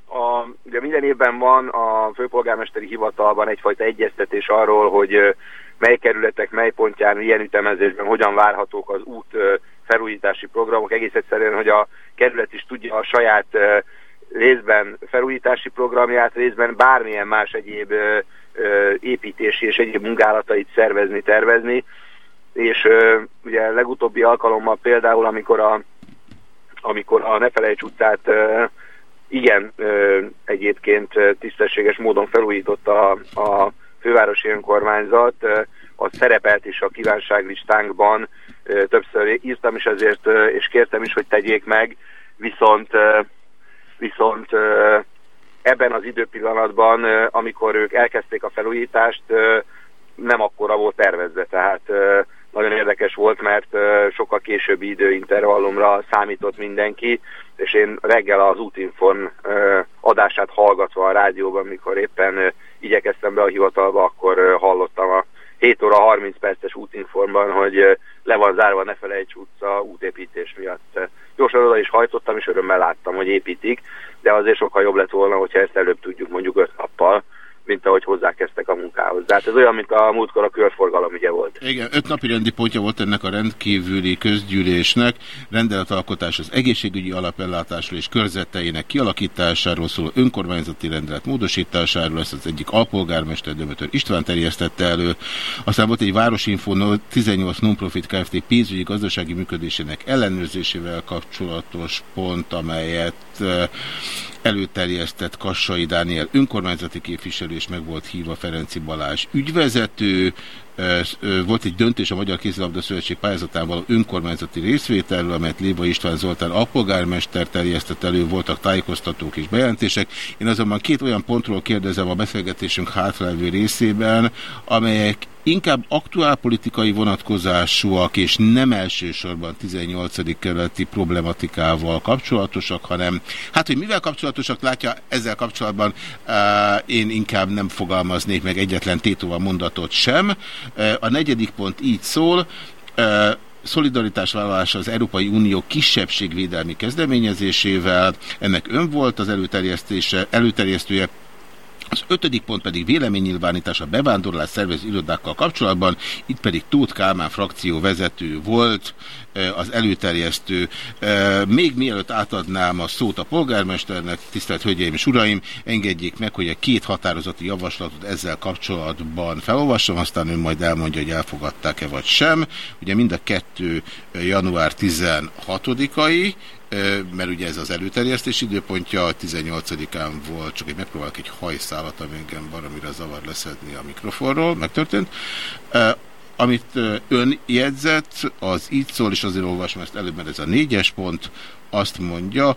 S11: a, ugye minden évben van a főpolgármesteri hivatalban egyfajta egyeztetés arról, hogy mely kerületek, mely pontján, milyen ütemezésben, hogyan várhatók az út felújítási programok. Egész egyszerűen, hogy a kerület is tudja a saját részben felújítási programját, részben bármilyen más egyéb építési és egyéb munkálatait szervezni, tervezni. És ugye legutóbbi alkalommal például, amikor a, amikor a Ne Felejts utcát igen egyébként tisztességes módon felújította a, a fővárosi önkormányzat, az szerepelt is a kívánságlistánkban, többször írtam is ezért, és kértem is, hogy tegyék meg, viszont viszont ebben az időpillanatban, amikor ők elkezdték a felújítást, nem akkora volt tervezve, tehát nagyon érdekes volt, mert sokkal későbbi időintervallumra számított mindenki, és én reggel az útinform adását hallgatva a rádióban, mikor éppen igyekeztem be a hivatalba, akkor hallottam a 7 óra 30 perces útinformban, hogy le van zárva Ne utca útépítés miatt. Gyorsan oda is hajtottam, és örömmel láttam, hogy építik, de azért sokkal jobb lett volna, hogyha ezt előbb tudjuk mondjuk 5 nappal, mint ahogy hozzákezdtek a munkához. Tehát ez olyan, mint a múltkor a körforgalom ugye volt.
S1: Igen, öt napi rendi pontja volt ennek a rendkívüli közgyűlésnek, rendeletalkotás az egészségügyi alapellátásról és körzeteinek kialakításáról szóló önkormányzati rendelet módosításáról, ezt az egyik alpolgármester Dömötör István terjesztette elő. Aztán volt egy Városinfo 18 Nonprofit Kft. pénzügyi gazdasági működésének ellenőrzésével kapcsolatos pont, amelyet eh, előterjesztett Kassai Dániel önkormányzati képviselő, és meg volt hívva Ferenci Balázs ügyvezető. Volt egy döntés a Magyar Kézilabda Szövetség pályázatán való önkormányzati részvételről, amelyet Léva István Zoltán alpolgármester terjesztett elő, voltak tájékoztatók és bejelentések. Én azonban két olyan pontról kérdezem a beszélgetésünk hátralévő részében, amelyek inkább aktuálpolitikai vonatkozásúak, és nem elsősorban 18. kerületi problematikával kapcsolatosak, hanem hát, hogy mivel kapcsolatosak, látja, ezzel kapcsolatban uh, én inkább nem fogalmaznék meg egyetlen tétóval mondatot sem. A negyedik pont így szól, szolidaritásvállalása az Európai Unió kisebbségvédelmi kezdeményezésével. Ennek ön volt az előterjesztése, előterjesztője, az ötödik pont pedig véleménynyilvánítás a bevándorlás szervező irodákkal kapcsolatban, itt pedig Tóth Kálmán frakció vezető volt az előterjesztő. Még mielőtt átadnám a szót a polgármesternek, tisztelt Hölgyeim és Uraim, engedjék meg, hogy a két határozati javaslatot ezzel kapcsolatban felolvassam, aztán ön majd elmondja, hogy elfogadták-e vagy sem. Ugye mind a kettő január 16-ai, mert ugye ez az előterjesztés időpontja, 18-án volt, csak egy megpróbálok egy hajszálat, ami engem valamire zavar leszedni a mikrofonról, megtörtént. Amit ön jegyzett, az így szól, és azért olvasom ezt előbb, mert ez a négyes pont, azt mondja,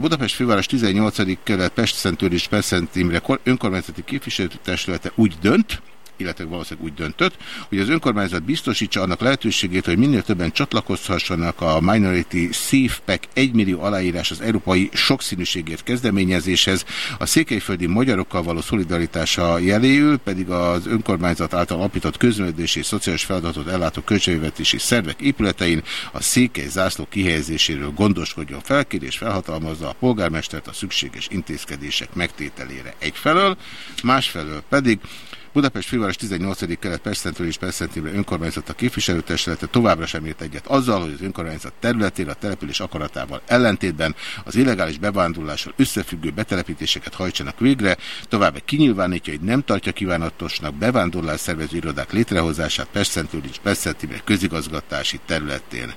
S1: Budapest főváros 18. kelet Pest-Szentőr és Pest-Szent Imre önkormányzati képviselőtestülete úgy dönt, illetve valószínűleg úgy döntött, hogy az önkormányzat biztosítsa annak lehetőségét, hogy minél többen csatlakozhassanak a Minority Safe Pack 1 millió aláírás az európai sokszínűségért kezdeményezéshez. A székelyföldi magyarokkal való szolidaritása jeléül pedig az önkormányzat által alapított közművelési és szociális feladatot ellátó költségvetési szervek épületein a székely zászló kihelyezéséről gondoskodjon felkérés, felhatalmazza a polgármestert a szükséges intézkedések megtételére egyfelől, másfelől pedig Budapest főváros 18. kelet Pestszentről és Pestszentében önkormányzata képviselőtestülete továbbra sem ért egyet azzal, hogy az önkormányzat területén a település akaratával ellentétben az illegális bevándorlással összefüggő betelepítéseket hajtsanak végre, továbbá kinyilvánítja, hogy nem tartja kívánatosnak bevándorlás szervező irodák létrehozását Pestszentről és Pestszentében közigazgatási területén.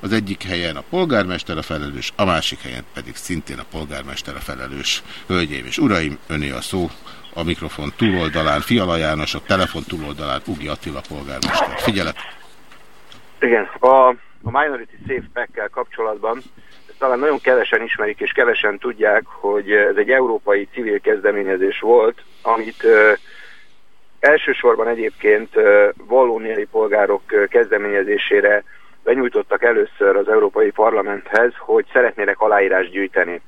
S1: Az egyik helyen a polgármester a felelős, a másik helyen pedig szintén a polgármester a felelős. Hölgyeim és uraim, öné a szó a mikrofon túloldalán Fiala János, a telefon túloldalán Ugi Attila polgármester. Figyelek!
S11: Igen, a, a Minority Safe Pack-kel kapcsolatban talán nagyon kevesen ismerik és kevesen tudják, hogy ez egy európai civil kezdeményezés volt, amit ö, elsősorban egyébként ö, vallóniai polgárok ö, kezdeményezésére benyújtottak először az Európai Parlamenthez, hogy szeretnének aláírás gyűjteni.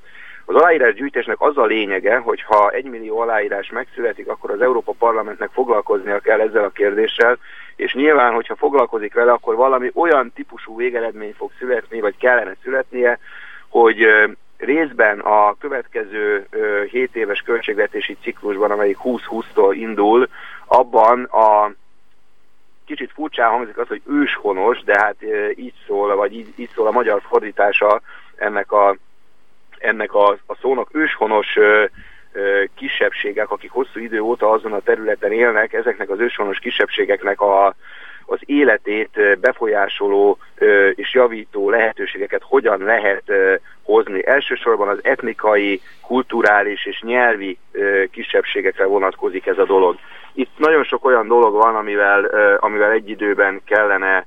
S11: Az aláírás gyűjtésnek az a lényege, hogy ha egy millió aláírás megszületik, akkor az Európa Parlamentnek foglalkoznia kell ezzel a kérdéssel, és nyilván, hogyha foglalkozik vele, akkor valami olyan típusú végeredmény fog születni, vagy kellene születnie, hogy részben a következő ö, 7 éves költségvetési ciklusban, amelyik 2020-tól indul, abban a kicsit furcsán hangzik az, hogy őshonos, de hát így szól, vagy így, így szól a magyar fordítása ennek a, ennek a, a szónak őshonos ö, ö, kisebbségek, akik hosszú idő óta azon a területen élnek, ezeknek az őshonos kisebbségeknek a, az életét befolyásoló ö, és javító lehetőségeket hogyan lehet ö, hozni. Elsősorban az etnikai, kulturális és nyelvi ö, kisebbségekre vonatkozik ez a dolog. Itt nagyon sok olyan dolog van, amivel, amivel egy időben kellene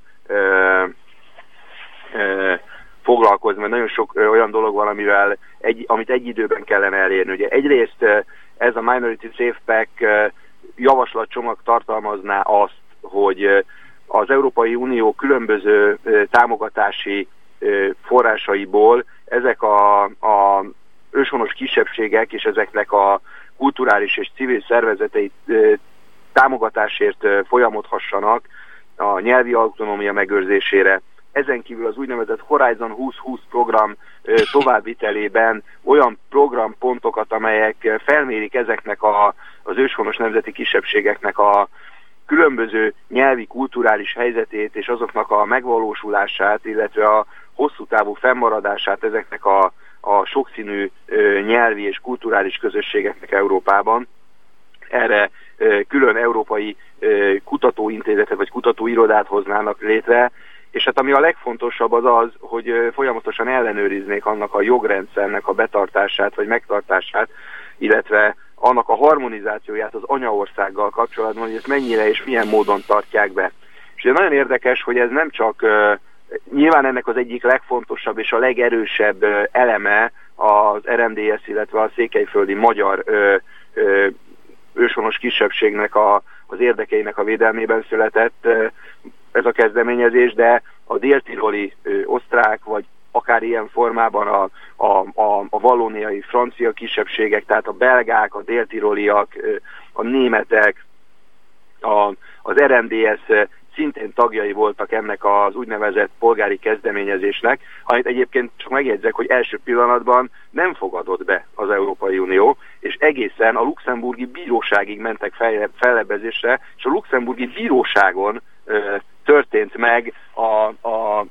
S11: foglalkozni, mert nagyon sok olyan dolog van, amivel egy, amit egy időben kellene elérni. Ugye egyrészt ez a Minority Safe Pack javaslatcsomag tartalmazná azt, hogy az Európai Unió különböző támogatási forrásaiból ezek a, a őshonos kisebbségek és ezeknek a kulturális és civil szervezetei támogatásért folyamodhassanak a nyelvi autonómia megőrzésére. Ezen kívül az úgynevezett Horizon 2020 program továbbvitelében olyan programpontokat, amelyek felmérik ezeknek a, az őshonos nemzeti kisebbségeknek a különböző nyelvi, kulturális helyzetét és azoknak a megvalósulását, illetve a hosszú távú fennmaradását ezeknek a, a sokszínű nyelvi és kulturális közösségeknek Európában. Erre külön európai kutatóintézetet vagy kutatóirodát hoznának létre, és hát ami a legfontosabb az az, hogy folyamatosan ellenőriznék annak a jogrendszernek a betartását vagy megtartását, illetve annak a harmonizációját az anyaországgal kapcsolatban, hogy ezt mennyire és milyen módon tartják be. És ugye nagyon érdekes, hogy ez nem csak nyilván ennek az egyik legfontosabb és a legerősebb eleme az RMDS, illetve a székelyföldi magyar őshonos kisebbségnek a, az érdekeinek a védelmében született ez a kezdeményezés, de a déltiroli osztrák, vagy akár ilyen formában a, a, a, a vallóniai francia kisebbségek, tehát a belgák, a déltiroliak, a németek, a, az RMDS szintén tagjai voltak ennek az úgynevezett polgári kezdeményezésnek, amit egyébként csak megjegyzek, hogy első pillanatban nem fogadott be az Európai Unió, és egészen a luxemburgi bíróságig mentek fel, fellebbezésre, és a luxemburgi bíróságon történt meg a, a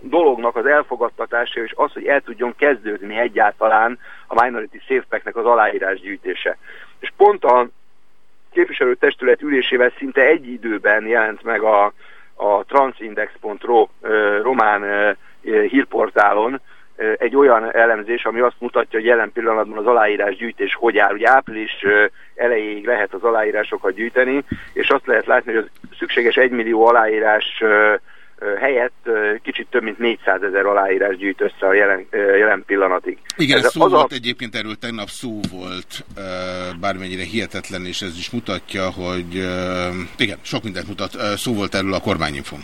S11: dolognak az elfogadtatása, és az, hogy el tudjon kezdődni egyáltalán a Minority Safe az aláírás gyűjtése. És pont a képviselőtestület ülésével szinte egy időben jelent meg a, a transindex.ro román hírportálon egy olyan elemzés, ami azt mutatja, hogy jelen pillanatban az aláírás gyűjtés hogy áll. Ugye április elejéig lehet az aláírásokat gyűjteni, és azt lehet látni, hogy az szükséges egymillió aláírás ö, ö, helyett kicsit több mint 400 ezer aláírás gyűjt össze a jelen, jelen pillanatig.
S1: Igen,
S11: Ez
S1: szó
S11: az
S1: volt
S11: a...
S1: egyébként erről tegnap szó volt, bármennyire hihetetlen, és ez is mutatja, hogy igen, sok mindent mutat, szó volt erről a kormányinfon.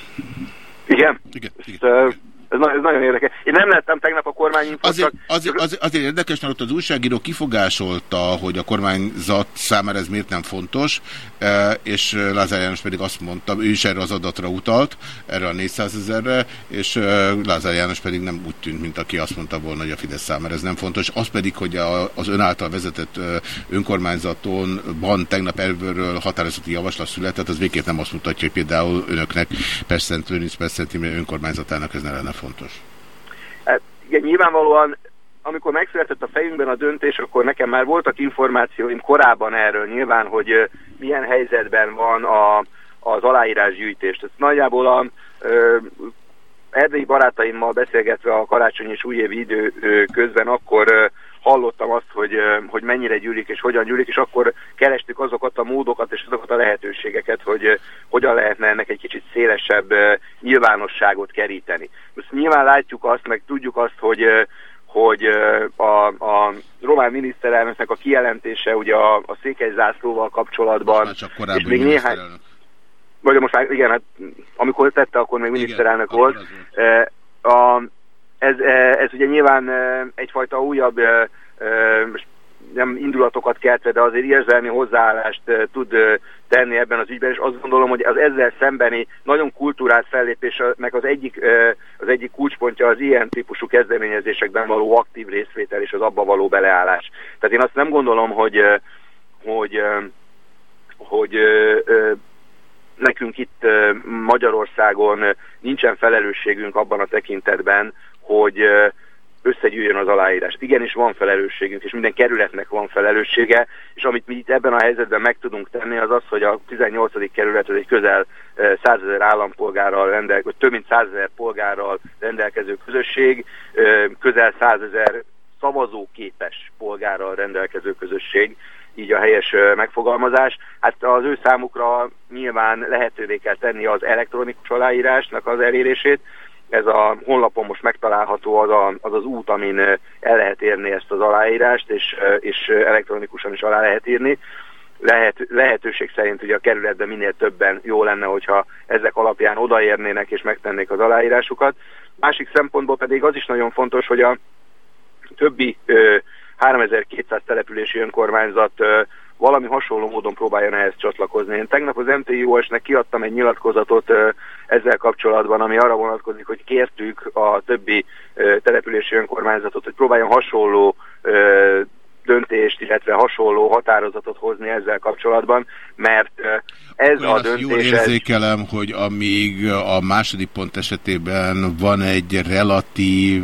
S11: Igen?
S1: Igen,
S11: igen. Ez, ez, na- ez nagyon érdekes. Én nem lettem tegnap a kormányinfot,
S1: Azért,
S11: csak
S1: azért, azért, azért érdekes, mert ott az újságíró kifogásolta, hogy a kormányzat számára ez miért nem fontos, eh, és Lázár János pedig azt mondta, ő is erre az adatra utalt, erre a 400 ezerre, és eh, Lázár János pedig nem úgy tűnt, mint aki azt mondta volna, hogy a Fidesz számára ez nem fontos. Az pedig, hogy a, az ön által vezetett eh, önkormányzatonban tegnap erről határozati javaslat született, az végképp nem azt mutatja, hogy például önöknek Pest-Szent Lőrinc, Imre önkormányzatának ez ne lenne fontos.
S11: Hát, igen, nyilvánvalóan amikor megszületett a fejünkben a döntés, akkor nekem már voltak információim korábban erről nyilván, hogy milyen helyzetben van a, az aláírásgyűjtés. Tehát nagyjából a ö, erdélyi barátaimmal beszélgetve a karácsony és újévi idő közben akkor hallottam azt, hogy, hogy mennyire gyűlik és hogyan gyűlik, és akkor kerestük azokat a módokat és azokat a lehetőségeket, hogy hogyan lehetne ennek egy kicsit szélesebb nyilvánosságot keríteni. Most nyilván látjuk azt, meg tudjuk azt, hogy, hogy a, a román miniszterelnöknek a kijelentése ugye a, a székely zászlóval kapcsolatban,
S1: Csak
S11: és még néhány, vagy most már, igen, hát amikor tette, akkor még miniszterelnök volt. A, ez, eh, ez ugye nyilván eh, egyfajta újabb eh, nem indulatokat keltve, de azért érzelmi hozzáállást tud tenni ebben az ügyben, és azt gondolom, hogy az ezzel szembeni nagyon kultúrált fellépésnek az egyik, az egyik kulcspontja az ilyen típusú kezdeményezésekben való aktív részvétel és az abba való beleállás. Tehát én azt nem gondolom, hogy, hogy, hogy nekünk itt Magyarországon nincsen felelősségünk abban a tekintetben, hogy összegyűjjön az aláírás. Igenis van felelősségünk, és minden kerületnek van felelőssége, és amit mi itt ebben a helyzetben meg tudunk tenni, az az, hogy a 18. kerület az egy közel ö, 100 ezer állampolgárral rendelkező, több mint 100 ezer polgárral rendelkező közösség, közel 100 ezer szavazóképes polgárral rendelkező közösség, így a helyes megfogalmazás. Hát az ő számukra nyilván lehetővé kell tenni az elektronikus aláírásnak az elérését. Ez a honlapon most megtalálható az a, az, az út, amin el lehet érni ezt az aláírást, és, és elektronikusan is alá lehet írni. Lehet, lehetőség szerint ugye a kerületben minél többen jó lenne, hogyha ezek alapján odaérnének és megtennék az aláírásukat. Másik szempontból pedig az is nagyon fontos, hogy a többi ö, 3200 települési önkormányzat ö, valami hasonló módon próbáljon ehhez csatlakozni. Én tegnap az MTIOS-nek kiadtam egy nyilatkozatot ezzel kapcsolatban, ami arra vonatkozik, hogy kértük a többi települési önkormányzatot, hogy próbáljon hasonló döntést, illetve hasonló határozatot hozni ezzel kapcsolatban, mert ez
S1: Én
S11: a döntés...
S1: jól
S11: ez-
S1: érzékelem, hogy amíg a második pont esetében van egy relatív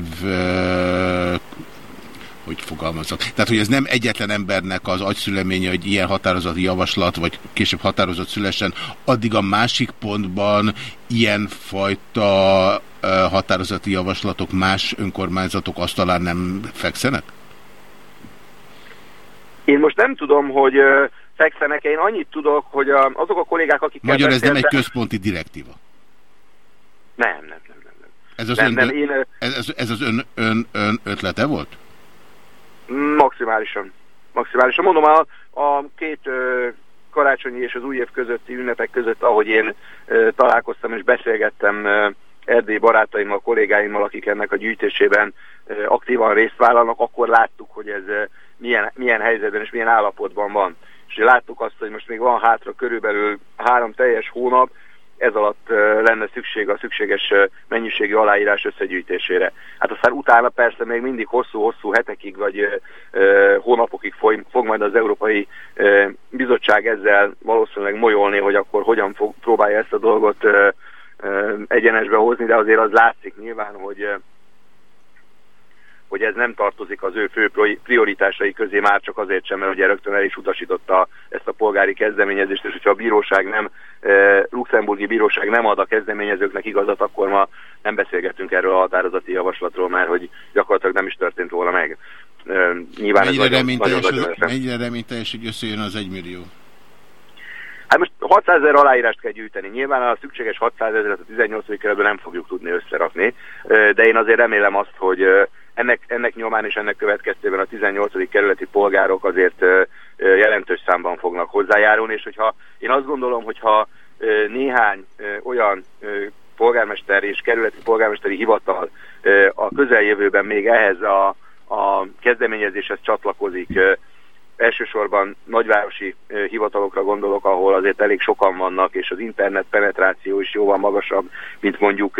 S1: hogy fogalmazok. Tehát, hogy ez nem egyetlen embernek az agyszüleménye, hogy ilyen határozati javaslat, vagy később határozat szülessen, addig a másik pontban ilyen fajta határozati javaslatok más önkormányzatok asztalán nem fekszenek?
S11: Én most nem tudom, hogy ö, fekszenek-e, én annyit tudok, hogy azok a kollégák, akik
S1: Magyar ez nem egy központi direktíva.
S11: Nem, nem, nem.
S1: Ez az,
S11: Nem,
S1: ön,
S11: nem, én,
S1: ez, ez az ön, ön, ön ötlete volt?
S11: Maximálisan. Maximálisan. Mondom, a, a két ö, karácsonyi és az új év közötti ünnepek között, ahogy én ö, találkoztam és beszélgettem ö, erdélyi barátaimmal, kollégáimmal, akik ennek a gyűjtésében ö, aktívan részt vállalnak, akkor láttuk, hogy ez ö, milyen, milyen helyzetben és milyen állapotban van. És láttuk azt, hogy most még van hátra körülbelül három teljes hónap, ez alatt lenne szükség a szükséges mennyiségű aláírás összegyűjtésére. Hát aztán utána persze még mindig hosszú-hosszú hetekig vagy hónapokig fog majd az Európai Bizottság ezzel valószínűleg molyolni, hogy akkor hogyan fog, próbálja ezt a dolgot egyenesbe hozni, de azért az látszik nyilván, hogy hogy ez nem tartozik az ő fő pri- prioritásai közé már csak azért sem, mert ugye rögtön el is utasította ezt a polgári kezdeményezést, és hogyha a bíróság nem, e, luxemburgi bíróság nem ad a kezdeményezőknek igazat, akkor ma nem beszélgetünk erről a határozati javaslatról, mert hogy gyakorlatilag nem is történt volna meg. E, nyilván ez
S1: Mennyire
S11: nagyon, nagyon,
S1: reményteljes,
S11: nagyon,
S1: az, mennyire reményteljes, hogy összejön az egymillió?
S11: Hát most 600 ezer aláírást kell gyűjteni. Nyilván a szükséges 600 ezeret a 18. kerületben nem fogjuk tudni összerakni, Ö, de én azért remélem azt, hogy ö, ennek, ennek nyomán és ennek következtében a 18. kerületi polgárok azért jelentős számban fognak hozzájárulni, és hogyha én azt gondolom, hogyha néhány olyan polgármester és kerületi polgármesteri hivatal a közeljövőben még ehhez a, a kezdeményezéshez csatlakozik, elsősorban nagyvárosi hivatalokra gondolok, ahol azért elég sokan vannak, és az internet penetráció is jóval magasabb, mint mondjuk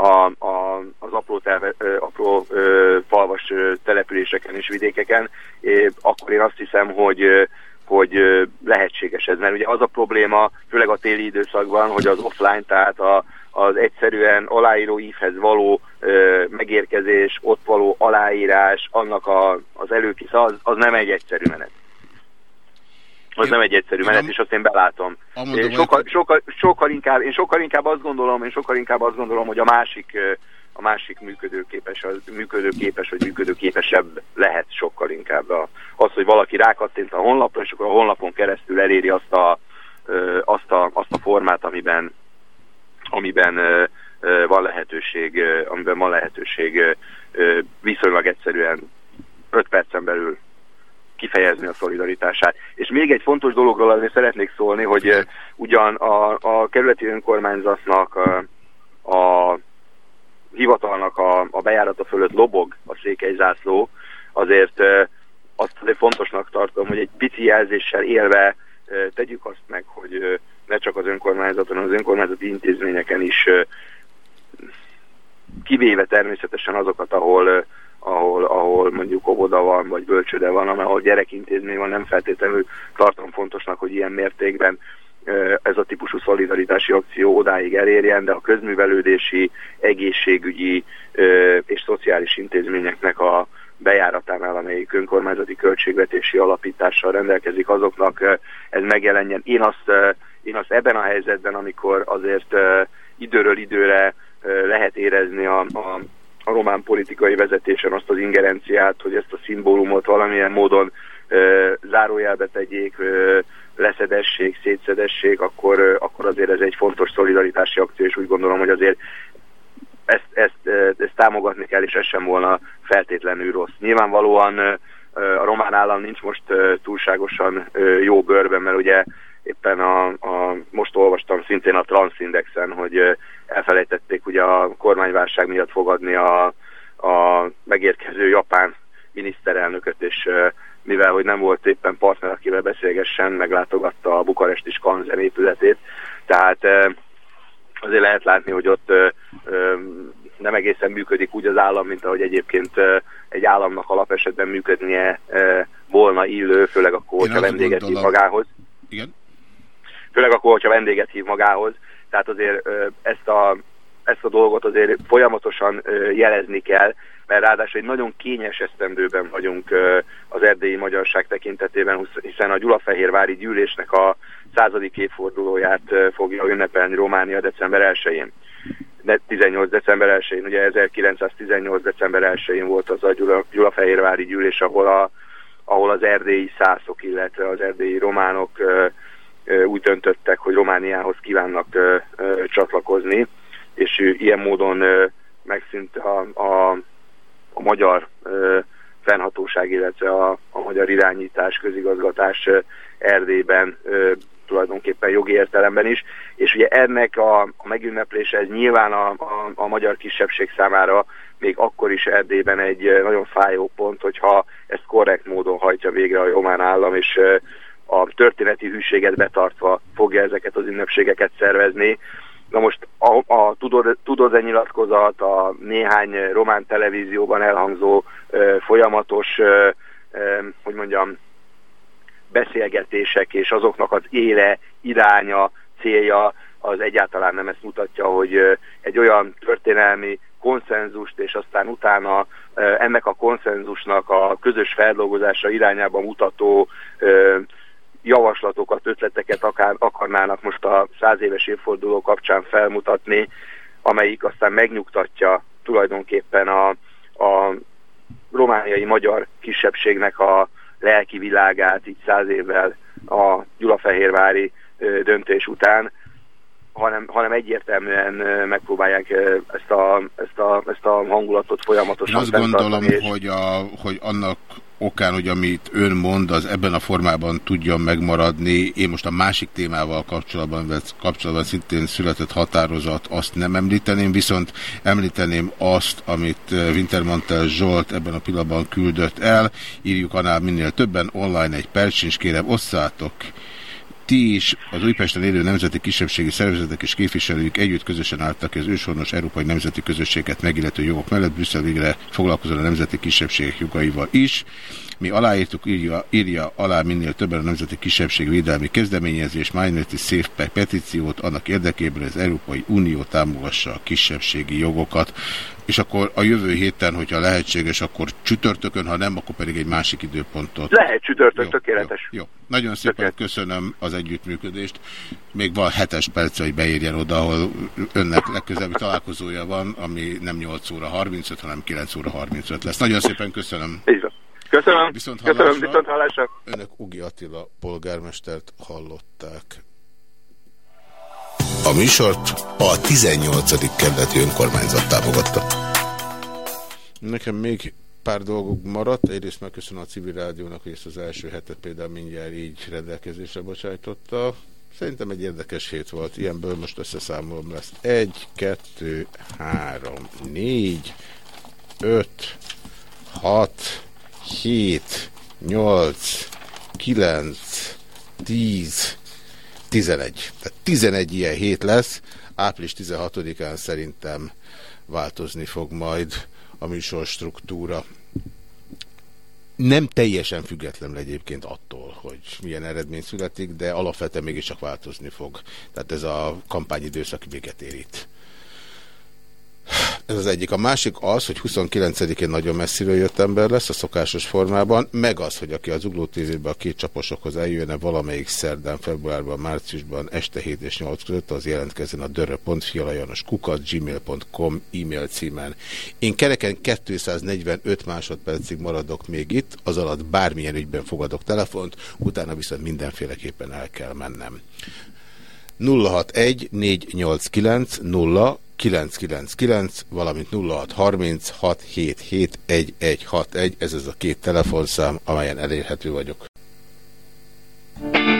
S11: a, a, az apró, terve, apró ö, falvas településeken és vidékeken, é, akkor én azt hiszem, hogy hogy lehetséges ez, mert ugye az a probléma, főleg a téli időszakban, hogy az offline, tehát a, az egyszerűen aláíró ívhez való ö, megérkezés, ott való aláírás, annak a, az előkész, az, az nem egy egyszerű menet. Az nem egy egyszerű menet, és azt én belátom. Én sokkal, sokkal, sokkal inkább, én sokkal inkább azt gondolom, én sokkal inkább azt gondolom, hogy a másik, a másik működőképes, az működőképes vagy működőképesebb lehet sokkal inkább. A, az, hogy valaki rákattint a honlapra, és akkor a honlapon keresztül eléri azt a, ö, azt a, azt a formát, amiben, amiben ö, van lehetőség, amiben van lehetőség viszonylag egyszerűen 5 percen belül kifejezni a szolidaritását. És még egy fontos dologról azért szeretnék szólni, hogy ö, ugyan a, a kerületi önkormányzatnak a, a hivatalnak a, a bejárata fölött lobog a székely zászló, azért ö, azt azért fontosnak tartom, hogy egy pici jelzéssel élve tegyük azt meg, hogy ne csak az önkormányzaton, hanem az önkormányzati intézményeken is kivéve természetesen azokat, ahol, ahol, ahol mondjuk óvoda van, vagy bölcsőde van, ahol gyerekintézmény van, nem feltétlenül tartom fontosnak, hogy ilyen mértékben ez a típusú szolidaritási akció odáig elérjen, de a közművelődési, egészségügyi és szociális intézményeknek a bejáratánál, amelyik önkormányzati költségvetési alapítással rendelkezik, azoknak ez megjelenjen. Én azt, én azt ebben a helyzetben, amikor azért időről időre lehet érezni a, a, a román politikai vezetésen azt az ingerenciát, hogy ezt a szimbólumot valamilyen módon zárójelbe tegyék, leszedessék, szétszedessék, akkor, akkor azért ez egy fontos szolidaritási akció, és úgy gondolom, hogy azért ezt, ezt, ezt támogatni kell, és ez sem volna feltétlenül rossz. Nyilvánvalóan a román állam nincs most túlságosan jó bőrben, mert ugye éppen a, a, most olvastam szintén a Transindexen, hogy elfelejtették ugye a kormányválság miatt fogadni a, a megérkező japán miniszterelnököt, és mivel hogy nem volt éppen partner, akivel beszélgessen, meglátogatta a bukaresti Skanzen épületét. Tehát azért lehet látni, hogy ott nem egészen működik úgy az állam, mint ahogy egyébként egy államnak alapesetben működnie volna illő, főleg akkor, hogyha
S1: azt
S11: vendéget hív magához.
S1: Igen?
S11: Főleg akkor, hogyha vendéget hív magához. Tehát azért ezt a, ezt a dolgot azért folyamatosan jelezni kell, mert ráadásul egy nagyon kényes esztendőben vagyunk az erdélyi magyarság tekintetében, hiszen a Gyulafehérvári gyűlésnek a századik évfordulóját fogja ünnepelni Románia december 1-én. De 18 december 1-én, ugye 1918 december 1-én volt az a Gyula, Gyulafehérvári gyűlés, ahol, a, ahol az erdélyi szászok, illetve az erdélyi románok úgy döntöttek, hogy Romániához kívánnak csatlakozni, és ilyen módon megszűnt a, a, a magyar fennhatóság, illetve a, a magyar irányítás, közigazgatás Erdélyben tulajdonképpen jogi értelemben is, és ugye ennek a, a megünneplése ez nyilván a, a, a magyar kisebbség számára még akkor is Erdélyben egy nagyon fájó pont, hogyha ezt korrekt módon hajtja végre a román állam, és a történeti hűséget betartva fogja ezeket az ünnepségeket szervezni. Na most a, a tudod, tudod nyilatkozat, a néhány román televízióban elhangzó ö, folyamatos, ö, ö, hogy mondjam, beszélgetések és azoknak az éle, iránya, célja, az egyáltalán nem ezt mutatja, hogy egy olyan történelmi konszenzust, és aztán utána ennek a konszenzusnak a közös feldolgozása irányába mutató javaslatokat, ötleteket akár akarnának most a száz éves évforduló kapcsán felmutatni, amelyik aztán megnyugtatja tulajdonképpen a, a romániai magyar kisebbségnek a lelki világát így száz évvel a Gyulafehérvári döntés után, hanem, hanem egyértelműen megpróbálják ezt a, ezt, a, ezt a hangulatot
S1: Én
S11: folyamatosan
S1: azt gondolom,
S11: és-
S1: hogy, a, hogy annak okán, hogy amit ön mond, az ebben a formában tudjon megmaradni. Én most a másik témával kapcsolatban, kapcsolatban szintén született határozat, azt nem említeném, viszont említeném azt, amit eh, Wintermantel Zsolt ebben a pillanatban küldött el. Írjuk annál minél többen, online egy perc sincs, kérem, osszátok ti is, az Újpesten élő nemzeti kisebbségi szervezetek és képviselők együtt közösen álltak ki az őshonos európai nemzeti közösséget megillető jogok mellett Brüsszel végre foglalkozol a nemzeti kisebbségek jogaival is. Mi aláírtuk, írja, írja alá minél többen a Nemzeti Kisebbség Védelmi Kezdeményezés, Minority Safe Pack petíciót annak érdekében, hogy az Európai Unió támogassa a kisebbségi jogokat. És akkor a jövő héten, hogyha lehetséges, akkor csütörtökön, ha nem, akkor pedig egy másik időpontot.
S11: Lehet csütörtök, tökéletes.
S1: Jó, nagyon szépen köszönöm az együttműködést. Még van hetes perc, hogy beérjen oda, ahol önnek legközelebbi találkozója van, ami nem 8 óra 35, hanem 9 óra 35 lesz. Nagyon szépen köszönöm.
S11: Így van. Köszönöm.
S1: Viszont
S11: Köszönöm,
S1: hallásra.
S11: viszont hallásra.
S1: Önök Ugi Attila polgármestert hallották.
S10: A műsort a 18. kerületi önkormányzat támogatta.
S1: Nekem még pár dolgok maradt. Egyrészt megköszönöm a civil rádiónak, hogy ezt az első hetet például mindjárt így rendelkezésre bocsájtotta. Szerintem egy érdekes hét volt. Ilyenből most összeszámolom lesz. Egy, kettő, három, négy, öt, hat, hét, nyolc, kilenc, tíz, 11. Tehát 11 ilyen hét lesz. Április 16-án szerintem változni fog majd a műsor struktúra. Nem teljesen független egyébként attól, hogy milyen eredmény születik, de alapvetően mégiscsak változni fog. Tehát ez a kampányidőszak véget ér itt. Ez az egyik. A másik az, hogy 29-én nagyon messziről jött ember lesz a szokásos formában, meg az, hogy aki az Ugló TV-ben a két csaposokhoz eljönne valamelyik szerdán, februárban, márciusban, este 7 és 8 között, az jelentkezzen a dörö.fialajanos kukat gmail.com e-mail címen. Én kereken 245 másodpercig maradok még itt, az alatt bármilyen ügyben fogadok telefont, utána viszont mindenféleképpen el kell mennem. 061 489 0 999, valamint 0636771161, ez az a két telefonszám, amelyen elérhető vagyok.
S3: Lehet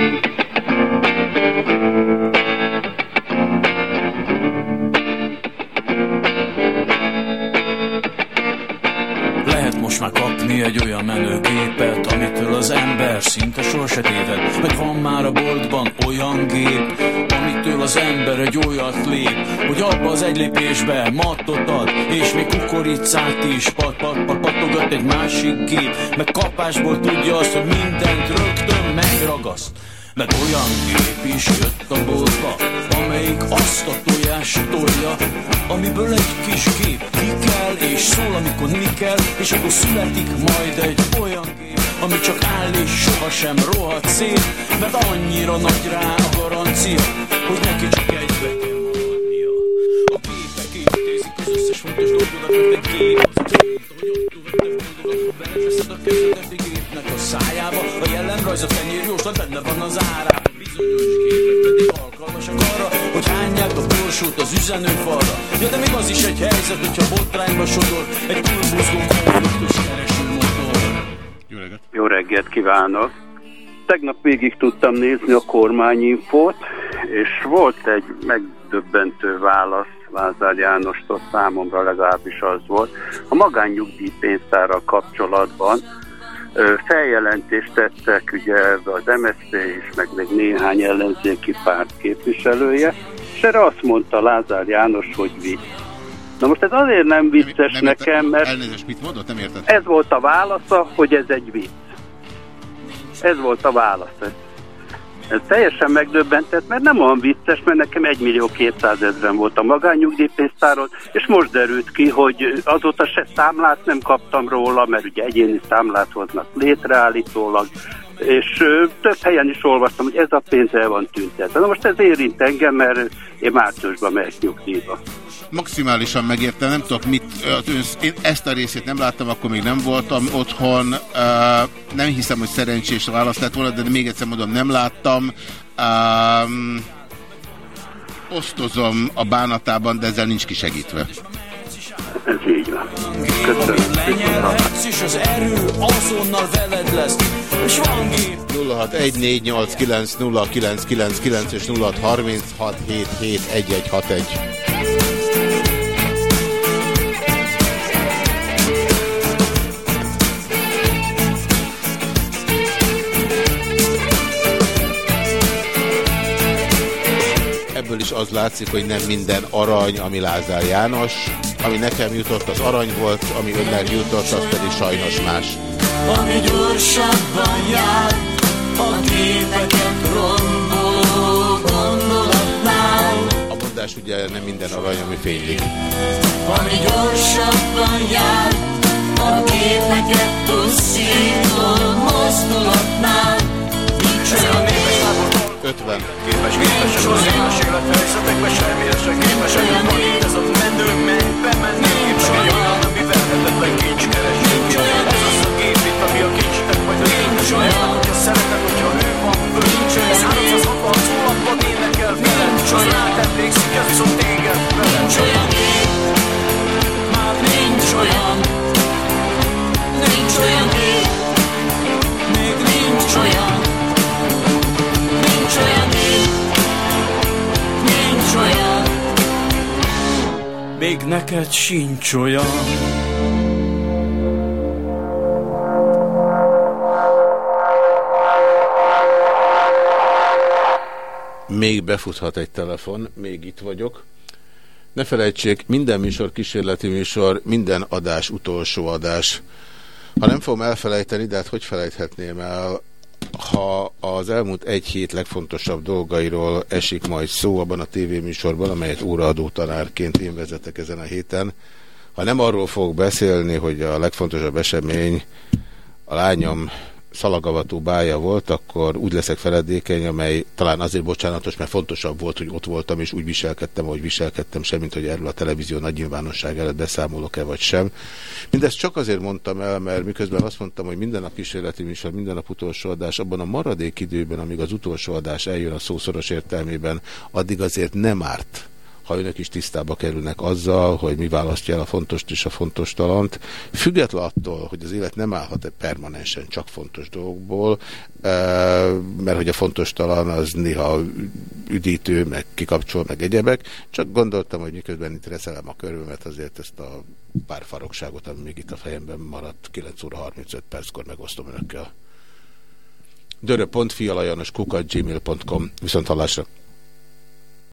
S3: egy olyan menőgépet, amitől az ember szinte sorse téved. Meg van már a boltban olyan gép, amitől az ember egy olyat lép, hogy abba az egy lépésbe mattot ad, és még kukoricát is pat, pat, pat, patogat egy másik gép, meg kapásból tudja azt, hogy mindent rögtön megragaszt. Meg olyan gép is jött a boltba, amelyik azt a tojást tolja, amiből egy kis gép ki kell, és szól, amikor mi kell, és akkor születik majd egy olyan gép, ami csak áll és sohasem rohadt szét, mert annyira nagy rá a garancia, borsót az üzenőfalra. Ja, de még az is egy helyzet, hogyha botrányba sodor egy túlmozgó konfliktus kereső motor.
S12: Jó reggelt kívánok! Tegnap végig tudtam nézni a kormányinfót, és volt egy megdöbbentő válasz Lázár Jánostól számomra legalábbis az volt. A magánnyugdíjpénztárral kapcsolatban feljelentést tettek ugye az MSZP és meg még néhány ellenzéki párt képviselője, és erre azt mondta Lázár János, hogy vicc. Na most ez azért nem vicces
S1: Nem
S12: nekem, mert
S1: Elnézést, mit mondott? Nem értettem.
S12: ez volt a válasza, hogy ez egy vicc. Ez volt a válasz. Ez, ez teljesen megdöbbentett, mert nem olyan vicces, mert nekem 1 millió 200 ezeren volt a magánnyugdíjpénztáron, és most derült ki, hogy azóta se számlát nem kaptam róla, mert ugye egyéni számlát hoznak létreállítólag, és több helyen is olvastam, hogy ez a pénz el van tüntetve. Na most ez érint engem, mert én márciusban megyek nyugdíjba.
S1: Maximálisan megértem, nem tudok mit, én ezt a részét nem láttam, akkor még nem voltam otthon, nem hiszem, hogy szerencsés válasz lett volna, de még egyszer mondom, nem láttam. Osztozom a bánatában, de ezzel nincs kisegítve.
S12: Ez így van. Köszönöm.
S3: Lenyelhetsz, és az erő azonnal veled lesz. És van gép,
S1: 0614890999 és 0636771161. Ebből is az látszik, hogy nem minden arany, ami Lázár János. Ami nekem jutott, az arany volt, ami önnek jutott, az pedig sajnos más.
S13: Ami gyorsabban jár, a képeket romboló gondolatnál.
S1: A mondás ugye nem minden arany, ami fénylik.
S13: Ami gyorsabban jár, a képeket pusztító mozdulatnál. Nincs olyan
S1: 50.
S3: Képes, képes az éles életre, és a semmire se képes, hogy a magérezott mendők mennybe menni. Egy olyan, ami verhetetlen kincs keres. Ez az a gép itt, ami a kincsnek vagy a kincs. Olyan, hogyha szereted, hogyha ő van föl. Ez 360 szólatban énekel veled. Sajnát emlékszik, ez viszont téged veled. Nincs olyan gép, már nincs olyan. Nincs olyan még nincs olyan. Neked sincs olyan.
S1: Még befuthat egy telefon, még itt vagyok. Ne felejtsék, minden műsor kísérleti műsor, minden adás utolsó adás. Ha nem fogom elfelejteni, de hát hogy felejthetném el, ha az elmúlt egy hét legfontosabb dolgairól esik majd szó abban a tévéműsorban, amelyet óraadó tanárként én vezetek ezen a héten, ha nem arról fogok beszélni, hogy a legfontosabb esemény a lányom szalagavató bája volt, akkor úgy leszek feledékeny, amely talán azért bocsánatos, mert fontosabb volt, hogy ott voltam, és úgy viselkedtem, ahogy viselkedtem, semmint, hogy erről a televízió nagy nyilvánosság előtt beszámolok-e vagy sem. Mindezt csak azért mondtam el, mert miközben azt mondtam, hogy minden nap kísérleti műsor, minden nap utolsó adás, abban a maradék időben, amíg az utolsó adás eljön a szószoros értelmében, addig azért nem árt ha önök is tisztába kerülnek azzal, hogy mi választja el a fontos és a fontos talant. Független attól, hogy az élet nem állhat -e permanensen csak fontos dolgokból, mert hogy a fontos talan az néha üdítő, meg kikapcsol, meg egyebek. Csak gondoltam, hogy miközben itt reszelem a körülmet, azért ezt a pár farokságot, ami még itt a fejemben maradt, 9 óra 35 perckor megosztom önökkel. dörö.fi alajanos kukat gmail.com Viszont hallásra!